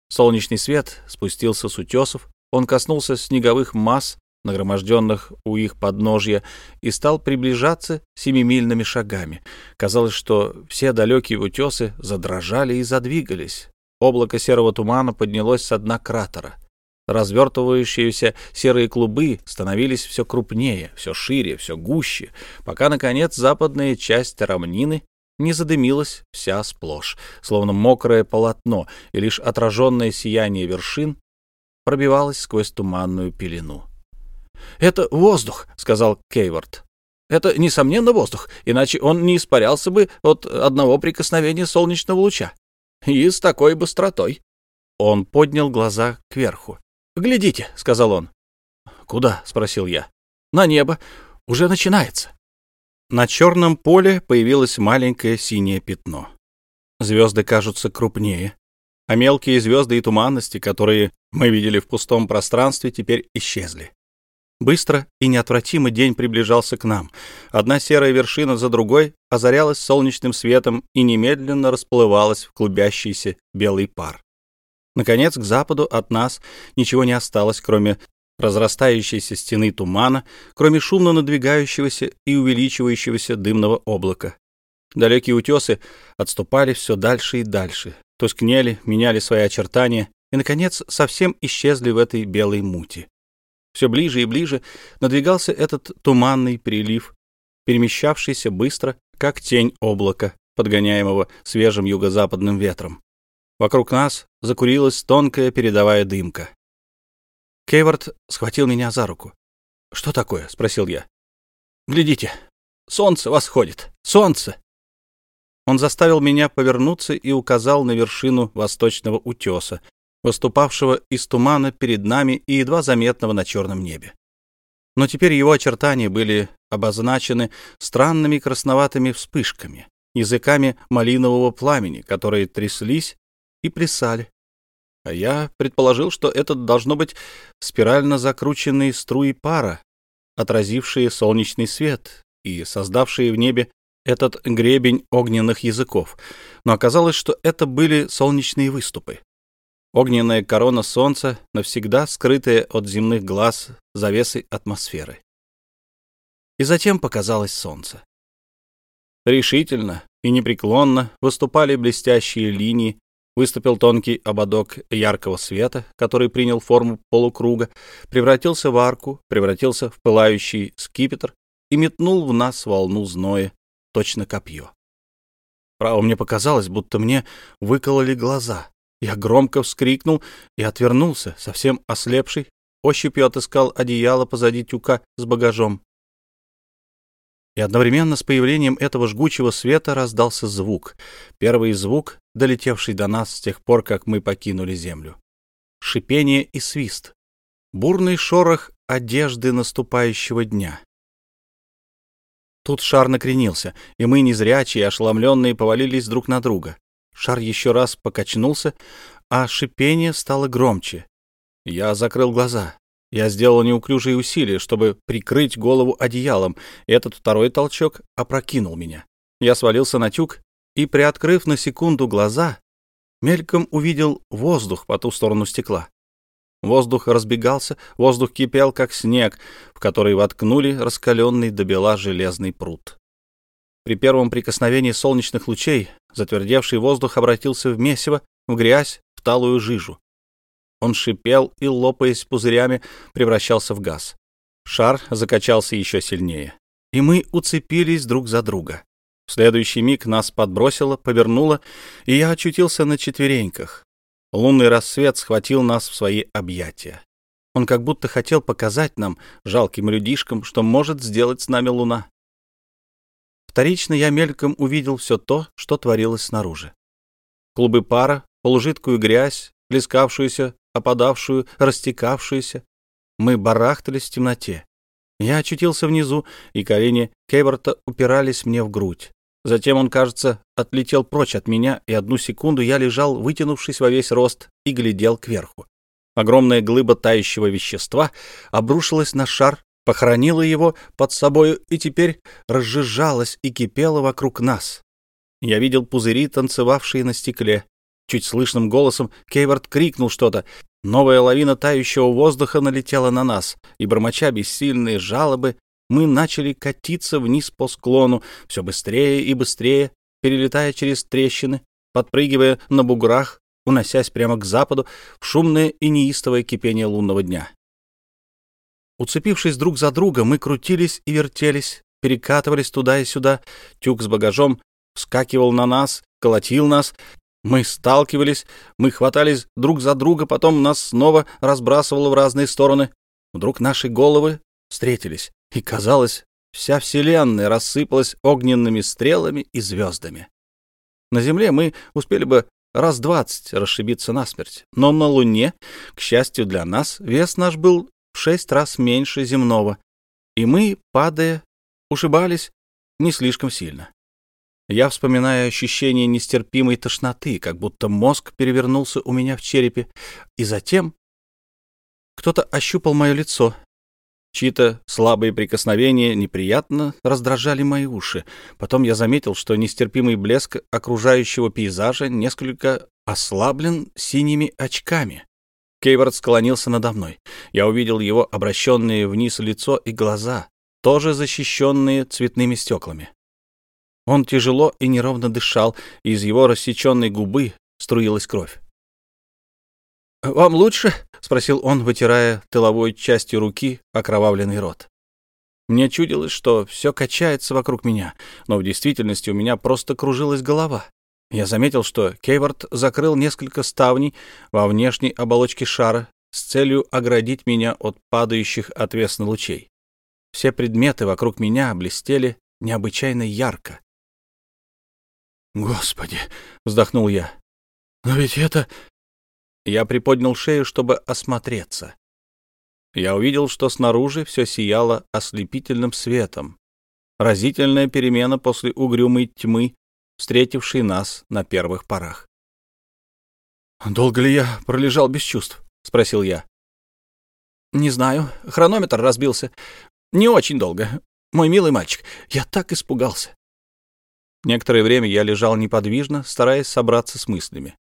Солнечный свет спустился с утесов, он коснулся снеговых масс, нагроможденных у их подножья, и стал приближаться семимильными шагами. Казалось, что все далекие утесы задрожали и задвигались. Облако серого тумана поднялось с дна кратера. Развертывающиеся серые клубы становились все крупнее, все шире, все гуще, пока, наконец, западная часть равнины не задымилась вся сплошь, словно мокрое полотно, и лишь отраженное сияние вершин пробивалось сквозь туманную пелену. «Это воздух», — сказал Кейворд. «Это, несомненно, воздух, иначе он не испарялся бы от одного прикосновения солнечного луча. И с такой быстротой». Он поднял глаза кверху. «Глядите», — сказал он. «Куда?» — спросил я. «На небо. Уже начинается». На черном поле появилось маленькое синее пятно. Звезды кажутся крупнее, а мелкие звезды и туманности, которые мы видели в пустом пространстве, теперь исчезли. Быстро и неотвратимо день приближался к нам. Одна серая вершина за другой озарялась солнечным светом и немедленно расплывалась в клубящийся белый пар. Наконец, к западу от нас ничего не осталось, кроме разрастающейся стены тумана, кроме шумно надвигающегося и увеличивающегося дымного облака. Далекие утесы отступали все дальше и дальше, тускнели, меняли свои очертания и, наконец, совсем исчезли в этой белой мути. Все ближе и ближе надвигался этот туманный прилив, перемещавшийся быстро, как тень облака, подгоняемого свежим юго-западным ветром. Вокруг нас закурилась тонкая передовая дымка. Кейвард схватил меня за руку. «Что такое?» — спросил я. «Глядите, солнце восходит! Солнце!» Он заставил меня повернуться и указал на вершину восточного утеса, выступавшего из тумана перед нами и едва заметного на черном небе. Но теперь его очертания были обозначены странными красноватыми вспышками, языками малинового пламени, которые тряслись и плясали. А я предположил, что это должно быть спирально закрученные струи пара, отразившие солнечный свет и создавшие в небе этот гребень огненных языков, но оказалось, что это были солнечные выступы. Огненная корона солнца, навсегда скрытая от земных глаз завесой атмосферы. И затем показалось солнце. Решительно и непреклонно выступали блестящие линии, выступил тонкий ободок яркого света, который принял форму полукруга, превратился в арку, превратился в пылающий скипетр и метнул в нас волну зноя, точно копье. Право, мне показалось, будто мне выкололи глаза. Я громко вскрикнул и отвернулся, совсем ослепший, ощупью отыскал одеяло позади тюка с багажом. И одновременно с появлением этого жгучего света раздался звук. Первый звук, долетевший до нас с тех пор, как мы покинули землю. Шипение и свист. Бурный шорох одежды наступающего дня. Тут шар накренился, и мы, незрячие, ошеломленные, повалились друг на друга. Шар еще раз покачнулся, а шипение стало громче. Я закрыл глаза. Я сделал неуклюжие усилия, чтобы прикрыть голову одеялом, этот второй толчок опрокинул меня. Я свалился на тюк и, приоткрыв на секунду глаза, мельком увидел воздух по ту сторону стекла. Воздух разбегался, воздух кипел, как снег, в который воткнули раскаленный до бела железный пруд. При первом прикосновении солнечных лучей затвердевший воздух обратился в месиво, в грязь, в талую жижу. Он шипел и, лопаясь пузырями, превращался в газ. Шар закачался еще сильнее, и мы уцепились друг за друга. В следующий миг нас подбросило, повернуло, и я очутился на четвереньках. Лунный рассвет схватил нас в свои объятия. Он как будто хотел показать нам, жалким людишкам, что может сделать с нами луна. Вторично я мельком увидел все то, что творилось снаружи. Клубы пара, полужидкую грязь, плескавшуюся опадавшую, растекавшуюся. Мы барахтались в темноте. Я очутился внизу, и колени Кейворта упирались мне в грудь. Затем он, кажется, отлетел прочь от меня, и одну секунду я лежал, вытянувшись во весь рост, и глядел кверху. Огромная глыба тающего вещества обрушилась на шар, похоронила его под собою и теперь разжижалась и кипела вокруг нас. Я видел пузыри, танцевавшие на стекле. Чуть слышным голосом Кейвард крикнул что-то. Новая лавина тающего воздуха налетела на нас, и, бормоча бессильные жалобы, мы начали катиться вниз по склону, все быстрее и быстрее, перелетая через трещины, подпрыгивая на буграх, уносясь прямо к западу в шумное и неистовое кипение лунного дня. Уцепившись друг за друга, мы крутились и вертелись, перекатывались туда и сюда. Тюк с багажом вскакивал на нас, колотил нас, мы сталкивались, мы хватались друг за друга, потом нас снова разбрасывало в разные стороны. Вдруг наши головы встретились, и, казалось, вся Вселенная рассыпалась огненными стрелами и звездами. На Земле мы успели бы раз двадцать расшибиться насмерть, но на Луне, к счастью для нас, вес наш был в шесть раз меньше земного, и мы, падая, ушибались не слишком сильно. Я вспоминаю ощущение нестерпимой тошноты, как будто мозг перевернулся у меня в черепе, и затем кто-то ощупал мое лицо. Чьи-то слабые прикосновения неприятно раздражали мои уши. Потом я заметил, что нестерпимый блеск окружающего пейзажа несколько ослаблен синими очками. Кейвард склонился надо мной. Я увидел его обращенные вниз лицо и глаза, тоже защищенные цветными стеклами. Он тяжело и неровно дышал, и из его рассеченной губы струилась кровь. «Вам лучше?» — спросил он, вытирая тыловой частью руки окровавленный рот. Мне чудилось, что все качается вокруг меня, но в действительности у меня просто кружилась голова. Я заметил, что Кейвард закрыл несколько ставней во внешней оболочке шара с целью оградить меня от падающих отвесно лучей. Все предметы вокруг меня блестели необычайно ярко. «Господи!» — вздохнул я. «Но ведь это...» Я приподнял шею, чтобы осмотреться. Я увидел, что снаружи все сияло ослепительным светом. Разительная перемена после угрюмой тьмы, встретившей нас на первых порах. «Долго ли я пролежал без чувств?» — спросил я. «Не знаю. Хронометр разбился. Не очень долго. Мой милый мальчик, я так испугался». Некоторое время я лежал неподвижно, стараясь собраться с мыслями.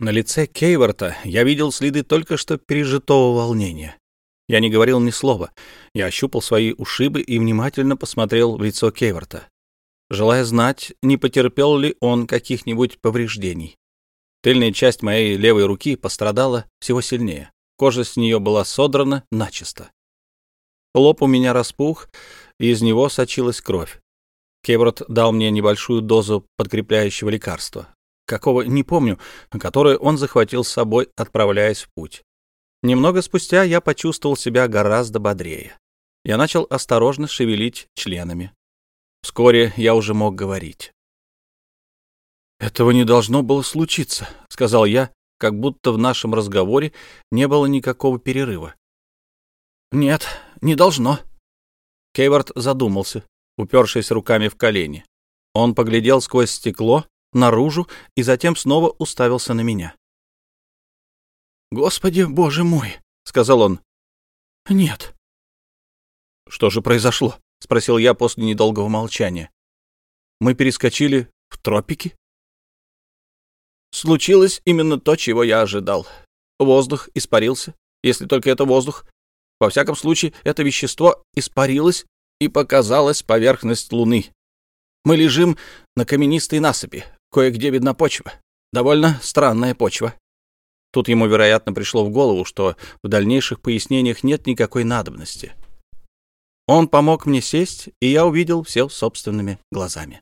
На лице Кейворта я видел следы только что пережитого волнения. Я не говорил ни слова. Я ощупал свои ушибы и внимательно посмотрел в лицо Кейворта, желая знать, не потерпел ли он каких-нибудь повреждений. Тыльная часть моей левой руки пострадала всего сильнее. Кожа с нее была содрана начисто. Лоб у меня распух, и из него сочилась кровь. Кейворт дал мне небольшую дозу подкрепляющего лекарства, какого не помню, которое он захватил с собой, отправляясь в путь. Немного спустя я почувствовал себя гораздо бодрее. Я начал осторожно шевелить членами. Вскоре я уже мог говорить. «Этого не должно было случиться», — сказал я, как будто в нашем разговоре не было никакого перерыва. «Нет, не должно». Кейвард задумался, упершись руками в колени. Он поглядел сквозь стекло наружу и затем снова уставился на меня. «Господи, боже мой!» — сказал он. «Нет». «Что же произошло?» — спросил я после недолгого молчания. «Мы перескочили в тропики?» Случилось именно то, чего я ожидал. Воздух испарился, если только это воздух. Во всяком случае, это вещество испарилось и показалась поверхность Луны. Мы лежим на каменистой насыпи, кое-где видна почва. Довольно странная почва. Тут ему, вероятно, пришло в голову, что в дальнейших пояснениях нет никакой надобности. Он помог мне сесть, и я увидел все собственными глазами.